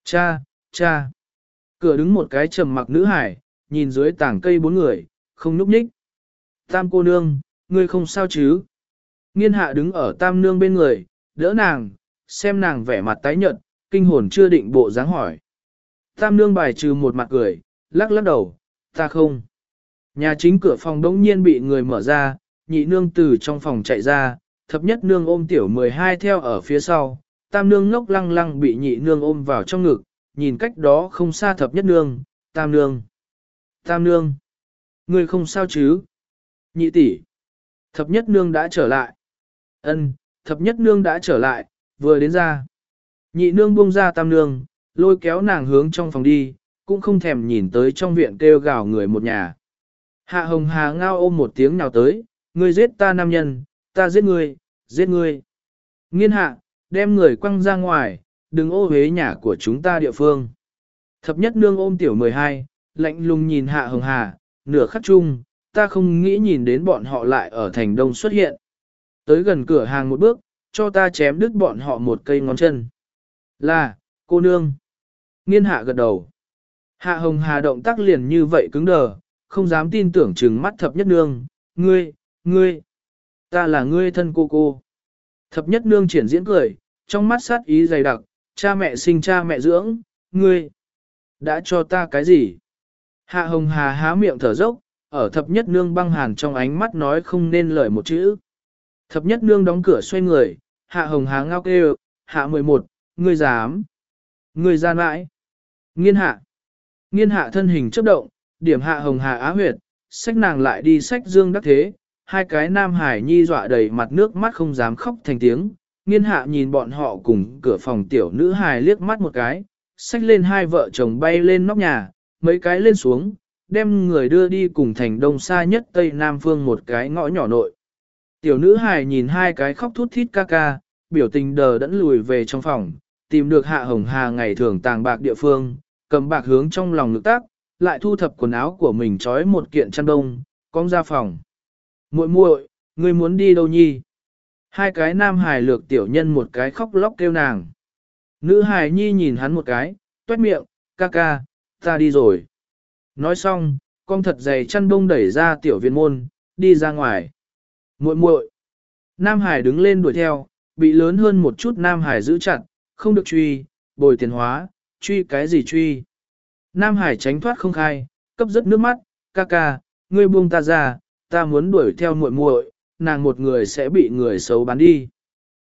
Cha, cha. Cửa đứng một cái trầm mặc nữ hải, nhìn dưới tảng cây bốn người, không núp nhích. Tam cô nương, ngươi không sao chứ? Nghiên hạ đứng ở tam nương bên người, đỡ nàng, xem nàng vẻ mặt tái nhợt, kinh hồn chưa định bộ dáng hỏi. Tam nương bài trừ một mặt cười, lắc lắc đầu, ta không. Nhà chính cửa phòng đống nhiên bị người mở ra, nhị nương từ trong phòng chạy ra, thập nhất nương ôm tiểu 12 theo ở phía sau, tam nương ngốc lăng lăng bị nhị nương ôm vào trong ngực, nhìn cách đó không xa thập nhất nương, tam nương. Tam nương, người không sao chứ? Nhị tỷ, thập nhất nương đã trở lại. Ân, thập nhất nương đã trở lại, vừa đến ra. Nhị nương buông ra tam nương, lôi kéo nàng hướng trong phòng đi, cũng không thèm nhìn tới trong viện kêu gào người một nhà. Hạ hồng hà ngao ôm một tiếng nào tới, ngươi giết ta nam nhân, ta giết ngươi, giết ngươi. Nghiên hạ, đem người quăng ra ngoài, đừng ô hế nhà của chúng ta địa phương. Thập nhất nương ôm tiểu 12, lạnh lùng nhìn hạ hồng hà, nửa khắc chung, ta không nghĩ nhìn đến bọn họ lại ở thành đông xuất hiện. Tới gần cửa hàng một bước, cho ta chém đứt bọn họ một cây ngón chân. Là, cô nương. Nghiên hạ gật đầu. Hạ hồng hà động tác liền như vậy cứng đờ, không dám tin tưởng chừng mắt thập nhất nương. Ngươi, ngươi, ta là ngươi thân cô cô. Thập nhất nương triển diễn cười, trong mắt sát ý dày đặc, cha mẹ sinh cha mẹ dưỡng, ngươi, đã cho ta cái gì? Hạ hồng hà há miệng thở dốc, ở thập nhất nương băng hàn trong ánh mắt nói không nên lời một chữ. Thập nhất nương đóng cửa xoay người, hạ hồng hà ngao kêu, hạ 11, ngươi dám, ngươi gian mãi. Nghiên hạ, nghiên hạ thân hình chấp động, điểm hạ hồng hà á huyệt, sách nàng lại đi sách dương đắc thế, hai cái nam hải nhi dọa đầy mặt nước mắt không dám khóc thành tiếng, nghiên hạ nhìn bọn họ cùng cửa phòng tiểu nữ hài liếc mắt một cái, sách lên hai vợ chồng bay lên nóc nhà, mấy cái lên xuống, đem người đưa đi cùng thành đông xa nhất tây nam phương một cái ngõ nhỏ nội. Tiểu nữ hài nhìn hai cái khóc thút thít ca ca, biểu tình đờ đẫn lùi về trong phòng, tìm được hạ hồng hà ngày thường tàng bạc địa phương, cầm bạc hướng trong lòng ngực tác, lại thu thập quần áo của mình trói một kiện chăn đông, cong ra phòng. muội muội, ngươi muốn đi đâu nhi? Hai cái nam hài lược tiểu nhân một cái khóc lóc kêu nàng. Nữ hài nhi nhìn hắn một cái, tuét miệng, ca ca, ta đi rồi. Nói xong, con thật dày chăn bông đẩy ra tiểu viên môn, đi ra ngoài. muội muội Nam hải đứng lên đuổi theo, bị lớn hơn một chút Nam hải giữ chặt, không được truy, bồi tiền hóa, truy cái gì truy. Nam hải tránh thoát không khai, cấp rất nước mắt, ca ca, ngươi buông ta ra, ta muốn đuổi theo muội muội, nàng một người sẽ bị người xấu bán đi.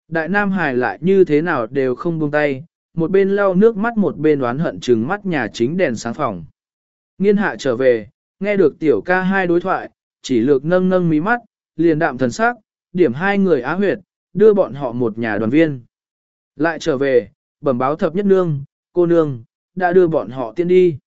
Đại Nam Hải lại như thế nào đều không buông tay, một bên lau nước mắt một bên oán hận trừng mắt nhà chính đèn sáng phòng. Nghiên hạ trở về, nghe được tiểu ca hai đối thoại, chỉ lược nâng nâng mí mắt, liền đạm thần sắc, điểm hai người á huyệt, đưa bọn họ một nhà đoàn viên. Lại trở về, bẩm báo thập nhất nương, cô nương, đã đưa bọn họ tiên đi.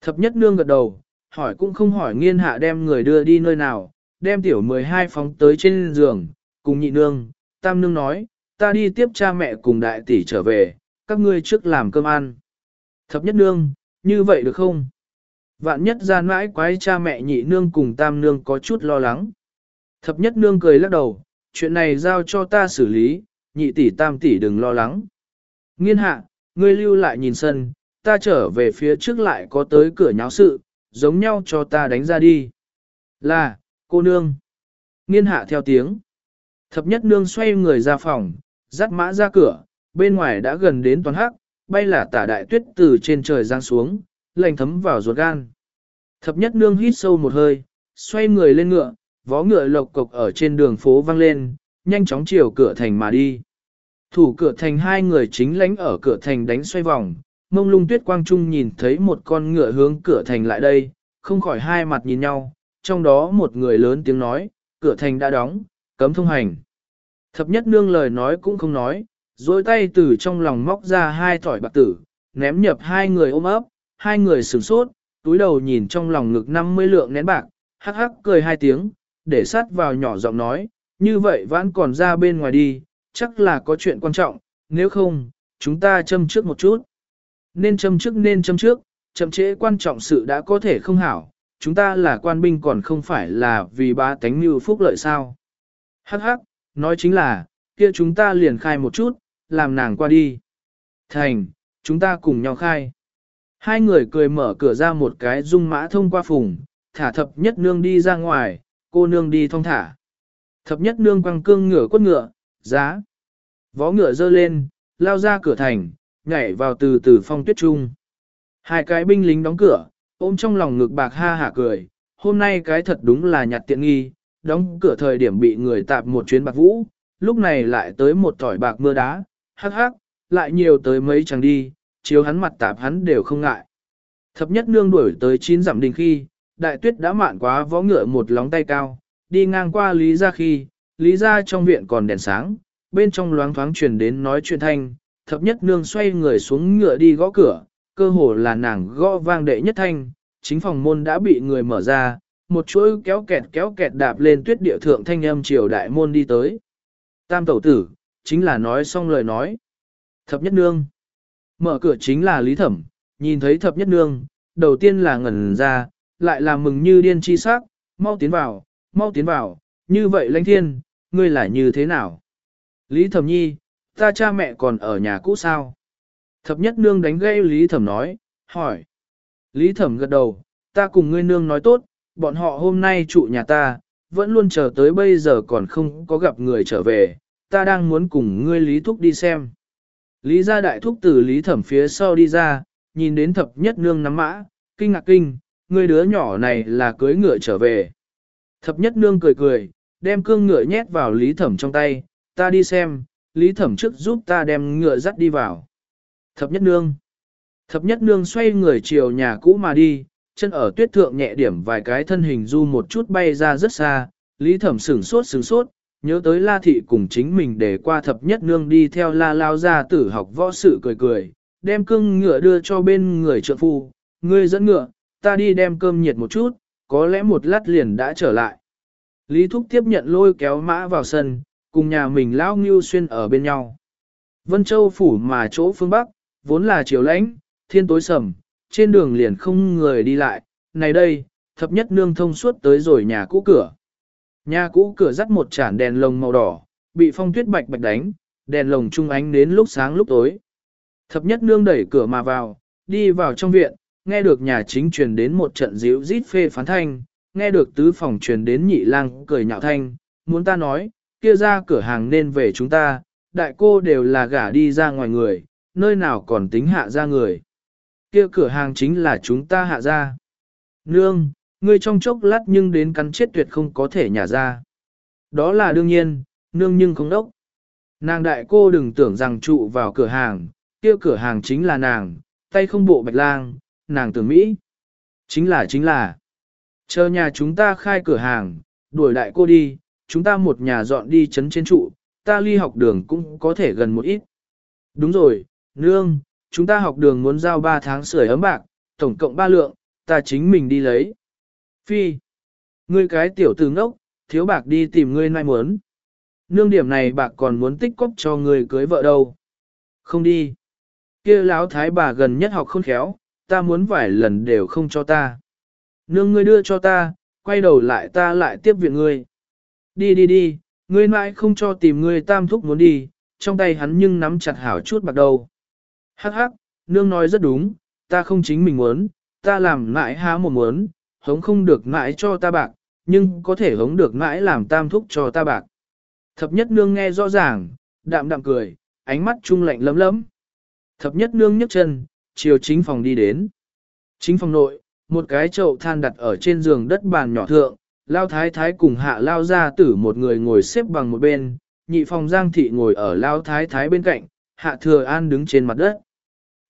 Thập nhất nương gật đầu, hỏi cũng không hỏi nghiên hạ đem người đưa đi nơi nào, đem tiểu 12 phóng tới trên giường, cùng nhị nương, tam nương nói, ta đi tiếp cha mẹ cùng đại tỷ trở về, các ngươi trước làm cơm ăn. Thập nhất nương, như vậy được không? Vạn nhất gian mãi quái cha mẹ nhị nương cùng tam nương có chút lo lắng. Thập nhất nương cười lắc đầu, chuyện này giao cho ta xử lý, nhị tỷ tam tỷ đừng lo lắng. Nghiên hạ, ngươi lưu lại nhìn sân, ta trở về phía trước lại có tới cửa nháo sự, giống nhau cho ta đánh ra đi. Là, cô nương. Nghiên hạ theo tiếng. Thập nhất nương xoay người ra phòng, dắt mã ra cửa, bên ngoài đã gần đến toàn hắc, bay là tả đại tuyết từ trên trời giáng xuống, lạnh thấm vào ruột gan. Thập nhất nương hít sâu một hơi, xoay người lên ngựa, vó ngựa lộc cộc ở trên đường phố vang lên, nhanh chóng chiều cửa thành mà đi. Thủ cửa thành hai người chính lánh ở cửa thành đánh xoay vòng, mông lung tuyết quang trung nhìn thấy một con ngựa hướng cửa thành lại đây, không khỏi hai mặt nhìn nhau, trong đó một người lớn tiếng nói, cửa thành đã đóng, cấm thông hành. Thập nhất nương lời nói cũng không nói, dối tay từ trong lòng móc ra hai thỏi bạc tử, ném nhập hai người ôm ấp, hai người sửng sốt, túi đầu nhìn trong lòng ngực 50 lượng nén bạc, hắc hắc cười hai tiếng, để sát vào nhỏ giọng nói, như vậy vẫn còn ra bên ngoài đi, chắc là có chuyện quan trọng, nếu không, chúng ta châm trước một chút. Nên châm trước nên châm trước, chậm trễ quan trọng sự đã có thể không hảo, chúng ta là quan binh còn không phải là vì ba tánh mưu phúc lợi sao. Hắc hắc, nói chính là, kia chúng ta liền khai một chút, làm nàng qua đi. Thành, chúng ta cùng nhau khai. Hai người cười mở cửa ra một cái dung mã thông qua phùng, thả thập nhất nương đi ra ngoài, cô nương đi thong thả. Thập nhất nương quăng cương ngửa quất ngựa, giá. Vó ngựa dơ lên, lao ra cửa thành, nhảy vào từ từ phong tuyết trung. Hai cái binh lính đóng cửa, ôm trong lòng ngực bạc ha hả cười, hôm nay cái thật đúng là nhặt tiện nghi, đóng cửa thời điểm bị người tạp một chuyến bạc vũ, lúc này lại tới một tỏi bạc mưa đá, hắc hắc, lại nhiều tới mấy chàng đi, chiếu hắn mặt tạp hắn đều không ngại. Thập nhất nương đuổi tới chín dặm đình khi, đại tuyết đã mạn quá vó ngựa một lóng tay cao, đi ngang qua Lý gia khi, Lý gia trong viện còn đèn sáng, bên trong loáng thoáng truyền đến nói chuyện thanh, thập nhất nương xoay người xuống ngựa đi gõ cửa, cơ hồ là nàng gõ vang đệ nhất thanh, chính phòng môn đã bị người mở ra, một chuỗi kéo kẹt kéo kẹt đạp lên tuyết địa thượng thanh âm triều đại môn đi tới. Tam tẩu tử, chính là nói xong lời nói. Thập nhất nương. Mở cửa chính là Lý Thẩm, nhìn thấy thập nhất nương, đầu tiên là ngẩn ra, lại là mừng như điên chi sắc, mau tiến vào, mau tiến vào, như vậy lãnh thiên, ngươi là như thế nào? Lý Thẩm Nhi, ta cha mẹ còn ở nhà cũ sao? Thập nhất nương đánh gây Lý Thẩm nói, hỏi. Lý Thẩm gật đầu, ta cùng ngươi nương nói tốt, bọn họ hôm nay trụ nhà ta, vẫn luôn chờ tới bây giờ còn không có gặp người trở về, ta đang muốn cùng ngươi Lý Thúc đi xem. Lý gia đại thúc từ Lý Thẩm phía sau đi ra, nhìn đến thập nhất nương nắm mã, kinh ngạc kinh, ngươi đứa nhỏ này là cưới ngựa trở về. Thập nhất nương cười cười, đem cương ngựa nhét vào Lý Thẩm trong tay, ta đi xem, Lý Thẩm trước giúp ta đem ngựa dắt đi vào. Thập nhất nương. Thập nhất nương xoay người chiều nhà cũ mà đi, chân ở tuyết thượng nhẹ điểm vài cái thân hình du một chút bay ra rất xa, Lý Thẩm sửng sốt sửng sốt, nhớ tới La Thị cùng chính mình để qua thập nhất nương đi theo La Lao ra tử học võ sự cười cười, đem cưng ngựa đưa cho bên người trợ phu, ngươi dẫn ngựa, ta đi đem cơm nhiệt một chút, có lẽ một lát liền đã trở lại. Lý Thúc tiếp nhận lôi kéo mã vào sân, cùng nhà mình Lao Ngưu Xuyên ở bên nhau. Vân Châu phủ mà chỗ phương Bắc, vốn là chiều lãnh, thiên tối sầm, trên đường liền không người đi lại, này đây, thập nhất nương thông suốt tới rồi nhà cũ cửa. Nhà cũ cửa dắt một chản đèn lồng màu đỏ, bị phong tuyết bạch bạch đánh, đèn lồng trung ánh đến lúc sáng lúc tối. Thập nhất nương đẩy cửa mà vào, đi vào trong viện, nghe được nhà chính truyền đến một trận díu rít phê phán thanh, nghe được tứ phòng truyền đến nhị lang cười nhạo thanh, muốn ta nói, kia ra cửa hàng nên về chúng ta, đại cô đều là gả đi ra ngoài người, nơi nào còn tính hạ ra người. Kia cửa hàng chính là chúng ta hạ ra. Nương, ngươi trong chốc lát nhưng đến cắn chết tuyệt không có thể nhả ra. Đó là đương nhiên, nương nhưng không đốc. Nàng đại cô đừng tưởng rằng trụ vào cửa hàng, kia cửa hàng chính là nàng, tay không bộ bạch lang, nàng tưởng Mỹ. Chính là chính là. Chờ nhà chúng ta khai cửa hàng, đuổi đại cô đi, chúng ta một nhà dọn đi chấn trên trụ, ta ly học đường cũng có thể gần một ít. Đúng rồi, nương, chúng ta học đường muốn giao 3 tháng sưởi ấm bạc, tổng cộng 3 lượng, ta chính mình đi lấy. Phi, ngươi cái tiểu tử ngốc, thiếu bạc đi tìm ngươi nai muốn. Nương điểm này bạc còn muốn tích cóp cho ngươi cưới vợ đâu. Không đi. kia lão thái bà gần nhất học không khéo, ta muốn vài lần đều không cho ta. Nương ngươi đưa cho ta, quay đầu lại ta lại tiếp viện ngươi. Đi đi đi, ngươi mãi không cho tìm ngươi tam thúc muốn đi, trong tay hắn nhưng nắm chặt hảo chút bạc đầu. Hắc hắc, nương nói rất đúng, ta không chính mình muốn, ta làm mãi há một muốn, hống không được mãi cho ta bạc, nhưng có thể hống được mãi làm tam thúc cho ta bạc. Thập nhất nương nghe rõ ràng, đạm đạm cười, ánh mắt trung lạnh lấm lấm. Thập nhất nương nhấc chân, chiều chính phòng đi đến. Chính phòng nội, một cái chậu than đặt ở trên giường đất bàn nhỏ thượng, lao thái thái cùng hạ lao ra tử một người ngồi xếp bằng một bên, nhị phòng giang thị ngồi ở lao thái thái bên cạnh, hạ thừa an đứng trên mặt đất.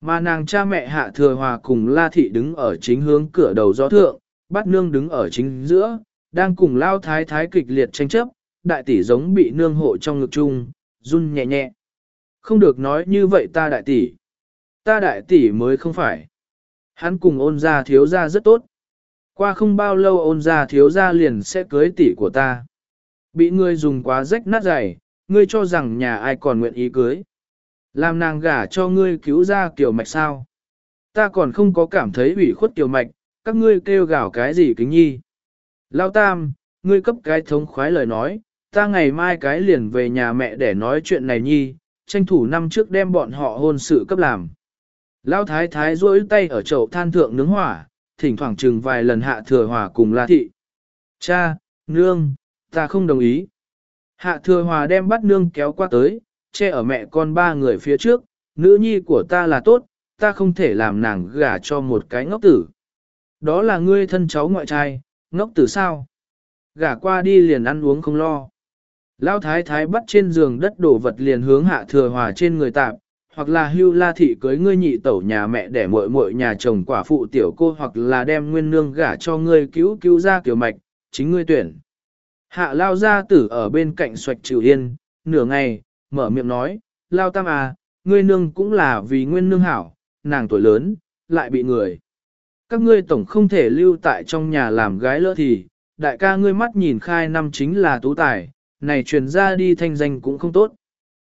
Mà nàng cha mẹ hạ thừa hòa cùng la thị đứng ở chính hướng cửa đầu gió thượng, bát nương đứng ở chính giữa, đang cùng lao thái thái kịch liệt tranh chấp, đại tỷ giống bị nương hộ trong ngực chung, run nhẹ nhẹ. Không được nói như vậy ta đại tỷ. Ta đại tỷ mới không phải. Hắn cùng ôn gia thiếu gia rất tốt. Qua không bao lâu ôn gia thiếu gia liền sẽ cưới tỷ của ta. Bị ngươi dùng quá rách nát dày, ngươi cho rằng nhà ai còn nguyện ý cưới. Làm nàng gả cho ngươi cứu ra kiểu mạch sao. Ta còn không có cảm thấy ủy khuất kiểu mạch, các ngươi kêu gào cái gì kính nhi. Lao tam, ngươi cấp cái thống khoái lời nói, ta ngày mai cái liền về nhà mẹ để nói chuyện này nhi, tranh thủ năm trước đem bọn họ hôn sự cấp làm. Lao thái thái duỗi tay ở chậu than thượng nướng hỏa, thỉnh thoảng chừng vài lần hạ thừa hòa cùng la thị. Cha, nương, ta không đồng ý. Hạ thừa hòa đem bắt nương kéo qua tới, che ở mẹ con ba người phía trước, nữ nhi của ta là tốt, ta không thể làm nàng gả cho một cái ngốc tử. Đó là ngươi thân cháu ngoại trai, ngốc tử sao? Gả qua đi liền ăn uống không lo. Lão thái thái bắt trên giường đất đổ vật liền hướng hạ thừa hòa trên người tạp, hoặc là hưu la thị cưới ngươi nhị tẩu nhà mẹ để muội muội nhà chồng quả phụ tiểu cô hoặc là đem nguyên nương gả cho ngươi cứu cứu ra kiểu mạch, chính ngươi tuyển. Hạ lao gia tử ở bên cạnh xoạch chịu yên, nửa ngày, mở miệng nói, lao tam à, ngươi nương cũng là vì nguyên nương hảo, nàng tuổi lớn, lại bị người. Các ngươi tổng không thể lưu tại trong nhà làm gái lỡ thì, đại ca ngươi mắt nhìn khai năm chính là tú tài, này truyền ra đi thanh danh cũng không tốt.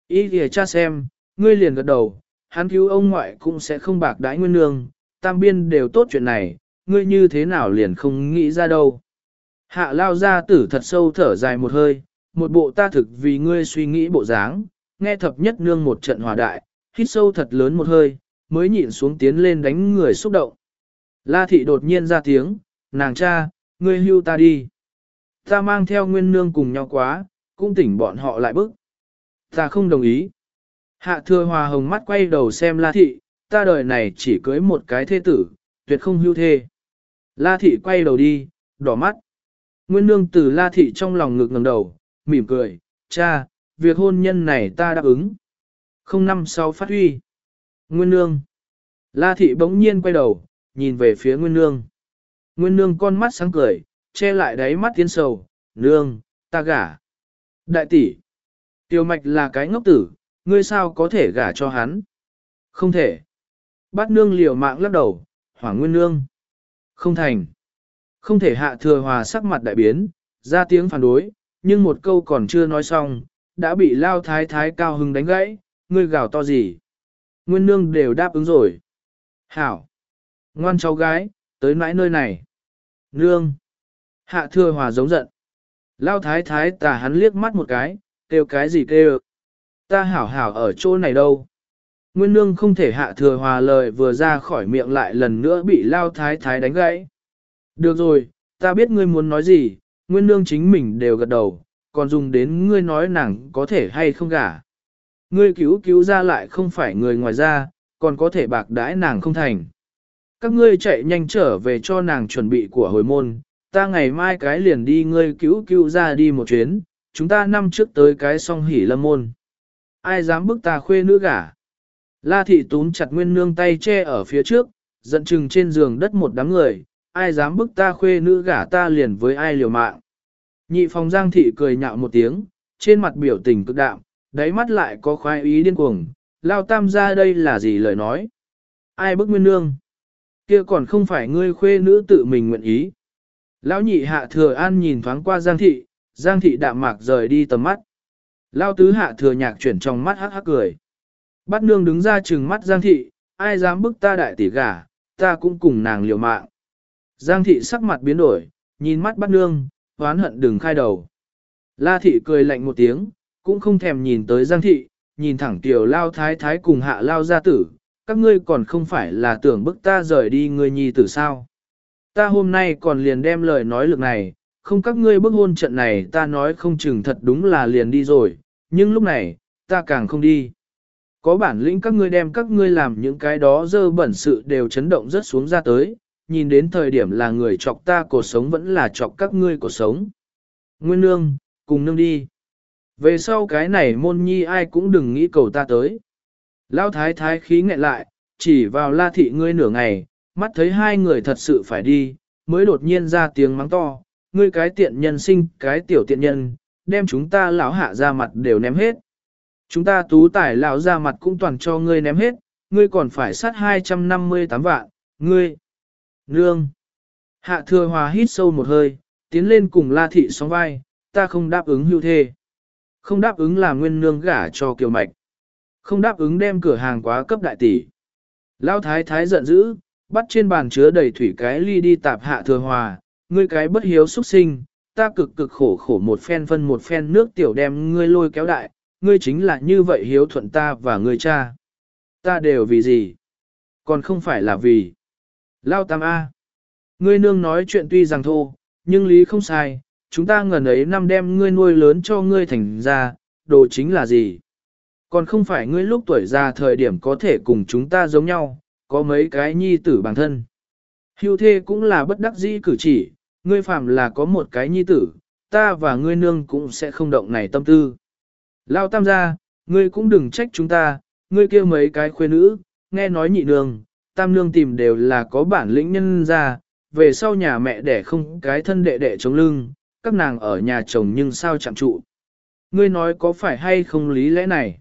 Ý kìa cha xem, ngươi liền gật đầu, hắn cứu ông ngoại cũng sẽ không bạc đãi nguyên nương, tam biên đều tốt chuyện này, ngươi như thế nào liền không nghĩ ra đâu. Hạ lao ra tử thật sâu thở dài một hơi, một bộ ta thực vì ngươi suy nghĩ bộ dáng, nghe thập nhất nương một trận hòa đại, hít sâu thật lớn một hơi, mới nhịn xuống tiến lên đánh người xúc động. La thị đột nhiên ra tiếng, nàng cha, ngươi hưu ta đi. Ta mang theo nguyên nương cùng nhau quá, cũng tỉnh bọn họ lại bức. Ta không đồng ý. Hạ thừa hòa hồng mắt quay đầu xem la thị, ta đời này chỉ cưới một cái thê tử, tuyệt không hưu thê. La thị quay đầu đi, đỏ mắt. Nguyên nương từ la thị trong lòng ngực ngẩng đầu, mỉm cười, cha, việc hôn nhân này ta đáp ứng. Không năm sau phát huy. Nguyên nương. La thị bỗng nhiên quay đầu, nhìn về phía Nguyên nương. Nguyên nương con mắt sáng cười, che lại đáy mắt tiến sầu, nương, ta gả. Đại tỷ. Tiêu mạch là cái ngốc tử, ngươi sao có thể gả cho hắn? Không thể. Bát nương liều mạng lắc đầu, hoảng nguyên nương. Không thành. Không thể hạ thừa hòa sắc mặt đại biến, ra tiếng phản đối, nhưng một câu còn chưa nói xong, đã bị lao thái thái cao hưng đánh gãy, ngươi gào to gì. Nguyên nương đều đáp ứng rồi. Hảo. Ngoan cháu gái, tới mãi nơi này. Nương. Hạ thừa hòa giống giận. Lao thái thái tà hắn liếc mắt một cái, kêu cái gì kêu. Ta hảo hảo ở chỗ này đâu. Nguyên nương không thể hạ thừa hòa lời vừa ra khỏi miệng lại lần nữa bị lao thái thái đánh gãy. Được rồi, ta biết ngươi muốn nói gì, nguyên nương chính mình đều gật đầu, còn dùng đến ngươi nói nàng có thể hay không gả. Ngươi cứu cứu ra lại không phải người ngoài ra, còn có thể bạc đãi nàng không thành. Các ngươi chạy nhanh trở về cho nàng chuẩn bị của hồi môn, ta ngày mai cái liền đi ngươi cứu cứu ra đi một chuyến, chúng ta năm trước tới cái song hỉ lâm môn. Ai dám bức ta khuê nữ gả? La thị túm chặt nguyên nương tay che ở phía trước, giận chừng trên giường đất một đám người, ai dám bức ta khuê nữ gả ta liền với ai liều mạng. Nhị phòng giang thị cười nhạo một tiếng, trên mặt biểu tình cực đạm, đáy mắt lại có khoái ý điên cuồng, lao tam ra đây là gì lời nói. Ai bức nguyên nương? Kia còn không phải ngươi khuê nữ tự mình nguyện ý. Lão nhị hạ thừa an nhìn thoáng qua giang thị, giang thị đạm mạc rời đi tầm mắt. Lao tứ hạ thừa nhạc chuyển trong mắt hắc hắc cười. Bắt nương đứng ra trừng mắt giang thị, ai dám bức ta đại tỷ gả, ta cũng cùng nàng liều mạng. Giang thị sắc mặt biến đổi, nhìn mắt bắt nương, hoán hận đừng khai đầu. La thị cười lạnh một tiếng, cũng không thèm nhìn tới Giang thị, nhìn thẳng tiểu lao thái thái cùng hạ lao gia tử, các ngươi còn không phải là tưởng bức ta rời đi người nhi tử sao. Ta hôm nay còn liền đem lời nói lực này, không các ngươi bức hôn trận này ta nói không chừng thật đúng là liền đi rồi, nhưng lúc này, ta càng không đi. Có bản lĩnh các ngươi đem các ngươi làm những cái đó dơ bẩn sự đều chấn động rất xuống ra tới, nhìn đến thời điểm là người chọc ta cuộc sống vẫn là chọc các ngươi cuộc sống. Nguyên nương, cùng nương đi. Về sau cái này môn nhi ai cũng đừng nghĩ cầu ta tới. Lao thái thái khí nghẹn lại, chỉ vào la thị ngươi nửa ngày, mắt thấy hai người thật sự phải đi, mới đột nhiên ra tiếng mắng to, ngươi cái tiện nhân sinh, cái tiểu tiện nhân, đem chúng ta lão hạ ra mặt đều ném hết. Chúng ta tú tải lão ra mặt cũng toàn cho ngươi ném hết, ngươi còn phải sát 258 vạn, ngươi. Nương. Hạ thừa hòa hít sâu một hơi, tiến lên cùng la thị sóng vai, ta không đáp ứng hưu thê. Không đáp ứng là nguyên nương gả cho kiều mạch. Không đáp ứng đem cửa hàng quá cấp đại tỷ. lao thái thái giận dữ, bắt trên bàn chứa đầy thủy cái ly đi tạp hạ thừa hòa, ngươi cái bất hiếu xuất sinh, ta cực cực khổ khổ một phen phân một phen nước tiểu đem ngươi lôi kéo đại, ngươi chính là như vậy hiếu thuận ta và ngươi cha. Ta đều vì gì? Còn không phải là vì. Lao tam A. Ngươi nương nói chuyện tuy rằng thô, nhưng lý không sai, chúng ta ngần ấy năm đem ngươi nuôi lớn cho ngươi thành ra, đồ chính là gì? Còn không phải ngươi lúc tuổi già thời điểm có thể cùng chúng ta giống nhau, có mấy cái nhi tử bản thân. Hưu thê cũng là bất đắc dĩ cử chỉ, ngươi phạm là có một cái nhi tử, ta và ngươi nương cũng sẽ không động này tâm tư. Lao tam gia, ngươi cũng đừng trách chúng ta, ngươi kêu mấy cái khuê nữ, nghe nói nhị nương, tam nương tìm đều là có bản lĩnh nhân ra, về sau nhà mẹ đẻ không cái thân đệ đệ chống lưng, các nàng ở nhà chồng nhưng sao chạm trụ. Ngươi nói có phải hay không lý lẽ này?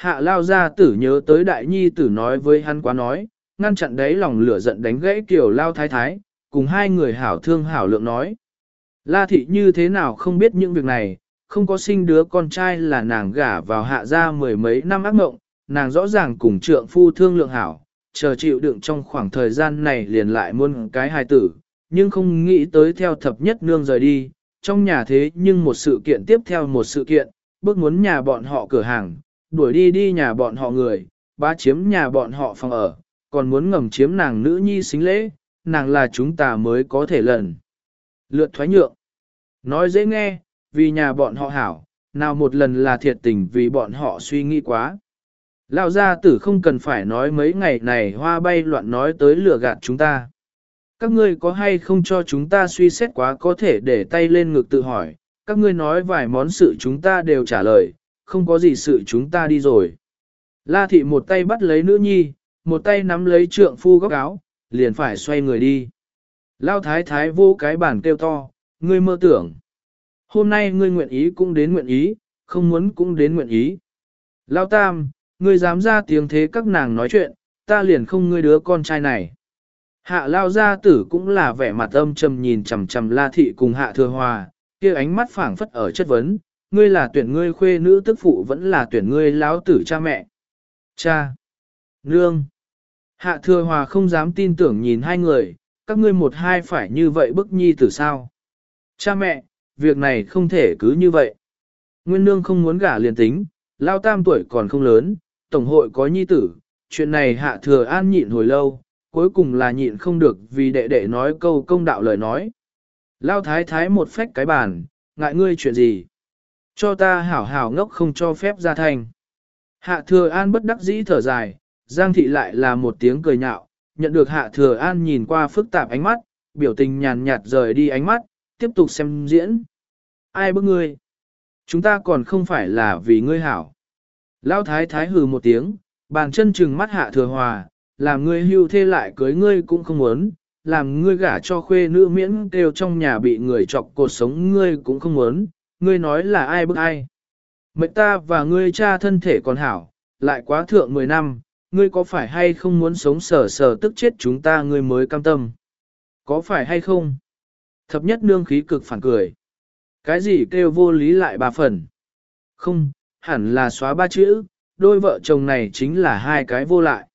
Hạ lao gia tử nhớ tới đại nhi tử nói với hắn quá nói, ngăn chặn đấy lòng lửa giận đánh gãy kiểu lao thái thái, cùng hai người hảo thương hảo lượng nói. La thị như thế nào không biết những việc này, không có sinh đứa con trai là nàng gả vào hạ gia mười mấy năm ác mộng, nàng rõ ràng cùng trượng phu thương lượng hảo, chờ chịu đựng trong khoảng thời gian này liền lại muôn cái hài tử, nhưng không nghĩ tới theo thập nhất nương rời đi, trong nhà thế nhưng một sự kiện tiếp theo một sự kiện, bước muốn nhà bọn họ cửa hàng, đuổi đi đi nhà bọn họ người, bá chiếm nhà bọn họ phòng ở, còn muốn ngầm chiếm nàng nữ nhi xính lễ, nàng là chúng ta mới có thể lần. Lượt thoái nhượng. Nói dễ nghe, vì nhà bọn họ hảo, nào một lần là thiệt tình vì bọn họ suy nghĩ quá. Lão gia tử không cần phải nói mấy ngày này hoa bay loạn nói tới lừa gạt chúng ta. Các ngươi có hay không cho chúng ta suy xét quá có thể để tay lên ngực tự hỏi, các ngươi nói vài món sự chúng ta đều trả lời, không có gì sự chúng ta đi rồi. La thị một tay bắt lấy nữ nhi, một tay nắm lấy trượng phu góc áo, liền phải xoay người đi. Lao thái thái vô cái bản kêu to, ngươi mơ tưởng. Hôm nay ngươi nguyện ý cũng đến nguyện ý, không muốn cũng đến nguyện ý. Lao tam, ngươi dám ra tiếng thế các nàng nói chuyện, ta liền không ngươi đứa con trai này. Hạ lao gia tử cũng là vẻ mặt âm trầm nhìn chằm chằm la thị cùng hạ thừa hòa, kia ánh mắt phảng phất ở chất vấn, ngươi là tuyển ngươi khuê nữ tức phụ vẫn là tuyển ngươi lão tử cha mẹ. Cha! Nương! Hạ thừa hòa không dám tin tưởng nhìn hai người, các ngươi một hai phải như vậy bức nhi tử sao. Cha mẹ, việc này không thể cứ như vậy. Nguyên nương không muốn gả liền tính, lao tam tuổi còn không lớn, tổng hội có nhi tử, chuyện này hạ thừa an nhịn hồi lâu, cuối cùng là nhịn không được vì đệ đệ nói câu công đạo lời nói. Lao thái thái một phách cái bàn, ngại ngươi chuyện gì? Cho ta hảo hảo ngốc không cho phép ra thành. Hạ thừa an bất đắc dĩ thở dài, Giang thị lại là một tiếng cười nhạo, nhận được hạ thừa an nhìn qua phức tạp ánh mắt, biểu tình nhàn nhạt rời đi ánh mắt, tiếp tục xem diễn. Ai bức ngươi? Chúng ta còn không phải là vì ngươi hảo. lao thái thái hừ một tiếng, bàn chân trừng mắt hạ thừa hòa, làm ngươi hưu thê lại cưới ngươi cũng không muốn, làm ngươi gả cho khuê nữ miễn kêu trong nhà bị người chọc cột sống ngươi cũng không muốn, ngươi nói là ai bức ai. Mệnh ta và ngươi cha thân thể còn hảo, lại quá thượng 10 năm, ngươi có phải hay không muốn sống sờ sờ tức chết chúng ta ngươi mới cam tâm. Có phải hay không? Thập nhất nương khí cực phản cười. Cái gì kêu vô lý lại bà phần? Không, hẳn là xóa ba chữ, đôi vợ chồng này chính là hai cái vô lại.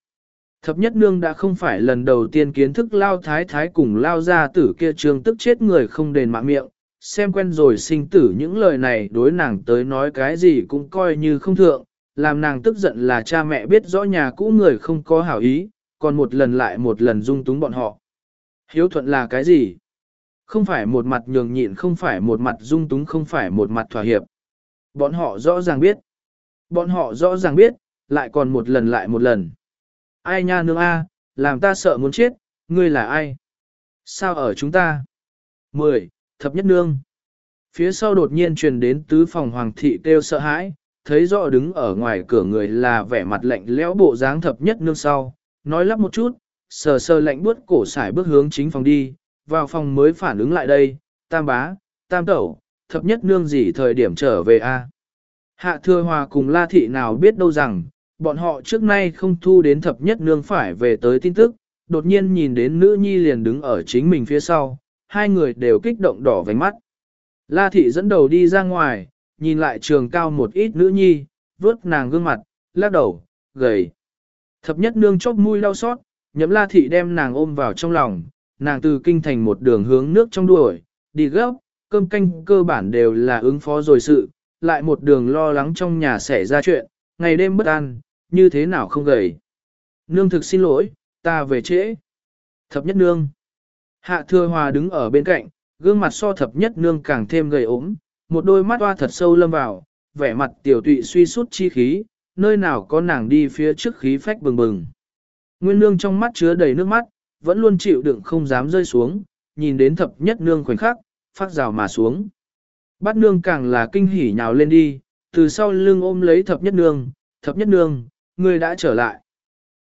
Thập nhất nương đã không phải lần đầu tiên kiến thức lao thái thái cùng lao ra tử kia trường tức chết người không đền mạng miệng, xem quen rồi sinh tử những lời này đối nàng tới nói cái gì cũng coi như không thượng, làm nàng tức giận là cha mẹ biết rõ nhà cũ người không có hảo ý, còn một lần lại một lần dung túng bọn họ. Hiếu thuận là cái gì? Không phải một mặt nhường nhịn, không phải một mặt dung túng, không phải một mặt thỏa hiệp. Bọn họ rõ ràng biết. Bọn họ rõ ràng biết, lại còn một lần lại một lần. Ai nha nương a, làm ta sợ muốn chết, ngươi là ai? Sao ở chúng ta? 10. Thập nhất nương. Phía sau đột nhiên truyền đến tứ phòng hoàng thị kêu sợ hãi, thấy rõ đứng ở ngoài cửa người là vẻ mặt lạnh lẽo bộ dáng thập nhất nương sau, nói lắp một chút, sờ sờ lạnh buốt cổ sải bước hướng chính phòng đi, vào phòng mới phản ứng lại đây, tam bá, tam tẩu, thập nhất nương gì thời điểm trở về a Hạ thừa hòa cùng la thị nào biết đâu rằng, bọn họ trước nay không thu đến thập nhất nương phải về tới tin tức, đột nhiên nhìn đến nữ nhi liền đứng ở chính mình phía sau, hai người đều kích động đỏ vành mắt. La thị dẫn đầu đi ra ngoài, nhìn lại trường cao một ít nữ nhi, vớt nàng gương mặt, lắc đầu, gầy. Thập nhất nương chốc mũi đau xót, Nhậm la thị đem nàng ôm vào trong lòng, nàng từ kinh thành một đường hướng nước trong đuổi, đi gấp, cơm canh cơ bản đều là ứng phó rồi sự, lại một đường lo lắng trong nhà xảy ra chuyện, ngày đêm bất an, như thế nào không gầy. Nương thực xin lỗi, ta về trễ. Thập nhất nương. Hạ thừa hòa đứng ở bên cạnh, gương mặt so thập nhất nương càng thêm gầy ốm, một đôi mắt hoa thật sâu lâm vào, vẻ mặt tiểu tụy suy sút chi khí, nơi nào có nàng đi phía trước khí phách bừng bừng. Nguyên nương trong mắt chứa đầy nước mắt, vẫn luôn chịu đựng không dám rơi xuống, nhìn đến thập nhất nương khoảnh khắc, phát rào mà xuống. Bát nương càng là kinh hỉ nhào lên đi, từ sau lưng ôm lấy thập nhất nương, thập nhất nương, ngươi đã trở lại.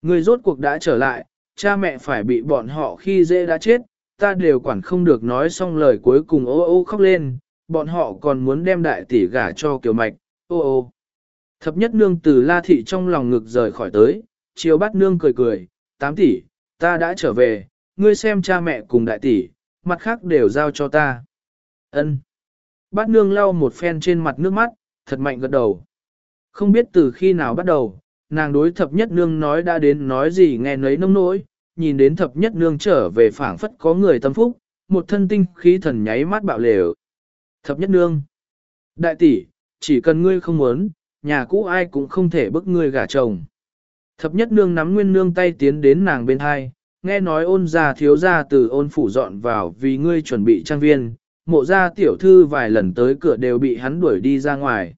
Ngươi rốt cuộc đã trở lại, cha mẹ phải bị bọn họ khi dễ đã chết, ta đều quản không được nói xong lời cuối cùng ô ô khóc lên, bọn họ còn muốn đem đại tỷ gả cho kiều mạch, ô ô. Thập nhất nương từ la thị trong lòng ngực rời khỏi tới, chiều bắt nương cười cười, tám tỷ, ta đã trở về, ngươi xem cha mẹ cùng đại tỷ, mặt khác đều giao cho ta. Ân. Bát nương lau một phen trên mặt nước mắt, thật mạnh gật đầu. Không biết từ khi nào bắt đầu, nàng đối thập nhất nương nói đã đến nói gì nghe nấy nông nỗi, nhìn đến thập nhất nương trở về phảng phất có người tâm phúc, một thân tinh khí thần nháy mắt bạo lều. Thập nhất nương. Đại tỷ, chỉ cần ngươi không muốn, nhà cũ ai cũng không thể bức ngươi gả chồng. Thập nhất nương nắm nguyên nương tay tiến đến nàng bên hai, nghe nói ôn gia thiếu gia từ ôn phủ dọn vào vì ngươi chuẩn bị trang viên, mộ gia tiểu thư vài lần tới cửa đều bị hắn đuổi đi ra ngoài.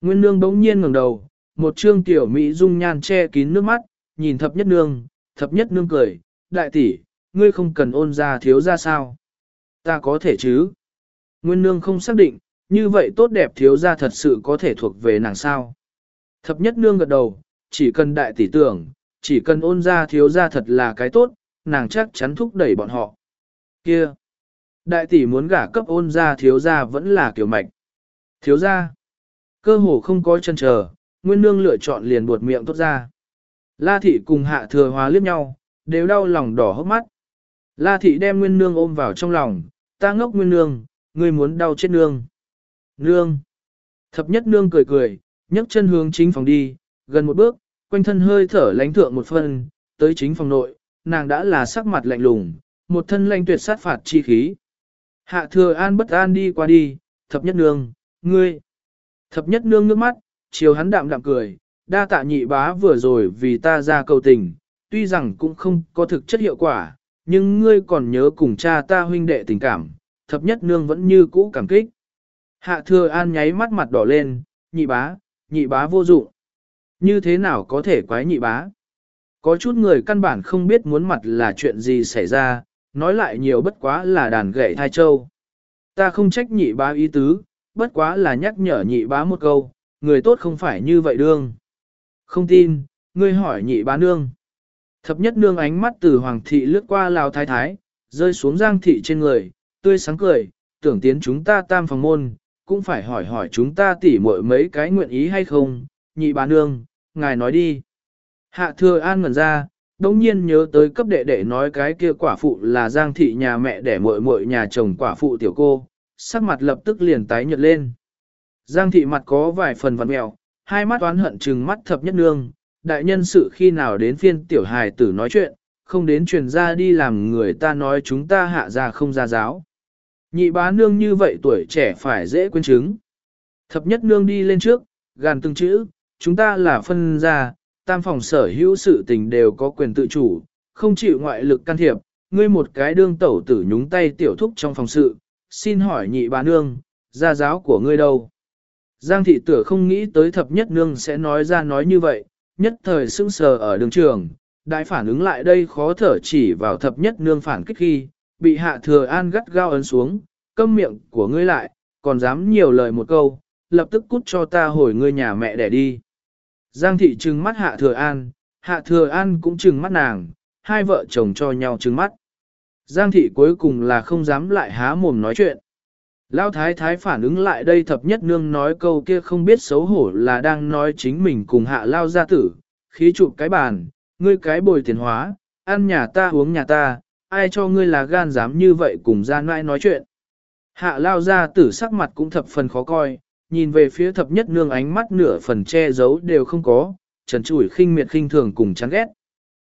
Nguyên nương bỗng nhiên ngẩng đầu, một trương tiểu mỹ dung nhan che kín nước mắt, nhìn thập nhất nương, thập nhất nương cười, đại tỷ, ngươi không cần ôn gia thiếu gia sao? Ta có thể chứ? Nguyên nương không xác định, như vậy tốt đẹp thiếu gia thật sự có thể thuộc về nàng sao? Thập nhất nương gật đầu, chỉ cần đại tỷ tưởng, chỉ cần ôn gia thiếu gia thật là cái tốt, nàng chắc chắn thúc đẩy bọn họ. Kia! Đại tỷ muốn gả cấp ôn gia thiếu gia vẫn là kiểu mạch. Thiếu gia! Cơ hồ không có chân chờ, nguyên nương lựa chọn liền buột miệng tốt ra. La thị cùng hạ thừa hóa liếc nhau, đều đau lòng đỏ hốc mắt. La thị đem nguyên nương ôm vào trong lòng, ta ngốc nguyên nương, ngươi muốn đau chết nương. Nương! Thập nhất nương cười cười, nhấc chân hướng chính phòng đi, gần một bước, quanh thân hơi thở lánh thượng một phần, tới chính phòng nội, nàng đã là sắc mặt lạnh lùng, một thân lanh tuyệt sát phạt chi khí. Hạ thừa an bất an đi qua đi, thập nhất nương, ngươi. Thập nhất nương nước mắt, chiều hắn đạm đạm cười, đa tạ nhị bá vừa rồi vì ta ra cầu tình, tuy rằng cũng không có thực chất hiệu quả, nhưng ngươi còn nhớ cùng cha ta huynh đệ tình cảm, thập nhất nương vẫn như cũ cảm kích. Hạ thừa an nháy mắt mặt đỏ lên, nhị bá, nhị bá vô dụng. Như thế nào có thể quái nhị bá? Có chút người căn bản không biết muốn mặt là chuyện gì xảy ra, nói lại nhiều bất quá là đàn gậy thai châu. Ta không trách nhị bá ý tứ, bất quá là nhắc nhở nhị bá một câu, người tốt không phải như vậy đương. Không tin, ngươi hỏi nhị bá nương. Thập nhất nương ánh mắt từ hoàng thị lướt qua lào thái thái, rơi xuống giang thị trên người, tươi sáng cười, tưởng tiến chúng ta tam phòng môn, cũng phải hỏi hỏi chúng ta tỉ muội mấy cái nguyện ý hay không, nhị bá nương, ngài nói đi. Hạ thừa an ngẩn ra, đống nhiên nhớ tới cấp đệ đệ nói cái kia quả phụ là giang thị nhà mẹ để muội muội nhà chồng quả phụ tiểu cô, sắc mặt lập tức liền tái nhợt lên. Giang thị mặt có vài phần vằn mẹo, hai mắt oán hận trừng mắt thập nhất nương, đại nhân sự khi nào đến phiên tiểu hài tử nói chuyện, không đến truyền ra đi làm người ta nói chúng ta hạ ra không ra giáo. Nhị bá nương như vậy tuổi trẻ phải dễ quên chứng. Thập nhất nương đi lên trước, gàn từng chữ, chúng ta là phân gia, tam phòng sở hữu sự tình đều có quyền tự chủ, không chịu ngoại lực can thiệp, ngươi một cái đương tẩu tử nhúng tay tiểu thúc trong phòng sự, xin hỏi nhị bá nương, gia giáo của ngươi đâu? Giang thị tửa không nghĩ tới thập nhất nương sẽ nói ra nói như vậy, nhất thời sững sờ ở đường trường, đại phản ứng lại đây khó thở chỉ vào thập nhất nương phản kích khi, bị hạ thừa an gắt gao ấn xuống, câm miệng của ngươi lại, còn dám nhiều lời một câu, lập tức cút cho ta hồi ngươi nhà mẹ để đi. Giang thị trừng mắt hạ thừa an, hạ thừa an cũng trừng mắt nàng, hai vợ chồng cho nhau trừng mắt. Giang thị cuối cùng là không dám lại há mồm nói chuyện. Lão thái thái phản ứng lại đây thập nhất nương nói câu kia không biết xấu hổ là đang nói chính mình cùng hạ lao gia tử, khí chụp cái bàn, ngươi cái bồi tiền hóa, ăn nhà ta uống nhà ta, ai cho ngươi là gan dám như vậy cùng ra nãi nói chuyện. Hạ lao gia tử sắc mặt cũng thập phần khó coi, nhìn về phía thập nhất nương ánh mắt nửa phần che giấu đều không có, trần trụi khinh miệt khinh thường cùng chán ghét.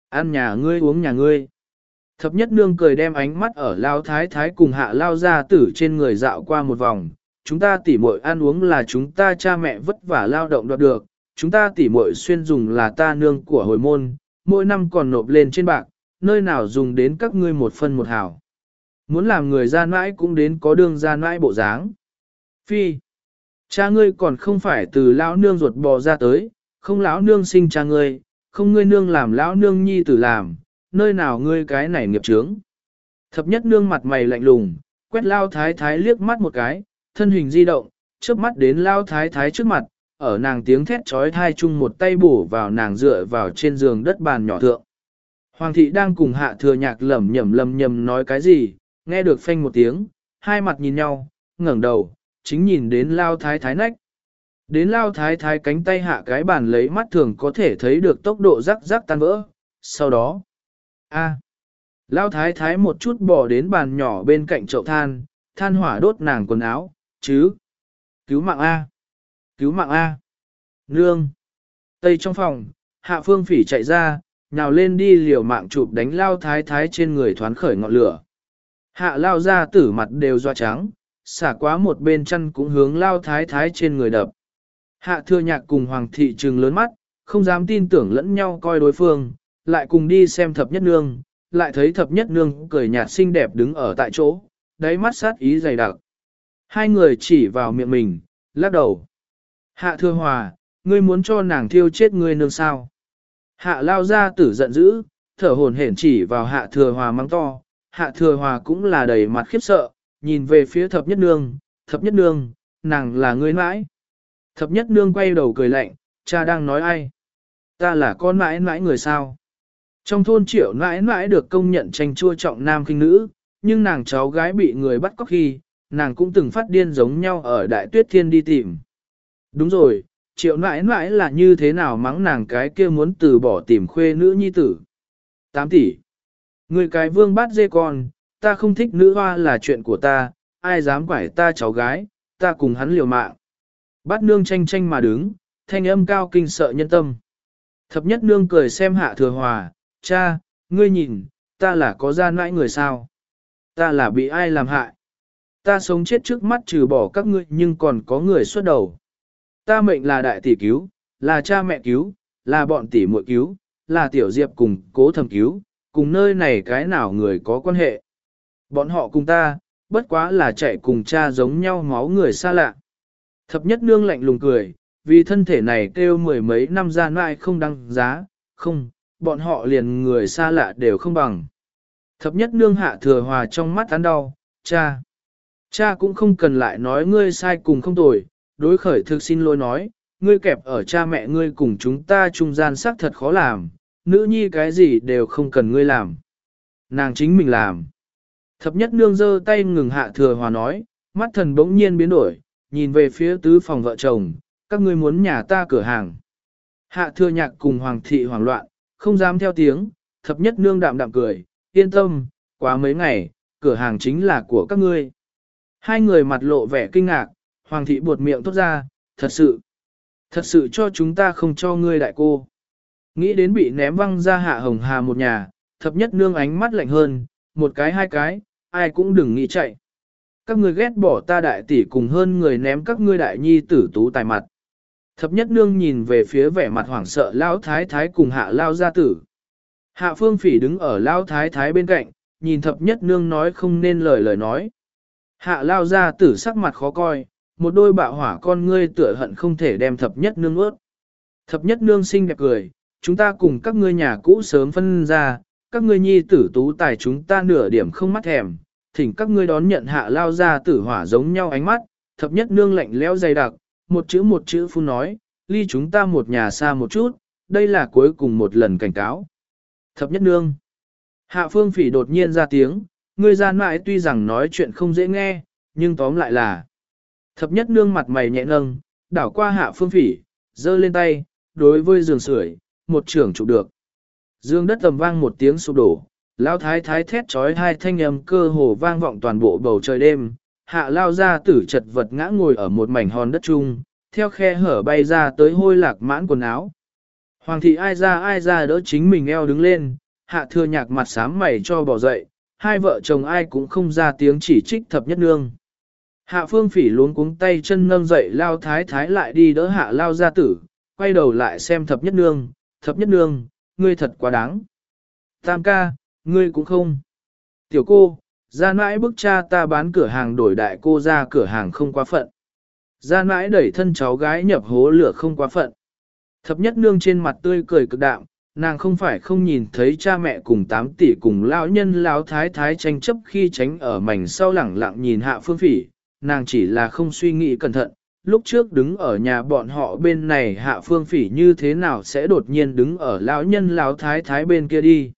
Ăn nhà ngươi uống nhà ngươi. Thập nhất nương cười đem ánh mắt ở lao thái thái cùng hạ lao ra tử trên người dạo qua một vòng. Chúng ta tỉ muội ăn uống là chúng ta cha mẹ vất vả lao động đoạt được. Chúng ta tỉ muội xuyên dùng là ta nương của hồi môn, mỗi năm còn nộp lên trên bạc, nơi nào dùng đến các ngươi một phân một hào. Muốn làm người ra nãi cũng đến có đương ra nãi bộ dáng. Phi, cha ngươi còn không phải từ lão nương ruột bò ra tới, không lão nương sinh cha ngươi, không ngươi nương làm lão nương nhi tử làm, nơi nào ngươi cái này nghiệp trướng. Thập nhất nương mặt mày lạnh lùng, quét lao thái thái liếc mắt một cái, thân hình di động, trước mắt đến lao thái thái trước mặt, ở nàng tiếng thét trói thai chung một tay bổ vào nàng dựa vào trên giường đất bàn nhỏ thượng. Hoàng thị đang cùng hạ thừa nhạc lẩm nhẩm lầm nhầm nói cái gì, nghe được phanh một tiếng, hai mặt nhìn nhau, ngẩng đầu, chính nhìn đến lao thái thái nách. Đến lao thái thái cánh tay hạ cái bàn lấy mắt thường có thể thấy được tốc độ rắc rắc tan vỡ. Sau đó, a lao thái thái một chút bỏ đến bàn nhỏ bên cạnh chậu than, than hỏa đốt nàng quần áo, chứ. Cứu mạng A. Cứu mạng A. Nương. Tây trong phòng, hạ phương phỉ chạy ra, nhào lên đi liều mạng chụp đánh lao thái thái trên người thoán khởi ngọn lửa. Hạ lao ra tử mặt đều doa trắng, xả quá một bên chân cũng hướng lao thái thái trên người đập. Hạ thừa nhạc cùng hoàng thị trừng lớn mắt, không dám tin tưởng lẫn nhau coi đối phương, lại cùng đi xem thập nhất nương, lại thấy thập nhất nương cười nhạt xinh đẹp đứng ở tại chỗ, đáy mắt sát ý dày đặc. Hai người chỉ vào miệng mình, lắc đầu. Hạ thừa hòa, ngươi muốn cho nàng thiêu chết ngươi nương sao? Hạ lao ra tử giận dữ, thở hồn hển chỉ vào hạ thừa hòa mắng to, hạ thừa hòa cũng là đầy mặt khiếp sợ, nhìn về phía thập nhất nương, thập nhất nương, nàng là ngươi mãi. Thập nhất nương quay đầu cười lạnh, cha đang nói ai? Ta là con mãi mãi người sao? Trong thôn triệu nãi nãi được công nhận tranh chua trọng nam kinh nữ, nhưng nàng cháu gái bị người bắt cóc khi, nàng cũng từng phát điên giống nhau ở đại tuyết thiên đi tìm. Đúng rồi, triệu nãi nãi là như thế nào mắng nàng cái kia muốn từ bỏ tìm khuê nữ nhi tử. 8 tỷ. Người cái vương bát dê con, ta không thích nữ hoa là chuyện của ta, ai dám quải ta cháu gái, ta cùng hắn liều mạng. Bát nương tranh tranh mà đứng, thanh âm cao kinh sợ nhân tâm. Thập nhất nương cười xem hạ thừa hòa, cha, ngươi nhìn, ta là có gian mãi người sao? Ta là bị ai làm hại? Ta sống chết trước mắt trừ bỏ các ngươi nhưng còn có người xuất đầu. Ta mệnh là đại tỷ cứu, là cha mẹ cứu, là bọn tỷ muội cứu, là tiểu diệp cùng cố thầm cứu, cùng nơi này cái nào người có quan hệ. Bọn họ cùng ta, bất quá là chạy cùng cha giống nhau máu người xa lạ. Thập nhất nương lạnh lùng cười, vì thân thể này kêu mười mấy năm ra mãi không đăng giá, không, bọn họ liền người xa lạ đều không bằng. Thập nhất nương hạ thừa hòa trong mắt án đau, cha. Cha cũng không cần lại nói ngươi sai cùng không tồi, đối khởi thực xin lỗi nói, ngươi kẹp ở cha mẹ ngươi cùng chúng ta trung gian xác thật khó làm, nữ nhi cái gì đều không cần ngươi làm. Nàng chính mình làm. Thập nhất nương giơ tay ngừng hạ thừa hòa nói, mắt thần bỗng nhiên biến đổi, nhìn về phía tứ phòng vợ chồng, các ngươi muốn nhà ta cửa hàng. Hạ thừa nhạc cùng hoàng thị hoảng loạn, không dám theo tiếng, thập nhất nương đạm đạm cười, yên tâm, quá mấy ngày, cửa hàng chính là của các ngươi. Hai người mặt lộ vẻ kinh ngạc, hoàng thị buột miệng tốt ra, thật sự, thật sự cho chúng ta không cho ngươi đại cô. Nghĩ đến bị ném văng ra hạ hồng hà một nhà, thập nhất nương ánh mắt lạnh hơn, một cái hai cái, ai cũng đừng nghĩ chạy. Các ngươi ghét bỏ ta đại tỷ cùng hơn người ném các ngươi đại nhi tử tú tài mặt. Thập nhất nương nhìn về phía vẻ mặt hoảng sợ lao thái thái cùng hạ lao gia tử. Hạ phương phỉ đứng ở lao thái thái bên cạnh, nhìn thập nhất nương nói không nên lời lời nói. Hạ lao gia tử sắc mặt khó coi, một đôi bạo hỏa con ngươi tựa hận không thể đem thập nhất nương ướt. Thập nhất nương xinh đẹp cười, chúng ta cùng các ngươi nhà cũ sớm phân ra, các ngươi nhi tử tú tài chúng ta nửa điểm không mắt thèm, thỉnh các ngươi đón nhận hạ lao gia tử hỏa giống nhau ánh mắt, thập nhất nương lạnh lẽo dày đặc, một chữ một chữ phun nói, ly chúng ta một nhà xa một chút, đây là cuối cùng một lần cảnh cáo. Thập nhất nương. Hạ phương phỉ đột nhiên ra tiếng, người gian mãi tuy rằng nói chuyện không dễ nghe, nhưng tóm lại là. Thập nhất nương mặt mày nhẹ nâng, đảo qua hạ phương phỉ, giơ lên tay, đối với giường sưởi, một trưởng chụp được. Dương đất tầm vang một tiếng sụp đổ, lao thái thái thét trói hai thanh âm cơ hồ vang vọng toàn bộ bầu trời đêm, hạ lao ra tử chật vật ngã ngồi ở một mảnh hòn đất chung, theo khe hở bay ra tới hôi lạc mãn quần áo. Hoàng thị ai ra ai ra đỡ chính mình eo đứng lên, hạ thừa nhạc mặt sám mày cho bỏ dậy, hai vợ chồng ai cũng không ra tiếng chỉ trích thập nhất nương. Hạ phương phỉ luống cuống tay chân nâng dậy lao thái thái lại đi đỡ hạ lao gia tử, quay đầu lại xem thập nhất nương, thập nhất nương, ngươi thật quá đáng. Tam ca, ngươi cũng không. Tiểu cô, ra mãi bức cha ta bán cửa hàng đổi đại cô ra cửa hàng không quá phận. Ra mãi đẩy thân cháu gái nhập hố lửa không quá phận. Thập nhất nương trên mặt tươi cười cực đạm, nàng không phải không nhìn thấy cha mẹ cùng tám tỷ cùng lão nhân lão thái thái tranh chấp khi tránh ở mảnh sau lẳng lặng nhìn hạ phương phỉ, nàng chỉ là không suy nghĩ cẩn thận. Lúc trước đứng ở nhà bọn họ bên này hạ phương phỉ như thế nào sẽ đột nhiên đứng ở lão nhân lão thái thái bên kia đi.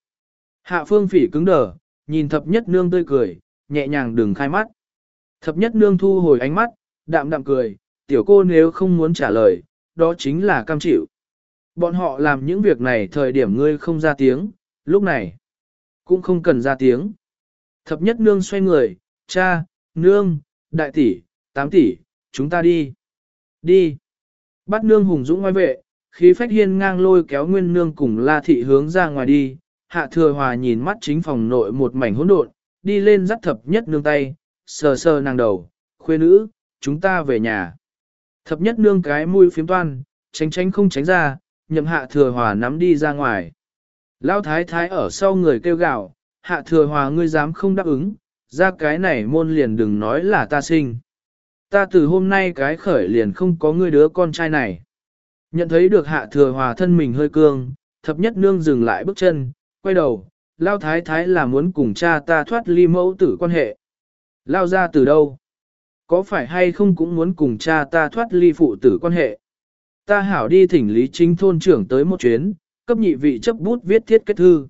Hạ phương phỉ cứng đờ, nhìn thập nhất nương tươi cười, nhẹ nhàng đừng khai mắt. Thập nhất nương thu hồi ánh mắt, đạm đạm cười, tiểu cô nếu không muốn trả lời, đó chính là cam chịu. Bọn họ làm những việc này thời điểm ngươi không ra tiếng, lúc này cũng không cần ra tiếng. Thập nhất nương xoay người, cha, nương, đại tỷ, tám tỷ, chúng ta đi. Đi. Bắt nương hùng dũng ngoài vệ, khí phách hiên ngang lôi kéo nguyên nương cùng la thị hướng ra ngoài đi. Hạ thừa hòa nhìn mắt chính phòng nội một mảnh hỗn độn, đi lên dắt thập nhất nương tay, sờ sờ nàng đầu, khuê nữ, chúng ta về nhà. Thập nhất nương cái mũi phiếm toan, tránh tránh không tránh ra, nhậm hạ thừa hòa nắm đi ra ngoài. Lão thái thái ở sau người kêu gào, hạ thừa hòa ngươi dám không đáp ứng, ra cái này môn liền đừng nói là ta sinh. Ta từ hôm nay cái khởi liền không có ngươi đứa con trai này. Nhận thấy được hạ thừa hòa thân mình hơi cương, thập nhất nương dừng lại bước chân, quay đầu, lao thái thái là muốn cùng cha ta thoát ly mẫu tử quan hệ. Lao ra từ đâu? Có phải hay không cũng muốn cùng cha ta thoát ly phụ tử quan hệ? Ta hảo đi thỉnh lý chính thôn trưởng tới một chuyến, cấp nhị vị chấp bút viết thiết kết thư.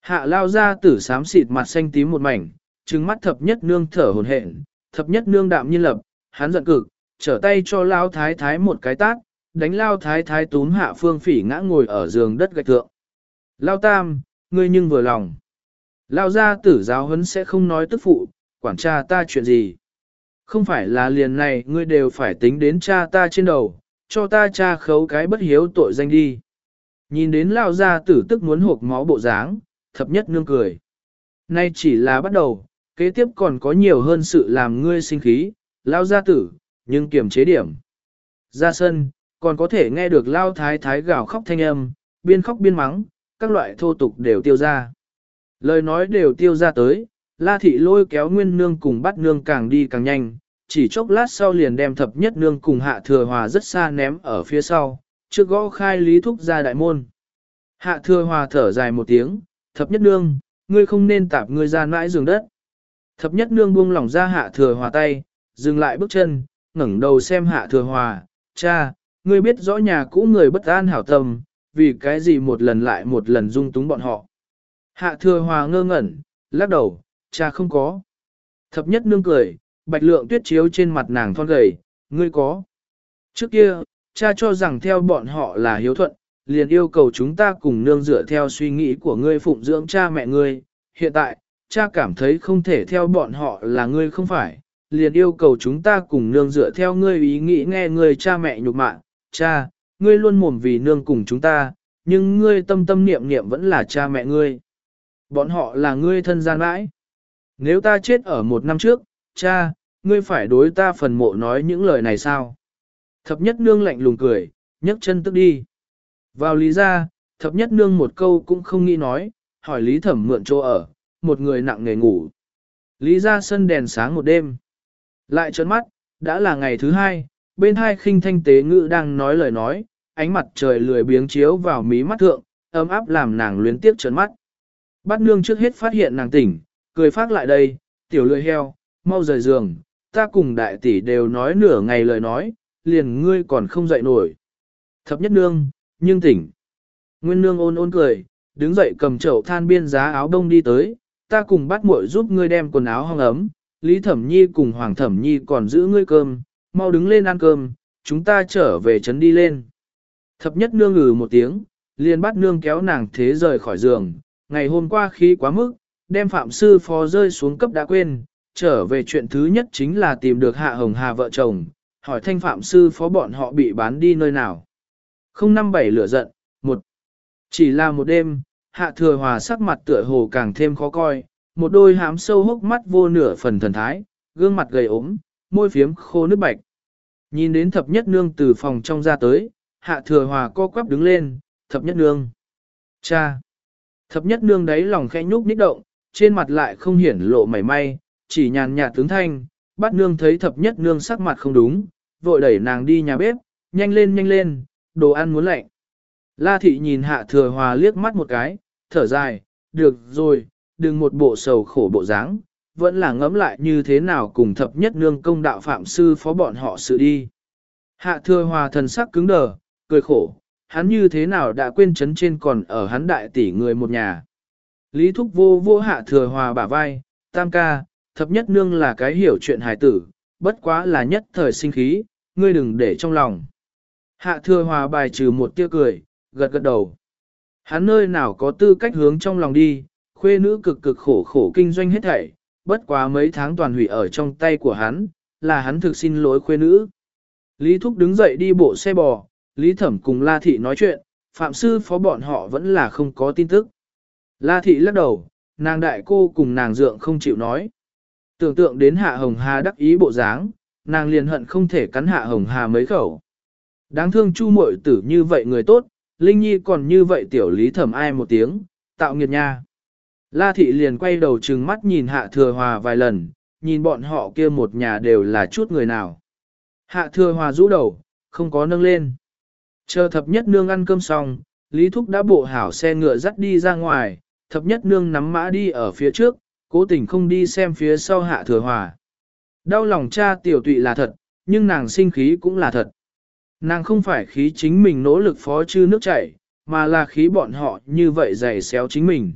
Hạ lao ra tử sám xịt mặt xanh tím một mảnh, trừng mắt thập nhất nương thở hồn hển, thập nhất nương đạm nhiên lập, hắn giận cực, trở tay cho lao thái thái một cái tát, đánh lao thái thái túm hạ phương phỉ ngã ngồi ở giường đất gạch thượng. Lao tam, ngươi nhưng vừa lòng. Lao ra tử giáo huấn sẽ không nói tức phụ, quản cha ta chuyện gì. Không phải là liền này ngươi đều phải tính đến cha ta trên đầu, cho ta cha khấu cái bất hiếu tội danh đi. Nhìn đến lao ra tử tức muốn hộp máu bộ dáng, thập nhất nương cười. Nay chỉ là bắt đầu, kế tiếp còn có nhiều hơn sự làm ngươi sinh khí, lao ra tử, nhưng kiềm chế điểm. Ra sân, còn có thể nghe được lao thái thái gào khóc thanh âm, biên khóc biên mắng, các loại thô tục đều tiêu ra. Lời nói đều tiêu ra tới, la thị lôi kéo nguyên nương cùng bắt nương càng đi càng nhanh, chỉ chốc lát sau liền đem thập nhất nương cùng hạ thừa hòa rất xa ném ở phía sau, trước gõ khai lý thúc ra đại môn. Hạ thừa hòa thở dài một tiếng, thập nhất nương, ngươi không nên tạp ngươi ra mãi giường đất. Thập nhất nương buông lỏng ra hạ thừa hòa tay, dừng lại bước chân, ngẩng đầu xem hạ thừa hòa, cha, ngươi biết rõ nhà cũ người bất an hảo tâm, vì cái gì một lần lại một lần dung túng bọn họ. Hạ thừa hòa ngơ ngẩn, lắc đầu, cha không có. Thập nhất nương cười, bạch lượng tuyết chiếu trên mặt nàng thon gầy, ngươi có. Trước kia, cha cho rằng theo bọn họ là hiếu thuận, liền yêu cầu chúng ta cùng nương dựa theo suy nghĩ của ngươi phụng dưỡng cha mẹ ngươi. Hiện tại, cha cảm thấy không thể theo bọn họ là ngươi không phải, liền yêu cầu chúng ta cùng nương dựa theo ngươi ý nghĩ nghe ngươi cha mẹ nhục mạ. Cha, ngươi luôn mồm vì nương cùng chúng ta, nhưng ngươi tâm tâm niệm niệm vẫn là cha mẹ ngươi. Bọn họ là ngươi thân gian mãi. Nếu ta chết ở một năm trước, cha, ngươi phải đối ta phần mộ nói những lời này sao? Thập nhất nương lạnh lùng cười, nhấc chân tức đi. Vào lý ra, thập nhất nương một câu cũng không nghĩ nói, hỏi lý thẩm mượn chỗ ở, một người nặng nghề ngủ. Lý ra sân đèn sáng một đêm. Lại trấn mắt, đã là ngày thứ hai, bên hai khinh thanh tế ngữ đang nói lời nói, ánh mặt trời lười biếng chiếu vào mí mắt thượng, ấm áp làm nàng luyến tiếc trấn mắt. Bát nương trước hết phát hiện nàng tỉnh, cười phát lại đây, tiểu lười heo, mau rời giường, ta cùng đại tỷ đều nói nửa ngày lời nói, liền ngươi còn không dậy nổi. Thập nhất nương, nhưng tỉnh. Nguyên nương ôn ôn cười, đứng dậy cầm chậu than biên giá áo đông đi tới, ta cùng bắt muội giúp ngươi đem quần áo hong ấm, Lý Thẩm Nhi cùng Hoàng Thẩm Nhi còn giữ ngươi cơm, mau đứng lên ăn cơm, chúng ta trở về trấn đi lên. Thập nhất nương ngừ một tiếng, liền bắt nương kéo nàng thế rời khỏi giường, ngày hôm qua khí quá mức, đem phạm sư phó rơi xuống cấp đã quên, trở về chuyện thứ nhất chính là tìm được Hạ Hồng Hà vợ chồng, hỏi thanh phạm sư phó bọn họ bị bán đi nơi nào. Không năm bảy lửa giận, Một. Chỉ là một đêm, hạ thừa hòa sắc mặt tựa hồ càng thêm khó coi, một đôi hám sâu hốc mắt vô nửa phần thần thái, gương mặt gầy ốm, môi phiếm khô nước bạch. Nhìn đến thập nhất nương từ phòng trong ra tới, hạ thừa hòa co quắp đứng lên, thập nhất nương. Cha! Thập nhất nương đấy lòng khẽ nhúc nhích động, trên mặt lại không hiển lộ mảy may, chỉ nhàn nhạt tướng thanh, bắt nương thấy thập nhất nương sắc mặt không đúng, vội đẩy nàng đi nhà bếp, nhanh lên nhanh lên, đồ ăn muốn lạnh. La thị nhìn hạ thừa hòa liếc mắt một cái, thở dài, được rồi, đừng một bộ sầu khổ bộ dáng, vẫn là ngẫm lại như thế nào cùng thập nhất nương công đạo phạm sư phó bọn họ sự đi. Hạ thừa hòa thần sắc cứng đờ, cười khổ, hắn như thế nào đã quên chấn trên còn ở hắn đại tỷ người một nhà. Lý thúc vô vô hạ thừa hòa bả vai, tam ca, thập nhất nương là cái hiểu chuyện hài tử, bất quá là nhất thời sinh khí, ngươi đừng để trong lòng. Hạ thừa hòa bài trừ một tia cười, gật gật đầu. Hắn nơi nào có tư cách hướng trong lòng đi, khuê nữ cực cực khổ khổ kinh doanh hết thảy, bất quá mấy tháng toàn hủy ở trong tay của hắn, là hắn thực xin lỗi khuê nữ. Lý Thúc đứng dậy đi bộ xe bò, Lý Thẩm cùng La Thị nói chuyện, Phạm Sư phó bọn họ vẫn là không có tin tức. La Thị lắc đầu, nàng đại cô cùng nàng dượng không chịu nói. Tưởng tượng đến Hạ Hồng Hà đắc ý bộ dáng, nàng liền hận không thể cắn Hạ Hồng Hà mấy khẩu. Đáng thương chu muội tử như vậy người tốt, Linh Nhi còn như vậy tiểu Lý Thẩm ai một tiếng, tạo nghiệt nha. La Thị liền quay đầu trừng mắt nhìn Hạ Thừa Hòa vài lần, nhìn bọn họ kia một nhà đều là chút người nào. Hạ Thừa Hòa rũ đầu, không có nâng lên. Chờ thập nhất nương ăn cơm xong, Lý Thúc đã bộ hảo xe ngựa dắt đi ra ngoài, thập nhất nương nắm mã đi ở phía trước, cố tình không đi xem phía sau Hạ Thừa Hòa. Đau lòng cha tiểu tụy là thật, nhưng nàng sinh khí cũng là thật. Nàng không phải khí chính mình nỗ lực phó chư nước chảy, mà là khí bọn họ như vậy dày xéo chính mình.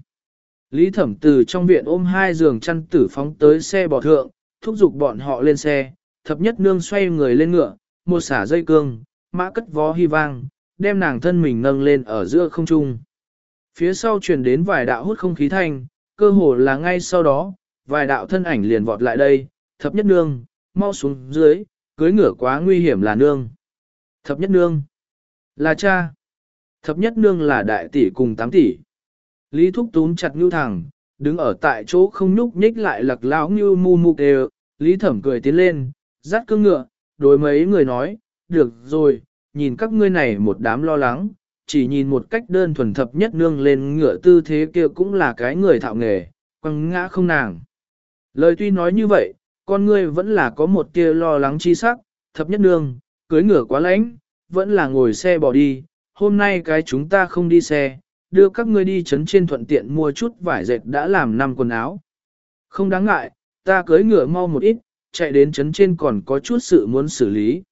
Lý thẩm từ trong viện ôm hai giường chăn tử phóng tới xe bò thượng, thúc giục bọn họ lên xe, thập nhất nương xoay người lên ngựa, một xả dây cương, mã cất vó hy vang, đem nàng thân mình nâng lên ở giữa không trung. Phía sau truyền đến vài đạo hút không khí thanh, cơ hồ là ngay sau đó, vài đạo thân ảnh liền vọt lại đây, thập nhất nương, mau xuống dưới, cưới ngựa quá nguy hiểm là nương. Thập nhất nương, là cha. Thập nhất nương là đại tỷ cùng tám tỷ. Lý Thúc túm chặt Ngưu Thằng, đứng ở tại chỗ không nhúc nhích lại lặc lão Ngưu mu mu đều. Lý Thẩm cười tiến lên, dắt cương ngựa, đối mấy người nói, được rồi, nhìn các ngươi này một đám lo lắng, chỉ nhìn một cách đơn thuần thập nhất nương lên ngựa tư thế kia cũng là cái người thạo nghề, quăng ngã không nàng. Lời tuy nói như vậy, con ngươi vẫn là có một tia lo lắng chi sắc, thập nhất nương, cưới ngựa quá lãnh, vẫn là ngồi xe bỏ đi, hôm nay cái chúng ta không đi xe, đưa các ngươi đi chấn trên thuận tiện mua chút vải dệt đã làm năm quần áo. Không đáng ngại, ta cưới ngựa mau một ít, chạy đến chấn trên còn có chút sự muốn xử lý.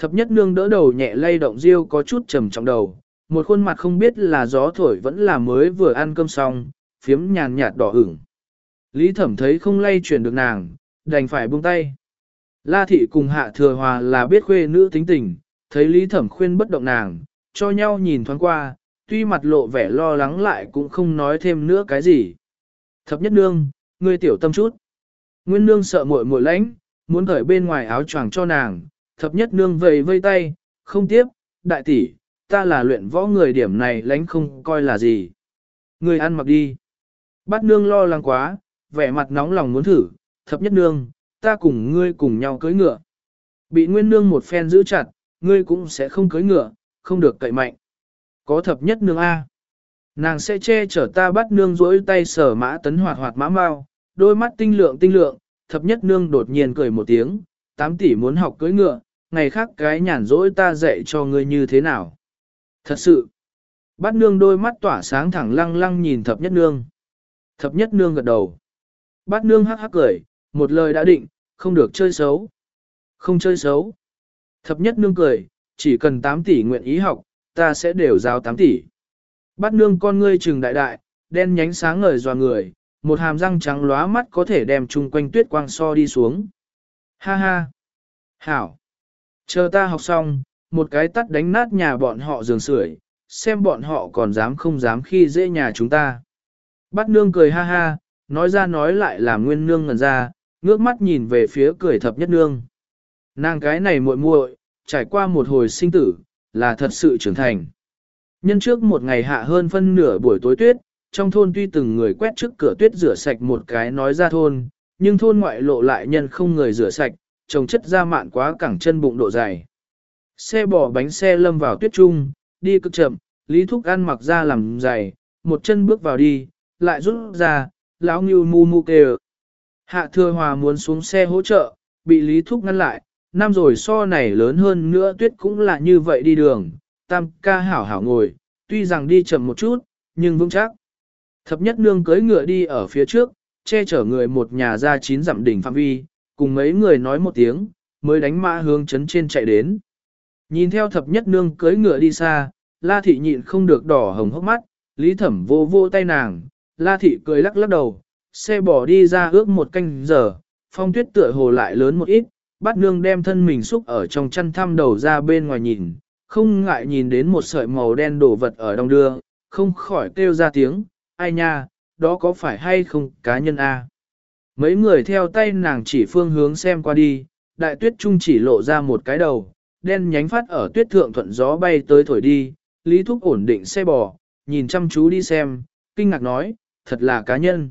Thập nhất nương đỡ đầu nhẹ lay động riêu có chút trầm trọng đầu, một khuôn mặt không biết là gió thổi vẫn là mới vừa ăn cơm xong, phiếm nhàn nhạt đỏ ửng. Lý thẩm thấy không lay chuyển được nàng, đành phải buông tay. La thị cùng hạ thừa hòa là biết khuê nữ tính tình, thấy lý thẩm khuyên bất động nàng, cho nhau nhìn thoáng qua, tuy mặt lộ vẻ lo lắng lại cũng không nói thêm nữa cái gì. Thập nhất nương, ngươi tiểu tâm chút. Nguyên nương sợ muội muội lãnh, muốn cởi bên ngoài áo choàng cho nàng, thập nhất nương vầy vây tay, không tiếp, đại tỷ, ta là luyện võ người điểm này lánh không coi là gì. Ngươi ăn mặc đi. Bắt nương lo lắng quá, vẻ mặt nóng lòng muốn thử, thập nhất nương, ta cùng ngươi cùng nhau cưới ngựa. Bị nguyên nương một phen giữ chặt, ngươi cũng sẽ không cưới ngựa, không được cậy mạnh. Có thập nhất nương A. Nàng sẽ che chở ta bắt nương rỗi tay sở mã tấn hoạt hoạt mã mau, đôi mắt tinh lượng tinh lượng, thập nhất nương đột nhiên cười một tiếng, tám tỷ muốn học cưỡi ngựa, ngày khác cái nhàn rỗi ta dạy cho ngươi như thế nào. Thật sự, bát nương đôi mắt tỏa sáng thẳng lăng lăng nhìn thập nhất nương. Thập nhất nương gật đầu. bát nương hắc hắc cười, một lời đã định, không được chơi xấu. Không chơi xấu. Thập nhất nương cười, chỉ cần 8 tỷ nguyện ý học, ta sẽ đều giao 8 tỷ. bát nương con ngươi trừng đại đại, đen nhánh sáng ngời dò người, một hàm răng trắng lóa mắt có thể đem chung quanh tuyết quang so đi xuống. Ha ha! Hảo! Chờ ta học xong, một cái tắt đánh nát nhà bọn họ giường sưởi, xem bọn họ còn dám không dám khi dễ nhà chúng ta. Bát nương cười ha ha, nói ra nói lại là nguyên nương ngần ra, ngước mắt nhìn về phía cười thập nhất nương. Nàng cái này muội muội, trải qua một hồi sinh tử, là thật sự trưởng thành. Nhân trước một ngày hạ hơn phân nửa buổi tối tuyết, trong thôn tuy từng người quét trước cửa tuyết rửa sạch một cái nói ra thôn, nhưng thôn ngoại lộ lại nhân không người rửa sạch, trồng chất ra mạn quá cẳng chân bụng độ dày. Xe bỏ bánh xe lâm vào tuyết trung, đi cực chậm, Lý Thúc ăn mặc ra làm dày, một chân bước vào đi, lại rút ra, lão ngưu mu mu kêu. Hạ thừa hòa muốn xuống xe hỗ trợ, bị Lý Thúc ngăn lại, năm rồi so này lớn hơn nữa tuyết cũng là như vậy đi đường, tam ca hảo hảo ngồi, tuy rằng đi chậm một chút, nhưng vững chắc. Thập nhất nương cưới ngựa đi ở phía trước, che chở người một nhà ra chín dặm đỉnh phạm vi, cùng mấy người nói một tiếng, mới đánh mã hướng chấn trên chạy đến. Nhìn theo thập nhất nương cưới ngựa đi xa, la thị nhịn không được đỏ hồng hốc mắt, lý thẩm vô vô tay nàng, la thị cười lắc lắc đầu, xe bỏ đi ra ước một canh giờ, phong tuyết tựa hồ lại lớn một ít, bắt nương đem thân mình xúc ở trong chăn thăm đầu ra bên ngoài nhìn, không ngại nhìn đến một sợi màu đen đổ vật ở đông đưa, không khỏi kêu ra tiếng, ai nha, đó có phải hay không cá nhân A. Mấy người theo tay nàng chỉ phương hướng xem qua đi, đại tuyết trung chỉ lộ ra một cái đầu, đen nhánh phát ở tuyết thượng thuận gió bay tới thổi đi, Lý Thúc ổn định xe bò, nhìn chăm chú đi xem, kinh ngạc nói, thật là cá nhân.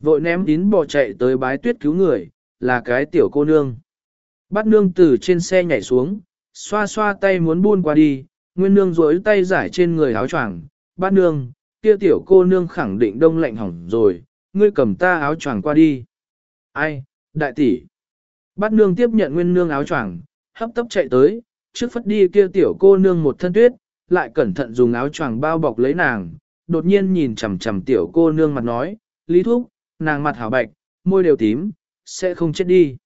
Vội ném tín bò chạy tới bái tuyết cứu người, là cái tiểu cô nương. Bắt nương từ trên xe nhảy xuống, xoa xoa tay muốn buôn qua đi, nguyên nương rối tay giải trên người áo choàng. Bắt nương, kia tiểu cô nương khẳng định đông lạnh hỏng rồi, ngươi cầm ta áo choàng qua đi. Ai, đại tỷ. Bát nương tiếp nhận nguyên nương áo choàng, hấp tấp chạy tới, trước phất đi kia tiểu cô nương một thân tuyết, lại cẩn thận dùng áo choàng bao bọc lấy nàng, đột nhiên nhìn chằm chằm tiểu cô nương mặt nói, Lý Thúc, nàng mặt hảo bạch, môi đều tím, sẽ không chết đi.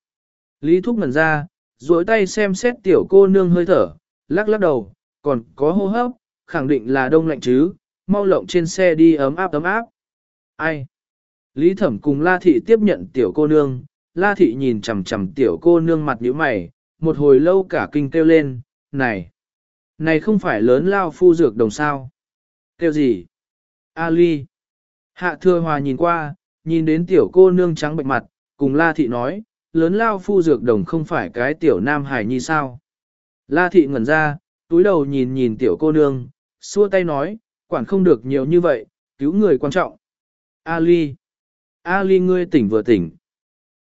Lý Thúc ngẩn ra, duỗi tay xem xét tiểu cô nương hơi thở, lắc lắc đầu, còn có hô hấp, khẳng định là đông lạnh chứ, mau lộng trên xe đi ấm áp ấm áp. Ai? Lý Thẩm cùng La Thị tiếp nhận tiểu cô nương, La Thị nhìn chằm chằm tiểu cô nương mặt nhíu mày, một hồi lâu cả kinh kêu lên, này, này không phải lớn lao phu dược đồng sao. Kêu gì? Ali. Hạ thừa hòa nhìn qua, nhìn đến tiểu cô nương trắng bệnh mặt, cùng La Thị nói, lớn lao phu dược đồng không phải cái tiểu nam hải nhi sao. La Thị ngẩn ra, túi đầu nhìn nhìn tiểu cô nương, xua tay nói, quản không được nhiều như vậy, cứu người quan trọng. Ali. Ali ngươi tỉnh vừa tỉnh.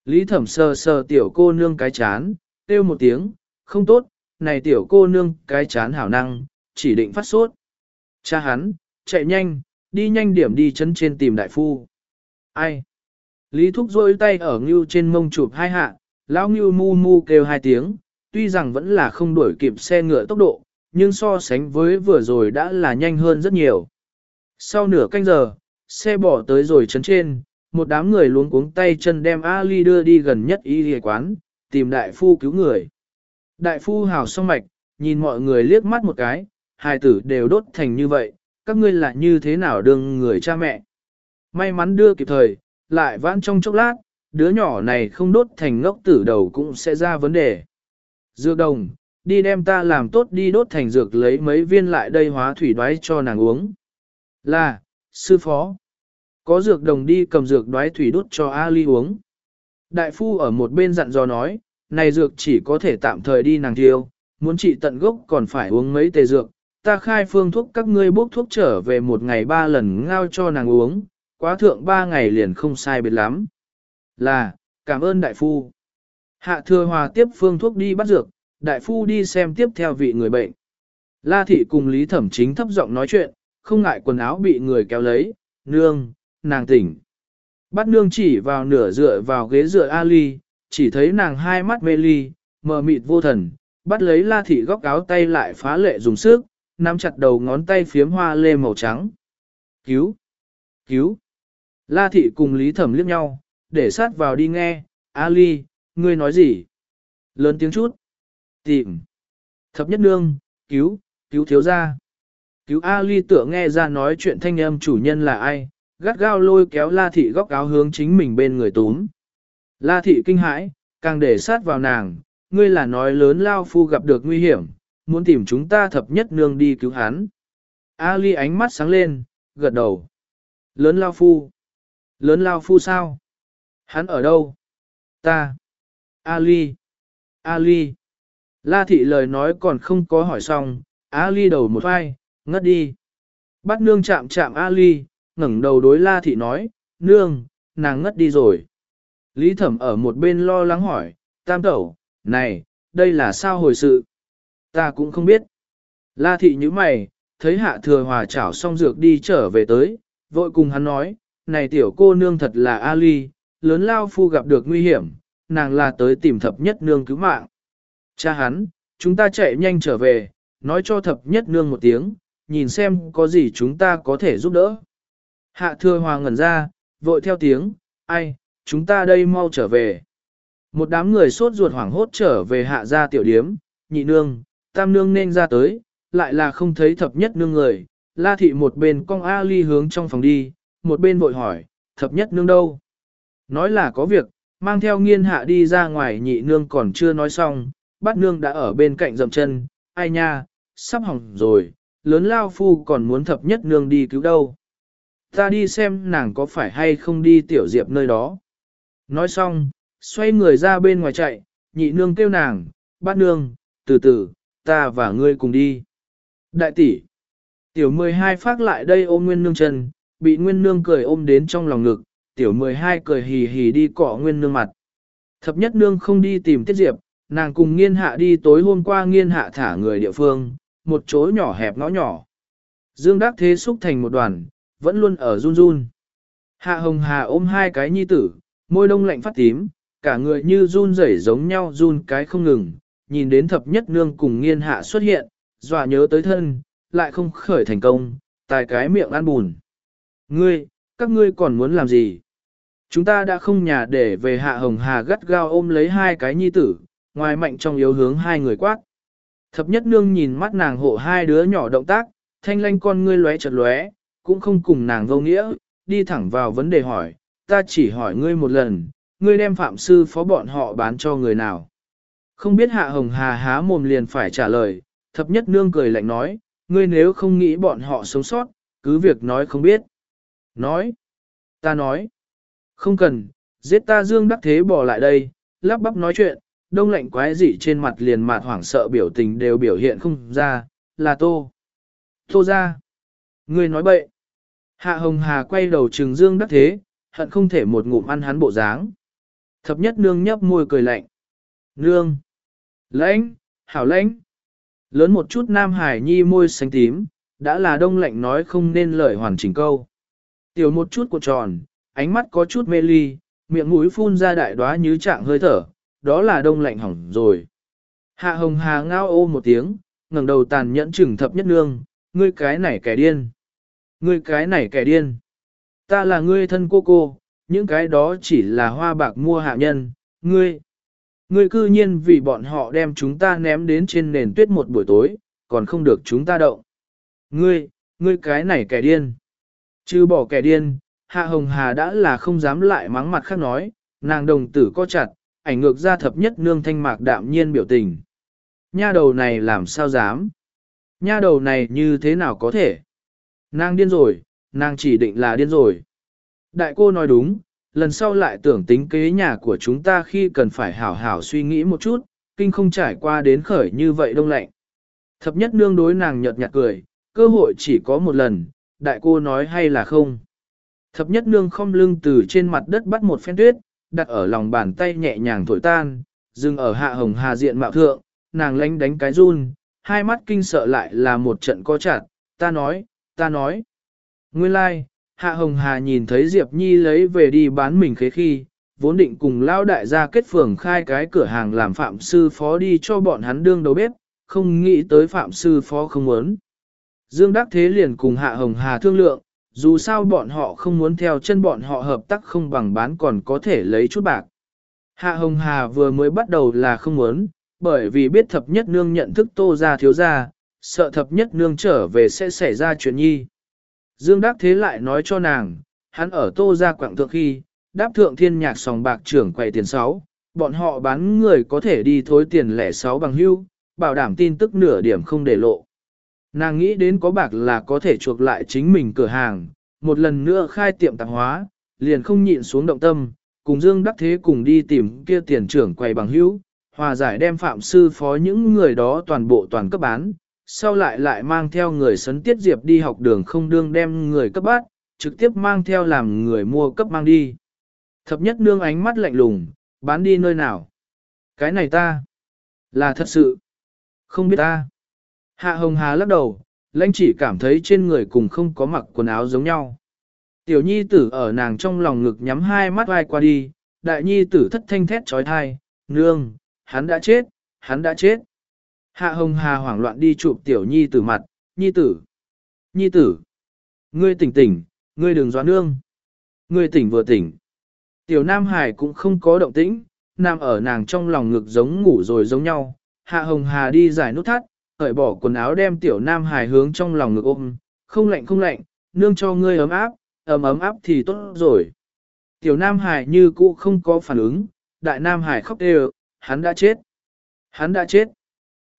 Lý thẩm sờ sờ tiểu cô nương cái chán, kêu một tiếng, không tốt, này tiểu cô nương cái chán hảo năng, chỉ định phát sốt. Cha hắn, chạy nhanh, đi nhanh điểm đi chấn trên tìm đại phu. Ai? Lý thúc rôi tay ở ngưu trên mông chụp hai hạ, lão ngưu mu mu kêu hai tiếng, tuy rằng vẫn là không đuổi kịp xe ngựa tốc độ, nhưng so sánh với vừa rồi đã là nhanh hơn rất nhiều. Sau nửa canh giờ, xe bỏ tới rồi chấn trên, một đám người luống cuống tay chân đem Ali đưa đi gần nhất y y quán, tìm đại phu cứu người. Đại phu hào song mạch, nhìn mọi người liếc mắt một cái, hai tử đều đốt thành như vậy, các ngươi là như thế nào đương người cha mẹ. May mắn đưa kịp thời, lại vãn trong chốc lát, đứa nhỏ này không đốt thành ngốc tử đầu cũng sẽ ra vấn đề. Dược đồng, đi đem ta làm tốt đi đốt thành dược lấy mấy viên lại đây hóa thủy đoái cho nàng uống. Là, sư phó. Có dược đồng đi cầm dược đoái thủy đốt cho Ali uống. Đại phu ở một bên dặn dò nói, này dược chỉ có thể tạm thời đi nàng thiêu, muốn trị tận gốc còn phải uống mấy tề dược. Ta khai phương thuốc các ngươi bốc thuốc trở về một ngày ba lần ngao cho nàng uống, quá thượng ba ngày liền không sai biệt lắm. Là, cảm ơn đại phu. Hạ thừa hòa tiếp phương thuốc đi bắt dược, đại phu đi xem tiếp theo vị người bệnh. La thị cùng Lý Thẩm Chính thấp giọng nói chuyện, không ngại quần áo bị người kéo lấy, nương, nàng tỉnh. Bắt nương chỉ vào nửa dựa vào ghế dựa Ali, chỉ thấy nàng hai mắt mê ly, mờ mịt vô thần, bắt lấy la thị góc áo tay lại phá lệ dùng sức, nắm chặt đầu ngón tay phiếm hoa lê màu trắng. Cứu! Cứu! La thị cùng Lý Thẩm liếc nhau, để sát vào đi nghe, Ali, ngươi nói gì? Lớn tiếng chút. Tìm. Thập nhất nương, cứu, cứu thiếu gia. Cứu Ali tựa nghe ra nói chuyện thanh âm chủ nhân là ai, gắt gao lôi kéo La thị góc áo hướng chính mình bên người túm. La thị kinh hãi, càng để sát vào nàng, ngươi là nói lớn lao phu gặp được nguy hiểm, muốn tìm chúng ta thập nhất nương đi cứu hắn. Ali ánh mắt sáng lên, gật đầu. Lớn lao phu. Lớn lao phu sao? Hắn ở đâu? Ta. Ali. Ali. La thị lời nói còn không có hỏi xong, Ali đầu một vai, ngất đi. Bắt nương chạm chạm Ali, ngẩng đầu đối La Thị nói, nương, nàng ngất đi rồi. Lý Thẩm ở một bên lo lắng hỏi, tam tẩu, này, đây là sao hồi sự? Ta cũng không biết. La Thị như mày, thấy hạ thừa hòa chảo xong dược đi trở về tới, vội cùng hắn nói, này tiểu cô nương thật là Ali, lớn lao phu gặp được nguy hiểm, nàng là tới tìm thập nhất nương cứu mạng. Cha hắn, chúng ta chạy nhanh trở về, nói cho thập nhất nương một tiếng, nhìn xem có gì chúng ta có thể giúp đỡ. Hạ thừa hòa ngẩn ra, vội theo tiếng, ai, chúng ta đây mau trở về. Một đám người sốt ruột hoảng hốt trở về hạ gia tiểu điếm, nhị nương, tam nương nên ra tới, lại là không thấy thập nhất nương người. La thị một bên cong A ly hướng trong phòng đi, một bên vội hỏi, thập nhất nương đâu? Nói là có việc, mang theo nghiên hạ đi ra ngoài nhị nương còn chưa nói xong, bát nương đã ở bên cạnh dậm chân, ai nha, sắp hỏng rồi, lớn lao phu còn muốn thập nhất nương đi cứu đâu. Ta đi xem nàng có phải hay không đi tiểu diệp nơi đó. Nói xong, xoay người ra bên ngoài chạy, nhị nương kêu nàng, bát nương, từ từ, ta và ngươi cùng đi. Đại tỷ, tiểu 12 phát lại đây ôm nguyên nương chân, bị nguyên nương cười ôm đến trong lòng ngực, tiểu 12 cười hì hì đi cọ nguyên nương mặt. Thập nhất nương không đi tìm tiết diệp, nàng cùng nghiên hạ đi tối hôm qua nghiên hạ thả người địa phương, một chỗ nhỏ hẹp ngõ nhỏ. Dương Đắc Thế xúc thành một đoàn, vẫn luôn ở run run. Hạ Hồng Hà ôm hai cái nhi tử, môi đông lạnh phát tím, cả người như run rẩy giống nhau run cái không ngừng, nhìn đến thập nhất nương cùng nghiên hạ xuất hiện, dọa nhớ tới thân, lại không khởi thành công, tài cái miệng ăn bùn. Ngươi, các ngươi còn muốn làm gì? Chúng ta đã không nhà để về hạ hồng hà gắt gao ôm lấy hai cái nhi tử, ngoài mạnh trong yếu hướng hai người quát. Thập nhất nương nhìn mắt nàng hộ hai đứa nhỏ động tác, thanh lanh con ngươi lóe chật lóe, cũng không cùng nàng vô nghĩa, đi thẳng vào vấn đề hỏi, ta chỉ hỏi ngươi một lần, ngươi đem phạm sư phó bọn họ bán cho người nào. Không biết hạ hồng hà há mồm liền phải trả lời, thập nhất nương cười lạnh nói, ngươi nếu không nghĩ bọn họ sống sót, cứ việc nói không biết. Nói, ta nói, không cần, giết ta dương đắc thế bỏ lại đây, lắp bắp nói chuyện, đông lạnh quái dị trên mặt liền mặt hoảng sợ biểu tình đều biểu hiện không ra, là tô. Tô ra. Ngươi nói bậy. Hạ Hồng Hà quay đầu trừng dương đắc thế, hận không thể một ngụm ăn hắn bộ dáng. Thập nhất nương nhấp môi cười lạnh. Nương. Lãnh, hảo lãnh. Lớn một chút Nam Hải Nhi môi xanh tím, đã là đông lạnh nói không nên lời hoàn chỉnh câu. Tiểu một chút của tròn, ánh mắt có chút mê ly, miệng mũi phun ra đại đóa như trạng hơi thở, đó là đông lạnh hỏng rồi. Hạ hồng hà ngao ô một tiếng, ngẩng đầu tàn nhẫn chừng thập nhất nương, ngươi cái này kẻ điên. Ngươi cái này kẻ điên. Ta là ngươi thân cô cô, những cái đó chỉ là hoa bạc mua hạ nhân, ngươi. Ngươi cư nhiên vì bọn họ đem chúng ta ném đến trên nền tuyết một buổi tối, còn không được chúng ta động. Ngươi, ngươi cái này kẻ điên. Chứ bỏ kẻ điên, Hạ Hồng Hà đã là không dám lại mắng mặt khác nói, nàng đồng tử co chặt, ảnh ngược ra thập nhất nương thanh mạc đạm nhiên biểu tình. Nha đầu này làm sao dám? Nha đầu này như thế nào có thể? Nàng điên rồi, nàng chỉ định là điên rồi. Đại cô nói đúng, lần sau lại tưởng tính kế nhà của chúng ta khi cần phải hảo hảo suy nghĩ một chút, kinh không trải qua đến khởi như vậy đông lạnh. Thập nhất nương đối nàng nhợt nhạt cười, cơ hội chỉ có một lần, đại cô nói hay là không. Thập nhất nương không lưng từ trên mặt đất bắt một phen tuyết, đặt ở lòng bàn tay nhẹ nhàng thổi tan, dừng ở hạ hồng hà diện mạo thượng, nàng lánh đánh cái run, hai mắt kinh sợ lại là một trận co chặt, ta nói, ta nói. Nguyên lai, like, hạ hồng hà nhìn thấy Diệp Nhi lấy về đi bán mình khế khi, vốn định cùng lao đại gia kết phường khai cái cửa hàng làm phạm sư phó đi cho bọn hắn đương đầu bếp, không nghĩ tới phạm sư phó không muốn. Dương Đắc Thế liền cùng Hạ Hồng Hà thương lượng, dù sao bọn họ không muốn theo chân bọn họ hợp tác không bằng bán còn có thể lấy chút bạc. Hạ Hồng Hà vừa mới bắt đầu là không muốn, bởi vì biết thập nhất nương nhận thức tô ra thiếu ra, sợ thập nhất nương trở về sẽ xảy ra chuyện nhi. Dương Đắc Thế lại nói cho nàng, hắn ở tô ra quảng thượng khi, đáp thượng thiên nhạc sòng bạc trưởng quầy tiền sáu, bọn họ bán người có thể đi thối tiền lẻ sáu bằng hưu, bảo đảm tin tức nửa điểm không để lộ. Nàng nghĩ đến có bạc là có thể chuộc lại chính mình cửa hàng, một lần nữa khai tiệm tạp hóa, liền không nhịn xuống động tâm, cùng Dương Đắc Thế cùng đi tìm kia tiền trưởng quầy bằng hữu, hòa giải đem phạm sư phó những người đó toàn bộ toàn cấp bán, sau lại lại mang theo người sấn tiết diệp đi học đường không đương đem người cấp bát, trực tiếp mang theo làm người mua cấp mang đi. Thập nhất nương ánh mắt lạnh lùng, bán đi nơi nào. Cái này ta, là thật sự, không biết ta. Hạ hồng hà lắc đầu, lãnh chỉ cảm thấy trên người cùng không có mặc quần áo giống nhau. Tiểu nhi tử ở nàng trong lòng ngực nhắm hai mắt vai qua đi, đại nhi tử thất thanh thét trói thai, nương, hắn đã chết, hắn đã chết. Hạ hồng hà hoảng loạn đi chụp tiểu nhi tử mặt, nhi tử, nhi tử, ngươi tỉnh tỉnh, ngươi đừng doán nương, ngươi tỉnh vừa tỉnh. Tiểu Nam Hải cũng không có động tĩnh, nằm ở nàng trong lòng ngực giống ngủ rồi giống nhau. Hạ Hồng Hà đi giải nút thắt, cởi bỏ quần áo đem Tiểu Nam Hải hướng trong lòng ngực ôm, không lạnh không lạnh, nương cho ngươi ấm áp, ấm ấm áp thì tốt rồi. Tiểu Nam Hải như cũ không có phản ứng, Đại Nam Hải khóc đều, hắn đã chết. Hắn đã chết.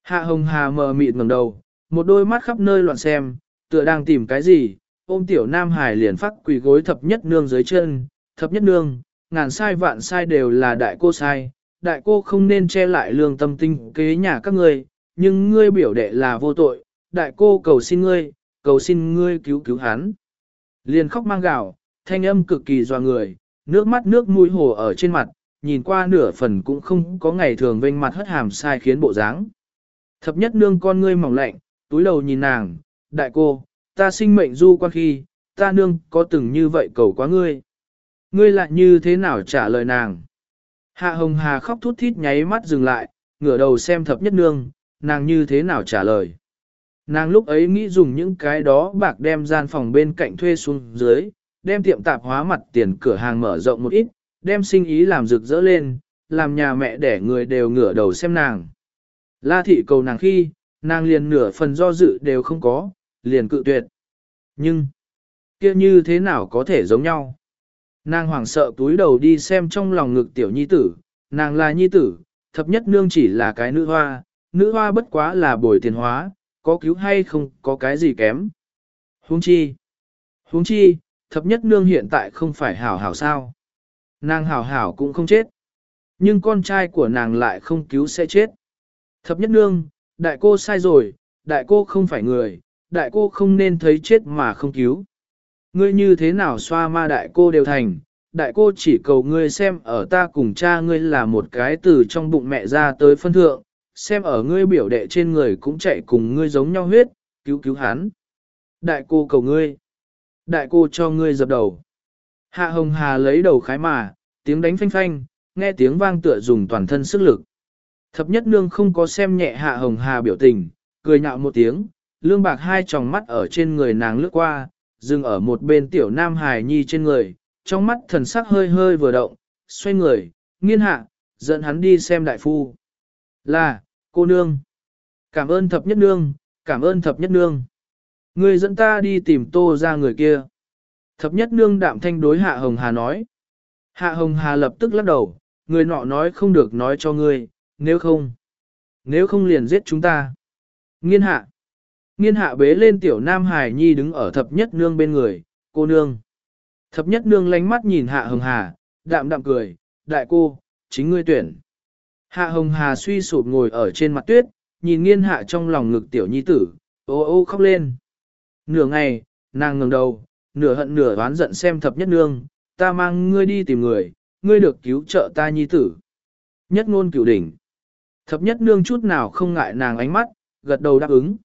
Hạ Hồng Hà mờ mịt ngẩng đầu, một đôi mắt khắp nơi loạn xem, tựa đang tìm cái gì, ôm Tiểu Nam Hải liền phát quỳ gối thập nhất nương dưới chân, thập nhất nương, ngàn sai vạn sai đều là đại cô sai, đại cô không nên che lại lương tâm tinh kế nhà các ngươi, nhưng ngươi biểu đệ là vô tội, đại cô cầu xin ngươi, cầu xin ngươi cứu cứu hắn. Liền khóc mang gạo, thanh âm cực kỳ doa người, nước mắt nước mũi hồ ở trên mặt, nhìn qua nửa phần cũng không có ngày thường vênh mặt hất hàm sai khiến bộ dáng. Thập nhất nương con ngươi mỏng lạnh, túi đầu nhìn nàng, đại cô, ta sinh mệnh du quan khi, ta nương có từng như vậy cầu quá ngươi. Ngươi lại như thế nào trả lời nàng? Hạ Hồng Hà khóc thút thít nháy mắt dừng lại, ngửa đầu xem thập nhất nương, nàng như thế nào trả lời? Nàng lúc ấy nghĩ dùng những cái đó bạc đem gian phòng bên cạnh thuê xuống dưới, đem tiệm tạp hóa mặt tiền cửa hàng mở rộng một ít, đem sinh ý làm rực rỡ lên, làm nhà mẹ đẻ người đều ngửa đầu xem nàng. La thị cầu nàng khi, nàng liền nửa phần do dự đều không có, liền cự tuyệt. Nhưng, kia như thế nào có thể giống nhau? Nàng hoảng sợ túi đầu đi xem trong lòng ngực tiểu nhi tử, nàng là nhi tử, thập nhất nương chỉ là cái nữ hoa, nữ hoa bất quá là bồi tiền hóa, có cứu hay không có cái gì kém. Huống chi, huống chi, thập nhất nương hiện tại không phải hảo hảo sao. Nàng hảo hảo cũng không chết. Nhưng con trai của nàng lại không cứu sẽ chết. Thập nhất nương, đại cô sai rồi, đại cô không phải người, đại cô không nên thấy chết mà không cứu. Ngươi như thế nào xoa ma đại cô đều thành, đại cô chỉ cầu ngươi xem ở ta cùng cha ngươi là một cái từ trong bụng mẹ ra tới phân thượng, xem ở ngươi biểu đệ trên người cũng chạy cùng ngươi giống nhau huyết, cứu cứu hắn. Đại cô cầu ngươi. Đại cô cho ngươi dập đầu. Hạ hồng hà lấy đầu khái mà, tiếng đánh phanh phanh, nghe tiếng vang tựa dùng toàn thân sức lực. Thập nhất nương không có xem nhẹ hạ hồng hà biểu tình, cười nhạo một tiếng, lương bạc hai tròng mắt ở trên người nàng lướt qua, dừng ở một bên tiểu nam hài nhi trên người, trong mắt thần sắc hơi hơi vừa động, xoay người, nghiên hạ, dẫn hắn đi xem đại phu. Là, cô nương. Cảm ơn thập nhất nương, cảm ơn thập nhất nương. Người dẫn ta đi tìm tô ra người kia. Thập nhất nương đạm thanh đối hạ hồng hà nói. Hạ hồng hà lập tức lắc đầu, người nọ nói không được nói cho ngươi, nếu không. Nếu không liền giết chúng ta. Nghiên hạ. Nghiên hạ bế lên tiểu nam hải nhi đứng ở thập nhất nương bên người, cô nương. Thập nhất nương lánh mắt nhìn hạ hồng hà, đạm đạm cười, đại cô, chính ngươi tuyển. Hạ hồng hà suy sụp ngồi ở trên mặt tuyết, nhìn nghiên hạ trong lòng ngực tiểu nhi tử, ô ô khóc lên. Nửa ngày, nàng ngẩng đầu, nửa hận nửa oán giận xem thập nhất nương, ta mang ngươi đi tìm người, ngươi được cứu trợ ta nhi tử. Nhất ngôn cửu đỉnh. Thập nhất nương chút nào không ngại nàng ánh mắt, gật đầu đáp ứng.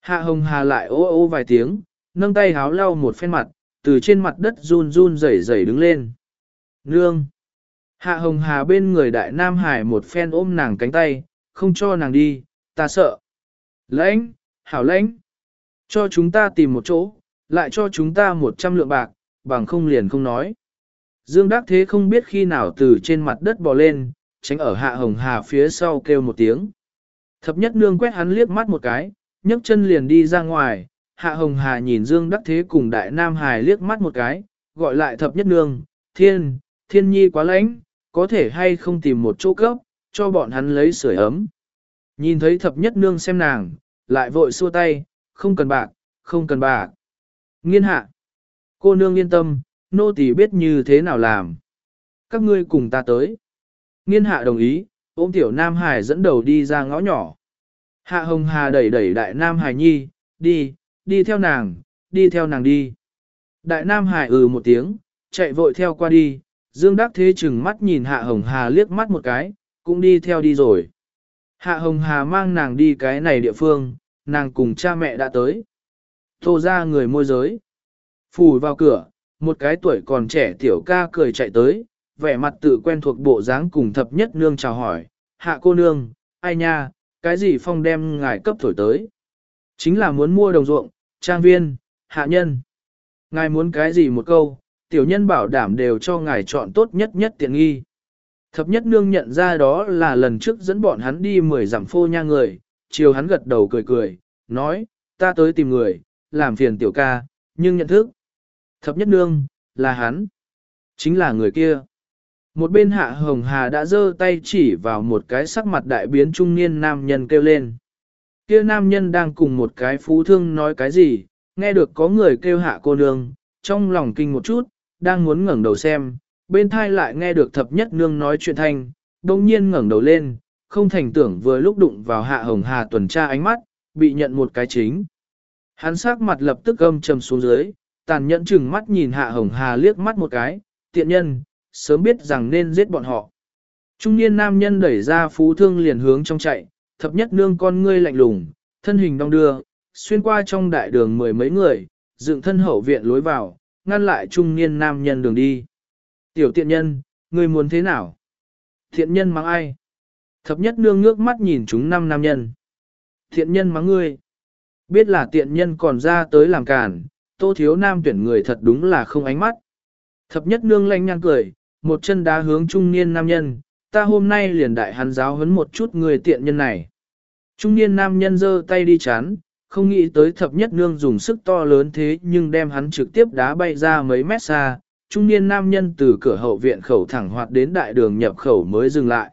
Hạ hồng hà lại ô ô vài tiếng, nâng tay háo lau một phen mặt, từ trên mặt đất run run rẩy rẩy đứng lên. Nương! Hạ hồng hà bên người đại nam hải một phen ôm nàng cánh tay, không cho nàng đi, ta sợ. Lãnh, hảo lãnh! Cho chúng ta tìm một chỗ, lại cho chúng ta một trăm lượng bạc, bằng không liền không nói. Dương Đắc Thế không biết khi nào từ trên mặt đất bò lên, tránh ở hạ hồng hà phía sau kêu một tiếng. Thập nhất nương quét hắn liếc mắt một cái, nhấc chân liền đi ra ngoài, hạ hồng hà nhìn Dương Đắc Thế cùng đại nam hài liếc mắt một cái, gọi lại thập nhất nương, thiên, thiên nhi quá lãnh, có thể hay không tìm một chỗ cấp, cho bọn hắn lấy sưởi ấm. Nhìn thấy thập nhất nương xem nàng, lại vội xua tay, không cần bạc, không cần bạc. Nghiên hạ, cô nương yên tâm, nô tỳ biết như thế nào làm. Các ngươi cùng ta tới. Nghiên hạ đồng ý, ôm tiểu Nam Hải dẫn đầu đi ra ngõ nhỏ. Hạ Hồng Hà đẩy đẩy Đại Nam Hải Nhi, đi, đi theo nàng, đi theo nàng đi. Đại Nam Hải ừ một tiếng, chạy vội theo qua đi, Dương Đắc Thế chừng mắt nhìn Hạ Hồng Hà liếc mắt một cái, cũng đi theo đi rồi. Hạ Hồng Hà mang nàng đi cái này địa phương, nàng cùng cha mẹ đã tới. Tô ra người môi giới. Phù vào cửa, một cái tuổi còn trẻ tiểu ca cười chạy tới, vẻ mặt tự quen thuộc bộ dáng cùng thập nhất nương chào hỏi. Hạ cô nương, ai nha, cái gì phong đem ngài cấp thổi tới? Chính là muốn mua đồng ruộng, trang viên, hạ nhân. Ngài muốn cái gì một câu, tiểu nhân bảo đảm đều cho ngài chọn tốt nhất nhất tiện nghi. Thập nhất nương nhận ra đó là lần trước dẫn bọn hắn đi mười dặm phô nha người, chiều hắn gật đầu cười cười, nói, ta tới tìm người, làm phiền tiểu ca, nhưng nhận thức. Thập nhất nương, là hắn, chính là người kia. Một bên hạ hồng hà đã giơ tay chỉ vào một cái sắc mặt đại biến trung niên nam nhân kêu lên. Kia nam nhân đang cùng một cái phú thương nói cái gì, nghe được có người kêu hạ cô nương, trong lòng kinh một chút, đang muốn ngẩng đầu xem, bên thai lại nghe được thập nhất nương nói chuyện thanh, đồng nhiên ngẩng đầu lên, không thành tưởng vừa lúc đụng vào hạ hồng hà tuần tra ánh mắt, bị nhận một cái chính. Hắn sắc mặt lập tức âm trầm xuống dưới, tàn nhẫn chừng mắt nhìn hạ hồng hà liếc mắt một cái, tiện nhân, sớm biết rằng nên giết bọn họ. Trung niên nam nhân đẩy ra phú thương liền hướng trong chạy, thập nhất nương con ngươi lạnh lùng, thân hình đong đưa, xuyên qua trong đại đường mười mấy người, dựng thân hậu viện lối vào, ngăn lại trung niên nam nhân đường đi. Tiểu tiện nhân, ngươi muốn thế nào? Thiện nhân mắng ai? Thập nhất nương ngước mắt nhìn chúng năm nam nhân. Thiện nhân mắng ngươi. Biết là tiện nhân còn ra tới làm cản, tô thiếu nam tuyển người thật đúng là không ánh mắt. Thập nhất nương lanh nhang cười, một chân đá hướng trung niên nam nhân, ta hôm nay liền đại hắn giáo huấn một chút người tiện nhân này. Trung niên nam nhân giơ tay đi chán, không nghĩ tới thập nhất nương dùng sức to lớn thế nhưng đem hắn trực tiếp đá bay ra mấy mét xa. Trung niên nam nhân từ cửa hậu viện khẩu thẳng hoạt đến đại đường nhập khẩu mới dừng lại.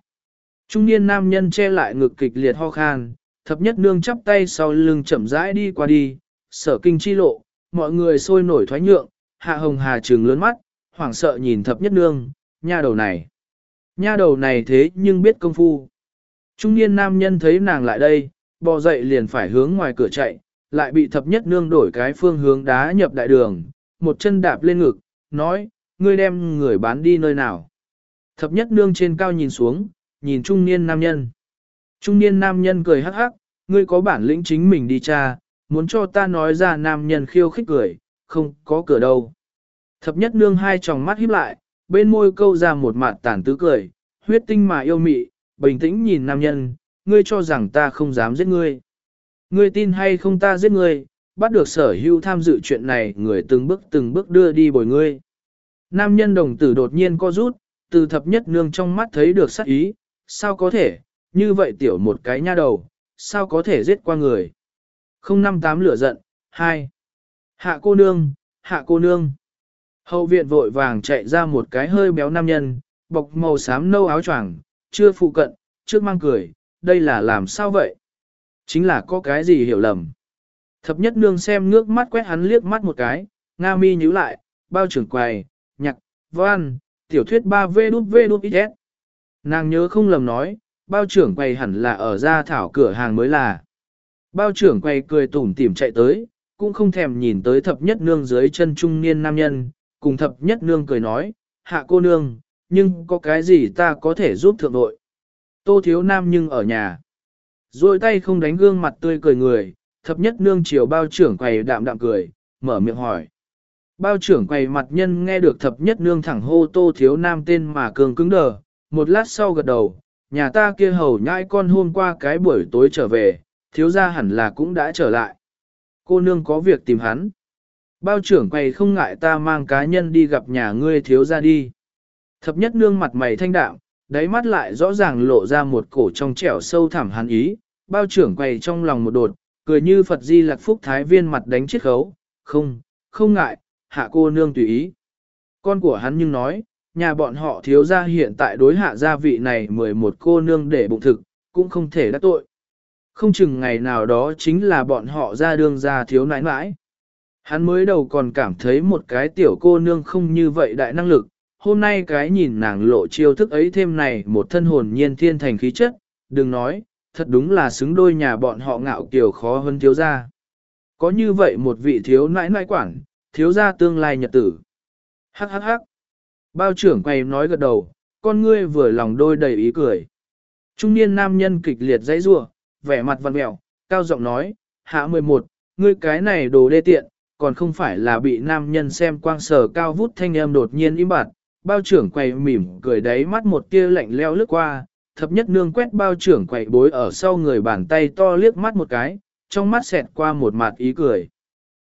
Trung niên nam nhân che lại ngực kịch liệt ho khan, thập nhất nương chắp tay sau lưng chậm rãi đi qua đi, sở kinh chi lộ, mọi người sôi nổi thoái nhượng, hạ hồng hà trừng lớn mắt, hoảng sợ nhìn thập nhất nương, nha đầu này. Nha đầu này thế nhưng biết công phu. Trung niên nam nhân thấy nàng lại đây, bò dậy liền phải hướng ngoài cửa chạy, lại bị thập nhất nương đổi cái phương hướng đá nhập đại đường, một chân đạp lên ngực, nói, ngươi đem người bán đi nơi nào. Thập nhất nương trên cao nhìn xuống, nhìn trung niên nam nhân. Trung niên nam nhân cười hắc hắc, ngươi có bản lĩnh chính mình đi cha, muốn cho ta nói ra nam nhân khiêu khích cười, không có cửa đâu. Thập nhất nương hai tròng mắt híp lại, bên môi câu ra một mặt tàn tứ cười, huyết tinh mà yêu mị, bình tĩnh nhìn nam nhân, ngươi cho rằng ta không dám giết ngươi. Ngươi tin hay không ta giết ngươi, bắt được sở hữu tham dự chuyện này người từng bước từng bước đưa đi bồi ngươi. Nam nhân đồng tử đột nhiên co rút, từ thập nhất nương trong mắt thấy được sắc ý, sao có thể, như vậy tiểu một cái nha đầu, sao có thể giết qua người. Không năm tám lửa giận, hai. Hạ cô nương, hạ cô nương. Hậu viện vội vàng chạy ra một cái hơi béo nam nhân, bọc màu xám nâu áo choàng, chưa phụ cận, trước mang cười, đây là làm sao vậy? Chính là có cái gì hiểu lầm. Thập nhất nương xem ngước mắt quét hắn liếc mắt một cái, Nga mi nhíu lại, bao trưởng quầy, nhạc, văn, tiểu thuyết 3V đút V đút XS. Nàng nhớ không lầm nói, bao trưởng quầy hẳn là ở ra thảo cửa hàng mới là. Bao trưởng quầy cười tủm tỉm chạy tới, cũng không thèm nhìn tới thập nhất nương dưới chân trung niên nam nhân, cùng thập nhất nương cười nói, hạ cô nương, nhưng có cái gì ta có thể giúp thượng đội. Tô thiếu nam nhưng ở nhà. Rồi tay không đánh gương mặt tươi cười người, thập nhất nương chiều bao trưởng quầy đạm đạm cười, mở miệng hỏi. Bao trưởng quầy mặt nhân nghe được thập nhất nương thẳng hô tô thiếu nam tên mà cường cứng đờ, một lát sau gật đầu, nhà ta kia hầu nhãi con hôm qua cái buổi tối trở về, thiếu gia hẳn là cũng đã trở lại. Cô nương có việc tìm hắn. Bao trưởng quầy không ngại ta mang cá nhân đi gặp nhà ngươi thiếu gia đi. Thập nhất nương mặt mày thanh đạm, đáy mắt lại rõ ràng lộ ra một cổ trong trẻo sâu thẳm hắn ý, bao trưởng quầy trong lòng một đột, cười như Phật Di Lạc Phúc Thái Viên mặt đánh chiếc khấu, không, không ngại, hạ cô nương tùy ý. Con của hắn nhưng nói, nhà bọn họ thiếu gia hiện tại đối hạ gia vị này 11 cô nương để bụng thực, cũng không thể đắc tội. Không chừng ngày nào đó chính là bọn họ ra đương ra thiếu nãi nãi. Hắn mới đầu còn cảm thấy một cái tiểu cô nương không như vậy đại năng lực, hôm nay cái nhìn nàng lộ chiêu thức ấy thêm này một thân hồn nhiên thiên thành khí chất, đừng nói, thật đúng là xứng đôi nhà bọn họ ngạo kiều khó hơn thiếu gia. Có như vậy một vị thiếu nãi nãi quản, thiếu gia tương lai nhật tử. Hắc hắc hắc. Bao trưởng quay nói gật đầu, con ngươi vừa lòng đôi đầy ý cười. Trung niên nam nhân kịch liệt dãy rủa, vẻ mặt văn mẹo, cao giọng nói, hạ 11, ngươi cái này đồ đê tiện, còn không phải là bị nam nhân xem quang sở cao vút thanh âm đột nhiên im bặt, bao trưởng quầy mỉm cười đáy mắt một tia lạnh leo lướt qua, thập nhất nương quét bao trưởng quầy bối ở sau người bàn tay to liếc mắt một cái, trong mắt xẹt qua một mặt ý cười.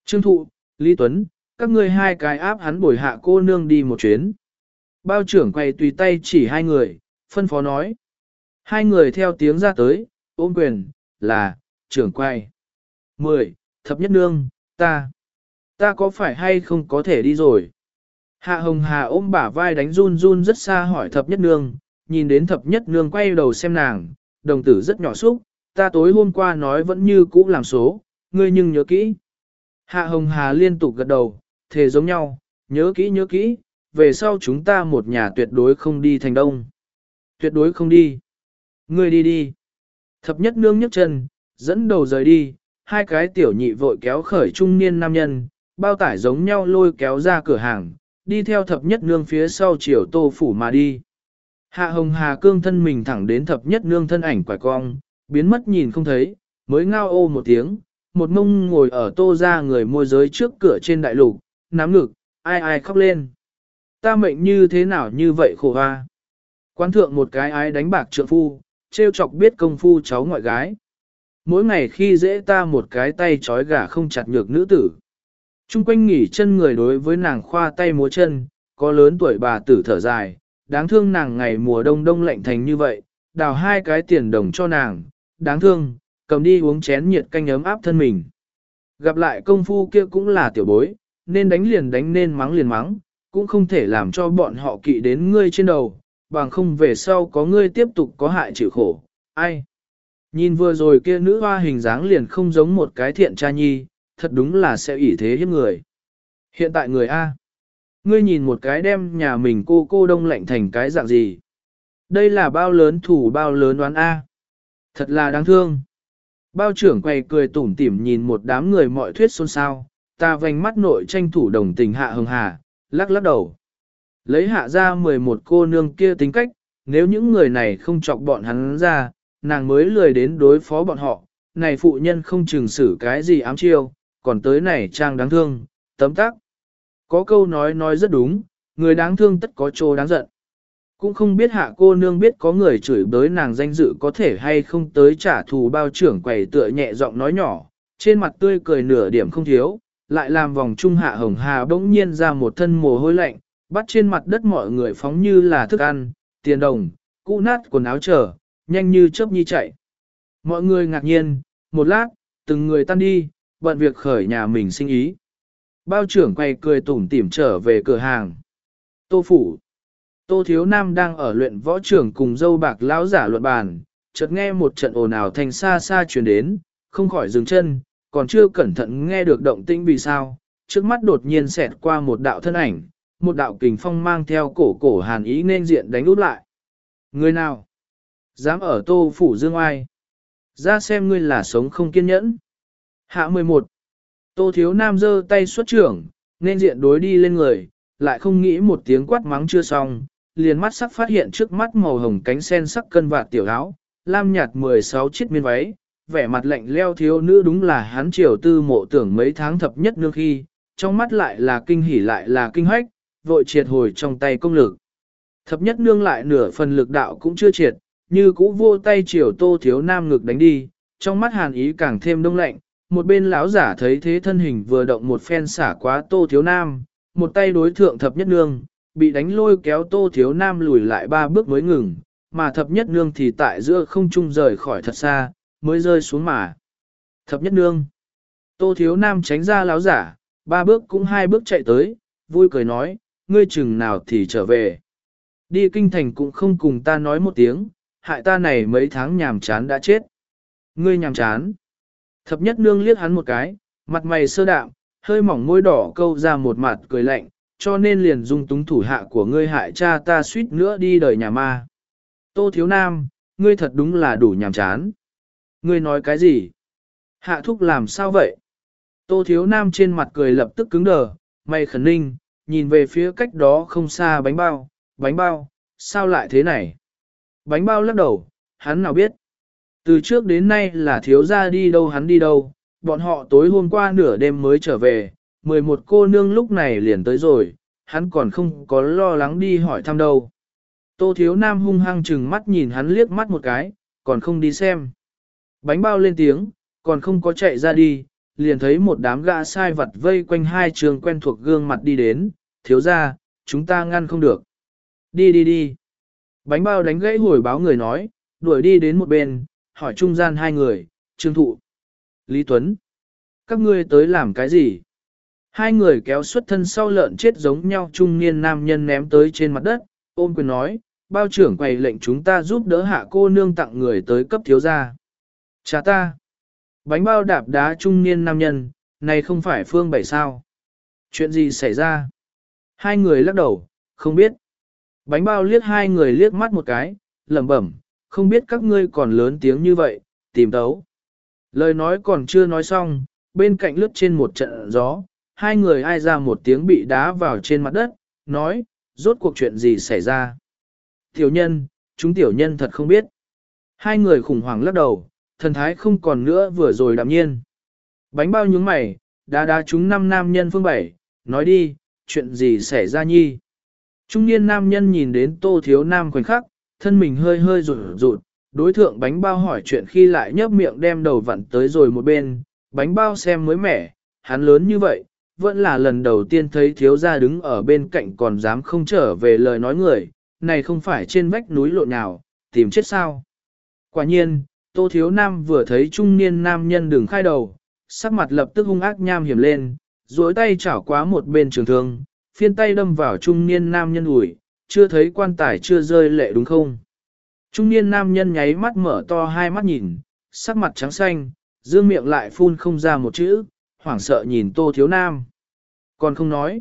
Trương Thụ, Lý Tuấn, các ngươi hai cái áp hắn bồi hạ cô nương đi một chuyến. Bao trưởng quầy tùy tay chỉ hai người, phân phó nói. Hai người theo tiếng ra tới, ôm quyền, là, trưởng quầy. Mười, thập nhất nương, ta. Ta có phải hay không có thể đi rồi? Hạ Hồng Hà ôm bả vai đánh run run rất xa hỏi thập nhất nương, nhìn đến thập nhất nương quay đầu xem nàng, đồng tử rất nhỏ xúc, ta tối hôm qua nói vẫn như cũ làm số, ngươi nhưng nhớ kỹ. Hạ Hồng Hà liên tục gật đầu, thề giống nhau, nhớ kỹ nhớ kỹ, về sau chúng ta một nhà tuyệt đối không đi thành đông. Tuyệt đối không đi. Ngươi đi đi. Thập nhất nương nhấc chân, dẫn đầu rời đi, hai cái tiểu nhị vội kéo khởi trung niên nam nhân, bao tải giống nhau lôi kéo ra cửa hàng, đi theo thập nhất nương phía sau chiều tô phủ mà đi. Hạ hồng hà cương thân mình thẳng đến thập nhất nương thân ảnh quải cong, biến mất nhìn không thấy, mới ngao ô một tiếng, một mông ngồi ở tô ra người môi giới trước cửa trên đại lục, nắm ngực, ai ai khóc lên. Ta mệnh như thế nào như vậy khổ hoa. Quan thượng một cái ái đánh bạc trượng phu, trêu chọc biết công phu cháu ngoại gái. Mỗi ngày khi dễ ta một cái tay trói gà không chặt nhược nữ tử. Trung quanh nghỉ chân người đối với nàng khoa tay múa chân, có lớn tuổi bà tử thở dài, đáng thương nàng ngày mùa đông đông lạnh thành như vậy, đào hai cái tiền đồng cho nàng, đáng thương, cầm đi uống chén nhiệt canh ấm áp thân mình. Gặp lại công phu kia cũng là tiểu bối, nên đánh liền đánh nên mắng liền mắng, cũng không thể làm cho bọn họ kỵ đến ngươi trên đầu, bằng không về sau có ngươi tiếp tục có hại chịu khổ, ai. Nhìn vừa rồi kia nữ hoa hình dáng liền không giống một cái thiện cha nhi, thật đúng là sẽ ủy thế hiếp người. Hiện tại người A. Ngươi nhìn một cái đem nhà mình cô cô đông lạnh thành cái dạng gì. Đây là bao lớn thủ bao lớn đoán A. Thật là đáng thương. Bao trưởng quay cười tủm tỉm nhìn một đám người mọi thuyết xôn xao, ta vành mắt nội tranh thủ đồng tình hạ hồng hà, lắc lắc đầu. Lấy hạ ra 11 cô nương kia tính cách, nếu những người này không chọc bọn hắn ra, nàng mới lười đến đối phó bọn họ, này phụ nhân không chừng xử cái gì ám chiêu, còn tới này trang đáng thương, tấm tắc. Có câu nói nói rất đúng, người đáng thương tất có chỗ đáng giận. Cũng không biết hạ cô nương biết có người chửi bới nàng danh dự có thể hay không tới trả thù bao trưởng quầy tựa nhẹ giọng nói nhỏ, trên mặt tươi cười nửa điểm không thiếu, lại làm vòng trung hạ hồng hà bỗng nhiên ra một thân mồ hôi lạnh, bắt trên mặt đất mọi người phóng như là thức ăn, tiền đồng, cũ nát quần áo trở, nhanh như chớp nhi chạy. Mọi người ngạc nhiên, một lát, từng người tan đi, bận việc khởi nhà mình sinh ý. Bao trưởng quay cười tủm tỉm trở về cửa hàng. Tô Phủ Tô Thiếu Nam đang ở luyện võ trưởng cùng dâu bạc lão giả luận bàn, chợt nghe một trận ồn ào thành xa xa truyền đến, không khỏi dừng chân, còn chưa cẩn thận nghe được động tĩnh vì sao, trước mắt đột nhiên xẹt qua một đạo thân ảnh, một đạo kình phong mang theo cổ cổ hàn ý nên diện đánh út lại. Người nào? Dám ở tô phủ dương ai? Ra xem ngươi là sống không kiên nhẫn. Hạ 11. Tô thiếu nam giơ tay xuất trưởng, nên diện đối đi lên người, lại không nghĩ một tiếng quát mắng chưa xong, liền mắt sắc phát hiện trước mắt màu hồng cánh sen sắc cân vạt tiểu áo, lam nhạt 16 chiếc miên váy, vẻ mặt lạnh leo thiếu nữ đúng là hắn triều tư mộ tưởng mấy tháng thập nhất nương khi, trong mắt lại là kinh hỉ lại là kinh hoách, vội triệt hồi trong tay công lực. Thập nhất nương lại nửa phần lực đạo cũng chưa triệt, như cũ vô tay triều tô thiếu nam ngực đánh đi, trong mắt hàn ý càng thêm đông lạnh, một bên lão giả thấy thế thân hình vừa động một phen xả quá tô thiếu nam, một tay đối thượng thập nhất nương, bị đánh lôi kéo tô thiếu nam lùi lại ba bước mới ngừng, mà thập nhất nương thì tại giữa không trung rời khỏi thật xa, mới rơi xuống mà. Thập nhất nương, tô thiếu nam tránh ra lão giả, ba bước cũng hai bước chạy tới, vui cười nói, ngươi chừng nào thì trở về. Đi kinh thành cũng không cùng ta nói một tiếng, hại ta này mấy tháng nhàm chán đã chết. Ngươi nhàm chán. Thập nhất nương liếc hắn một cái, mặt mày sơ đạm, hơi mỏng môi đỏ câu ra một mặt cười lạnh, cho nên liền dung túng thủ hạ của ngươi hại cha ta suýt nữa đi đời nhà ma. Tô thiếu nam, ngươi thật đúng là đủ nhàm chán. Ngươi nói cái gì? Hạ thúc làm sao vậy? Tô thiếu nam trên mặt cười lập tức cứng đờ, mày khẩn ninh, nhìn về phía cách đó không xa bánh bao, bánh bao, sao lại thế này? Bánh bao lắc đầu, hắn nào biết? Từ trước đến nay là thiếu gia đi đâu hắn đi đâu, bọn họ tối hôm qua nửa đêm mới trở về, 11 cô nương lúc này liền tới rồi, hắn còn không có lo lắng đi hỏi thăm đâu. Tô thiếu nam hung hăng chừng mắt nhìn hắn liếc mắt một cái, còn không đi xem. Bánh bao lên tiếng, còn không có chạy ra đi, liền thấy một đám gã sai vật vây quanh hai trường quen thuộc gương mặt đi đến, thiếu ra, chúng ta ngăn không được. Đi đi đi. Bánh bao đánh gãy hồi báo người nói, đuổi đi đến một bên, hỏi trung gian hai người, trương thụ. Lý Tuấn. Các ngươi tới làm cái gì? Hai người kéo xuất thân sau lợn chết giống nhau trung niên nam nhân ném tới trên mặt đất, ôm quyền nói, bao trưởng quầy lệnh chúng ta giúp đỡ hạ cô nương tặng người tới cấp thiếu gia. Cha ta. Bánh bao đạp đá trung niên nam nhân, này không phải phương bảy sao. Chuyện gì xảy ra? Hai người lắc đầu, không biết. Bánh bao liếc hai người liếc mắt một cái, lẩm bẩm, không biết các ngươi còn lớn tiếng như vậy, tìm tấu. Lời nói còn chưa nói xong, bên cạnh lướt trên một trận gió, hai người ai ra một tiếng bị đá vào trên mặt đất, nói, rốt cuộc chuyện gì xảy ra. Tiểu nhân, chúng tiểu nhân thật không biết. Hai người khủng hoảng lắc đầu, thần thái không còn nữa vừa rồi đạm nhiên. Bánh bao nhúng mày, đá đá chúng năm nam nhân phương bảy, nói đi, chuyện gì xảy ra nhi. Trung niên nam nhân nhìn đến tô thiếu nam khoảnh khắc, thân mình hơi hơi rụt rụt, đối thượng bánh bao hỏi chuyện khi lại nhấp miệng đem đầu vặn tới rồi một bên, bánh bao xem mới mẻ, hắn lớn như vậy, vẫn là lần đầu tiên thấy thiếu gia đứng ở bên cạnh còn dám không trở về lời nói người, này không phải trên vách núi lộ nào, tìm chết sao. Quả nhiên, tô thiếu nam vừa thấy trung niên nam nhân đường khai đầu, sắc mặt lập tức hung ác nham hiểm lên, duỗi tay chảo quá một bên trường thương, phiên tay đâm vào trung niên nam nhân ủi, chưa thấy quan tài chưa rơi lệ đúng không? Trung niên nam nhân nháy mắt mở to hai mắt nhìn, sắc mặt trắng xanh, dương miệng lại phun không ra một chữ, hoảng sợ nhìn tô thiếu nam. Còn không nói.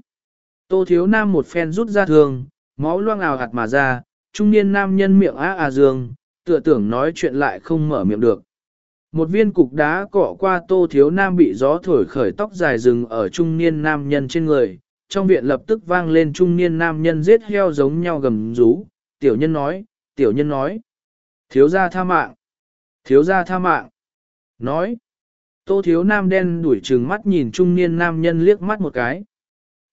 Tô thiếu nam một phen rút ra thường, máu loang ào hạt mà ra, trung niên nam nhân miệng á à dương, tựa tưởng nói chuyện lại không mở miệng được. Một viên cục đá cọ qua tô thiếu nam bị gió thổi khởi tóc dài rừng ở trung niên nam nhân trên người, trong viện lập tức vang lên trung niên nam nhân giết heo giống nhau gầm rú, tiểu nhân nói, tiểu nhân nói, thiếu gia tha mạng, thiếu gia tha mạng, nói, tô thiếu nam đen đuổi trừng mắt nhìn trung niên nam nhân liếc mắt một cái.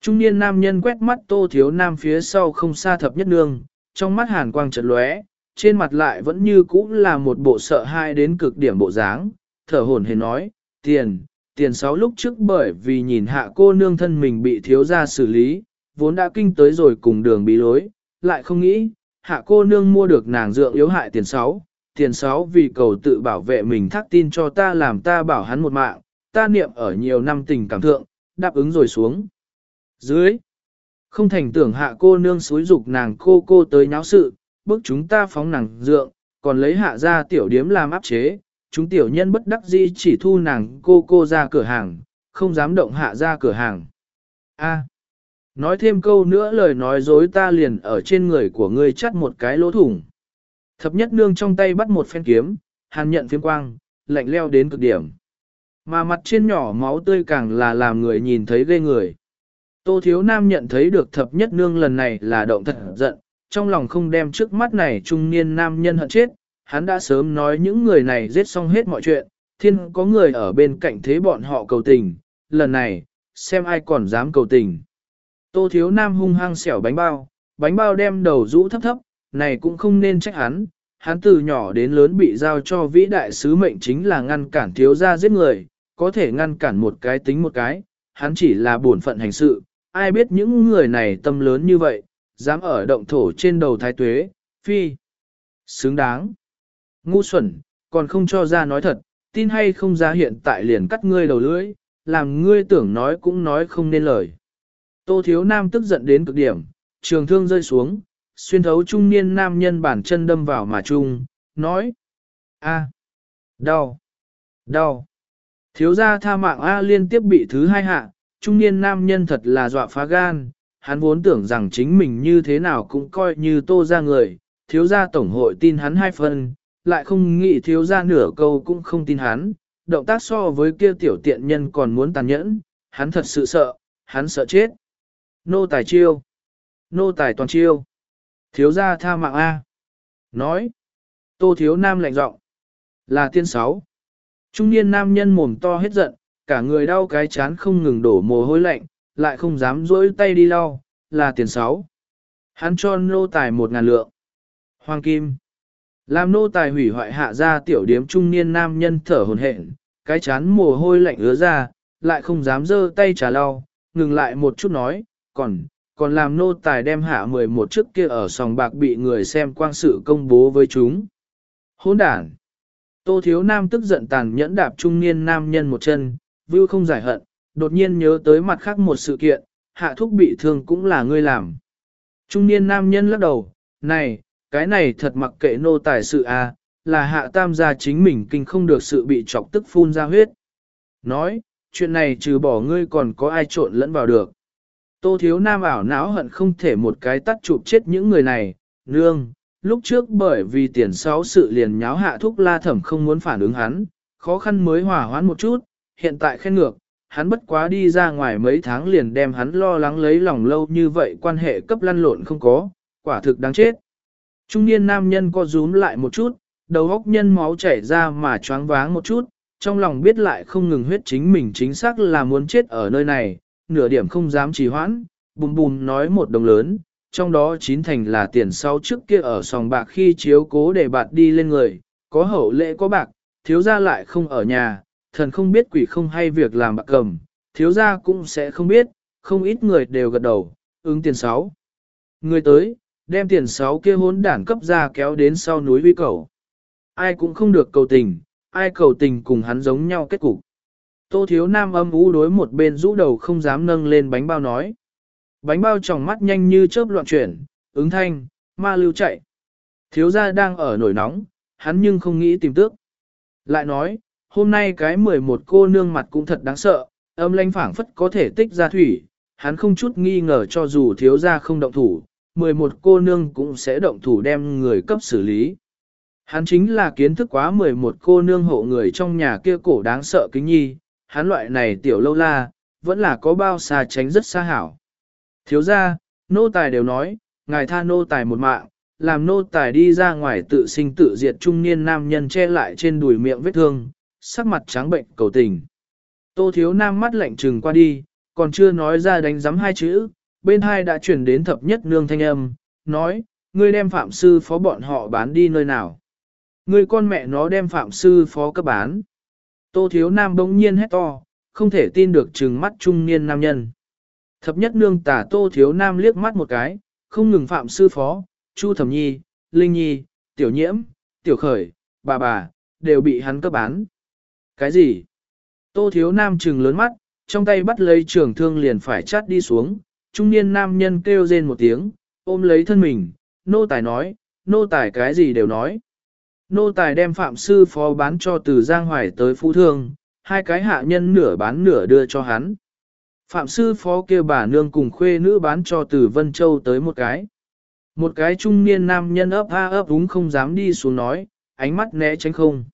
Trung niên nam nhân quét mắt tô thiếu nam phía sau không xa thập nhất nương, trong mắt hàn quang chợt lóe, trên mặt lại vẫn như cũ là một bộ sợ hãi đến cực điểm bộ dáng, thở hổn hển nói, tiền, tiền sáu lúc trước bởi vì nhìn hạ cô nương thân mình bị thiếu gia xử lý, vốn đã kinh tới rồi cùng đường bí lối, lại không nghĩ, hạ cô nương mua được nàng dượng yếu hại tiền sáu, tiền sáu vì cầu tự bảo vệ mình thác tin cho ta làm ta bảo hắn một mạng, ta niệm ở nhiều năm tình cảm thượng, đáp ứng rồi xuống. Dưới, không thành tưởng hạ cô nương xúi dục nàng cô cô tới nháo sự, bước chúng ta phóng nàng dượng, còn lấy hạ ra tiểu điếm làm áp chế, chúng tiểu nhân bất đắc dĩ chỉ thu nàng cô cô ra cửa hàng, không dám động hạ ra cửa hàng. A. nói thêm câu nữa lời nói dối ta liền ở trên người của ngươi chắt một cái lỗ thủng. Thập nhất nương trong tay bắt một phen kiếm, hàn nhận phiếm quang, lạnh leo đến cực điểm. Mà mặt trên nhỏ máu tươi càng là làm người nhìn thấy ghê người. Tô thiếu nam nhận thấy được thập nhất nương lần này là động thật giận, trong lòng không đem trước mắt này trung niên nam nhân hận chết, hắn đã sớm nói những người này giết xong hết mọi chuyện, thiên có người ở bên cạnh thế bọn họ cầu tình, lần này, xem ai còn dám cầu tình. Tô thiếu nam hung hăng xẻo bánh bao, bánh bao đem đầu rũ thấp thấp, này cũng không nên trách hắn, hắn từ nhỏ đến lớn bị giao cho vĩ đại sứ mệnh chính là ngăn cản thiếu gia giết người, có thể ngăn cản một cái tính một cái, hắn chỉ là bổn phận hành sự, ai biết những người này tâm lớn như vậy, dám ở động thổ trên đầu thái tuế, phi. Xứng đáng. Ngu xuẩn, còn không cho ra nói thật, tin hay không ra hiện tại liền cắt ngươi đầu lưỡi, làm ngươi tưởng nói cũng nói không nên lời. Tô thiếu nam tức giận đến cực điểm, trường thương rơi xuống, xuyên thấu trung niên nam nhân bản chân đâm vào mà trung, nói. a đau, đau. Thiếu gia tha mạng A liên tiếp bị thứ hai hạ, trung niên nam nhân thật là dọa phá gan, hắn vốn tưởng rằng chính mình như thế nào cũng coi như tô ra người, thiếu gia tổng hội tin hắn hai phần, lại không nghĩ thiếu ra nửa câu cũng không tin hắn, động tác so với kia tiểu tiện nhân còn muốn tàn nhẫn, hắn thật sự sợ, hắn sợ chết. Nô tài chiêu, nô tài toàn chiêu, thiếu ra tha mạng A. Nói, tô thiếu nam lạnh giọng là tiên sáu. Trung niên nam nhân mồm to hết giận, cả người đau cái chán không ngừng đổ mồ hôi lạnh, lại không dám dỗi tay đi lau, là tiền sáu. Hắn cho nô tài một ngàn lượng. Hoàng Kim. Làm nô tài hủy hoại hạ ra tiểu điếm trung niên nam nhân thở hồn hển, cái chán mồ hôi lạnh ứa ra, lại không dám dơ tay trả lau, ngừng lại một chút nói, còn, còn làm nô tài đem hạ 11 trước kia ở sòng bạc bị người xem quang sự công bố với chúng. Hỗn đản. Tô thiếu nam tức giận tàn nhẫn đạp trung niên nam nhân một chân, vưu không giải hận, đột nhiên nhớ tới mặt khác một sự kiện, hạ thúc bị thương cũng là ngươi làm. Trung niên nam nhân lắc đầu, này, cái này thật mặc kệ nô tài sự a, à, là hạ tam gia chính mình kinh không được sự bị chọc tức phun ra huyết. Nói, chuyện này trừ bỏ ngươi còn có ai trộn lẫn vào được. Tô thiếu nam ảo não hận không thể một cái tắt chụp chết những người này, nương, lúc trước bởi vì tiền sáu sự liền nháo hạ thúc la thẩm không muốn phản ứng hắn, khó khăn mới hòa hoãn một chút, hiện tại khen ngược, hắn bất quá đi ra ngoài mấy tháng liền đem hắn lo lắng lấy lòng lâu như vậy quan hệ cấp lăn lộn không có, quả thực đáng chết. Trung niên nam nhân co rúm lại một chút, đầu óc nhân máu chảy ra mà choáng váng một chút, trong lòng biết lại không ngừng huyết chính mình chính xác là muốn chết ở nơi này, nửa điểm không dám trì hoãn, bùm bùm nói một đồng lớn, trong đó chín thành là tiền sau trước kia ở sòng bạc khi chiếu cố để bạt đi lên người, có hậu lễ có bạc, thiếu gia lại không ở nhà, thần không biết quỷ không hay việc làm bạc cầm, thiếu gia cũng sẽ không biết, không ít người đều gật đầu, ứng tiền sáu. Người tới, đem tiền sáu kia hốn đản cấp ra kéo đến sau núi vi cầu. Ai cũng không được cầu tình, ai cầu tình cùng hắn giống nhau kết cục. Tô thiếu nam âm ú đối một bên rũ đầu không dám nâng lên bánh bao nói. Bánh bao tròng mắt nhanh như chớp loạn chuyển, ứng thanh, ma lưu chạy. Thiếu gia đang ở nổi nóng, hắn nhưng không nghĩ tìm tước. Lại nói, hôm nay cái 11 cô nương mặt cũng thật đáng sợ, âm lanh phảng phất có thể tích ra thủy, hắn không chút nghi ngờ cho dù thiếu gia không động thủ, 11 cô nương cũng sẽ động thủ đem người cấp xử lý. Hắn chính là kiến thức quá 11 cô nương hộ người trong nhà kia cổ đáng sợ kính nhi, hắn loại này tiểu lâu la, vẫn là có bao xa tránh rất xa hảo. Thiếu ra, nô tài đều nói, ngài tha nô tài một mạng, làm nô tài đi ra ngoài tự sinh tự diệt trung niên nam nhân che lại trên đùi miệng vết thương, sắc mặt trắng bệnh cầu tình. Tô thiếu nam mắt lạnh trừng qua đi, còn chưa nói ra đánh giấm hai chữ, bên hai đã chuyển đến thập nhất nương thanh âm, nói, ngươi đem phạm sư phó bọn họ bán đi nơi nào. Ngươi con mẹ nó đem phạm sư phó cấp bán. Tô thiếu nam bỗng nhiên hét to, không thể tin được trừng mắt trung niên nam nhân. Thập nhất nương tả tô thiếu nam liếc mắt một cái, không ngừng phạm sư phó, chu thẩm nhi, linh nhi, tiểu nhiễm, tiểu khởi, bà bà, đều bị hắn cấp bán. Cái gì? Tô thiếu nam trừng lớn mắt, trong tay bắt lấy trường thương liền phải chát đi xuống, trung niên nam nhân kêu rên một tiếng, ôm lấy thân mình, nô tài nói, nô tài cái gì đều nói. Nô tài đem phạm sư phó bán cho từ Giang Hoài tới Phú Thương, hai cái hạ nhân nửa bán nửa đưa cho hắn. Phạm sư phó kia bà nương cùng khuê nữ bán cho từ Vân Châu tới một cái. Một cái trung niên nam nhân ấp a ấp đúng không dám đi xuống nói, ánh mắt né tránh không.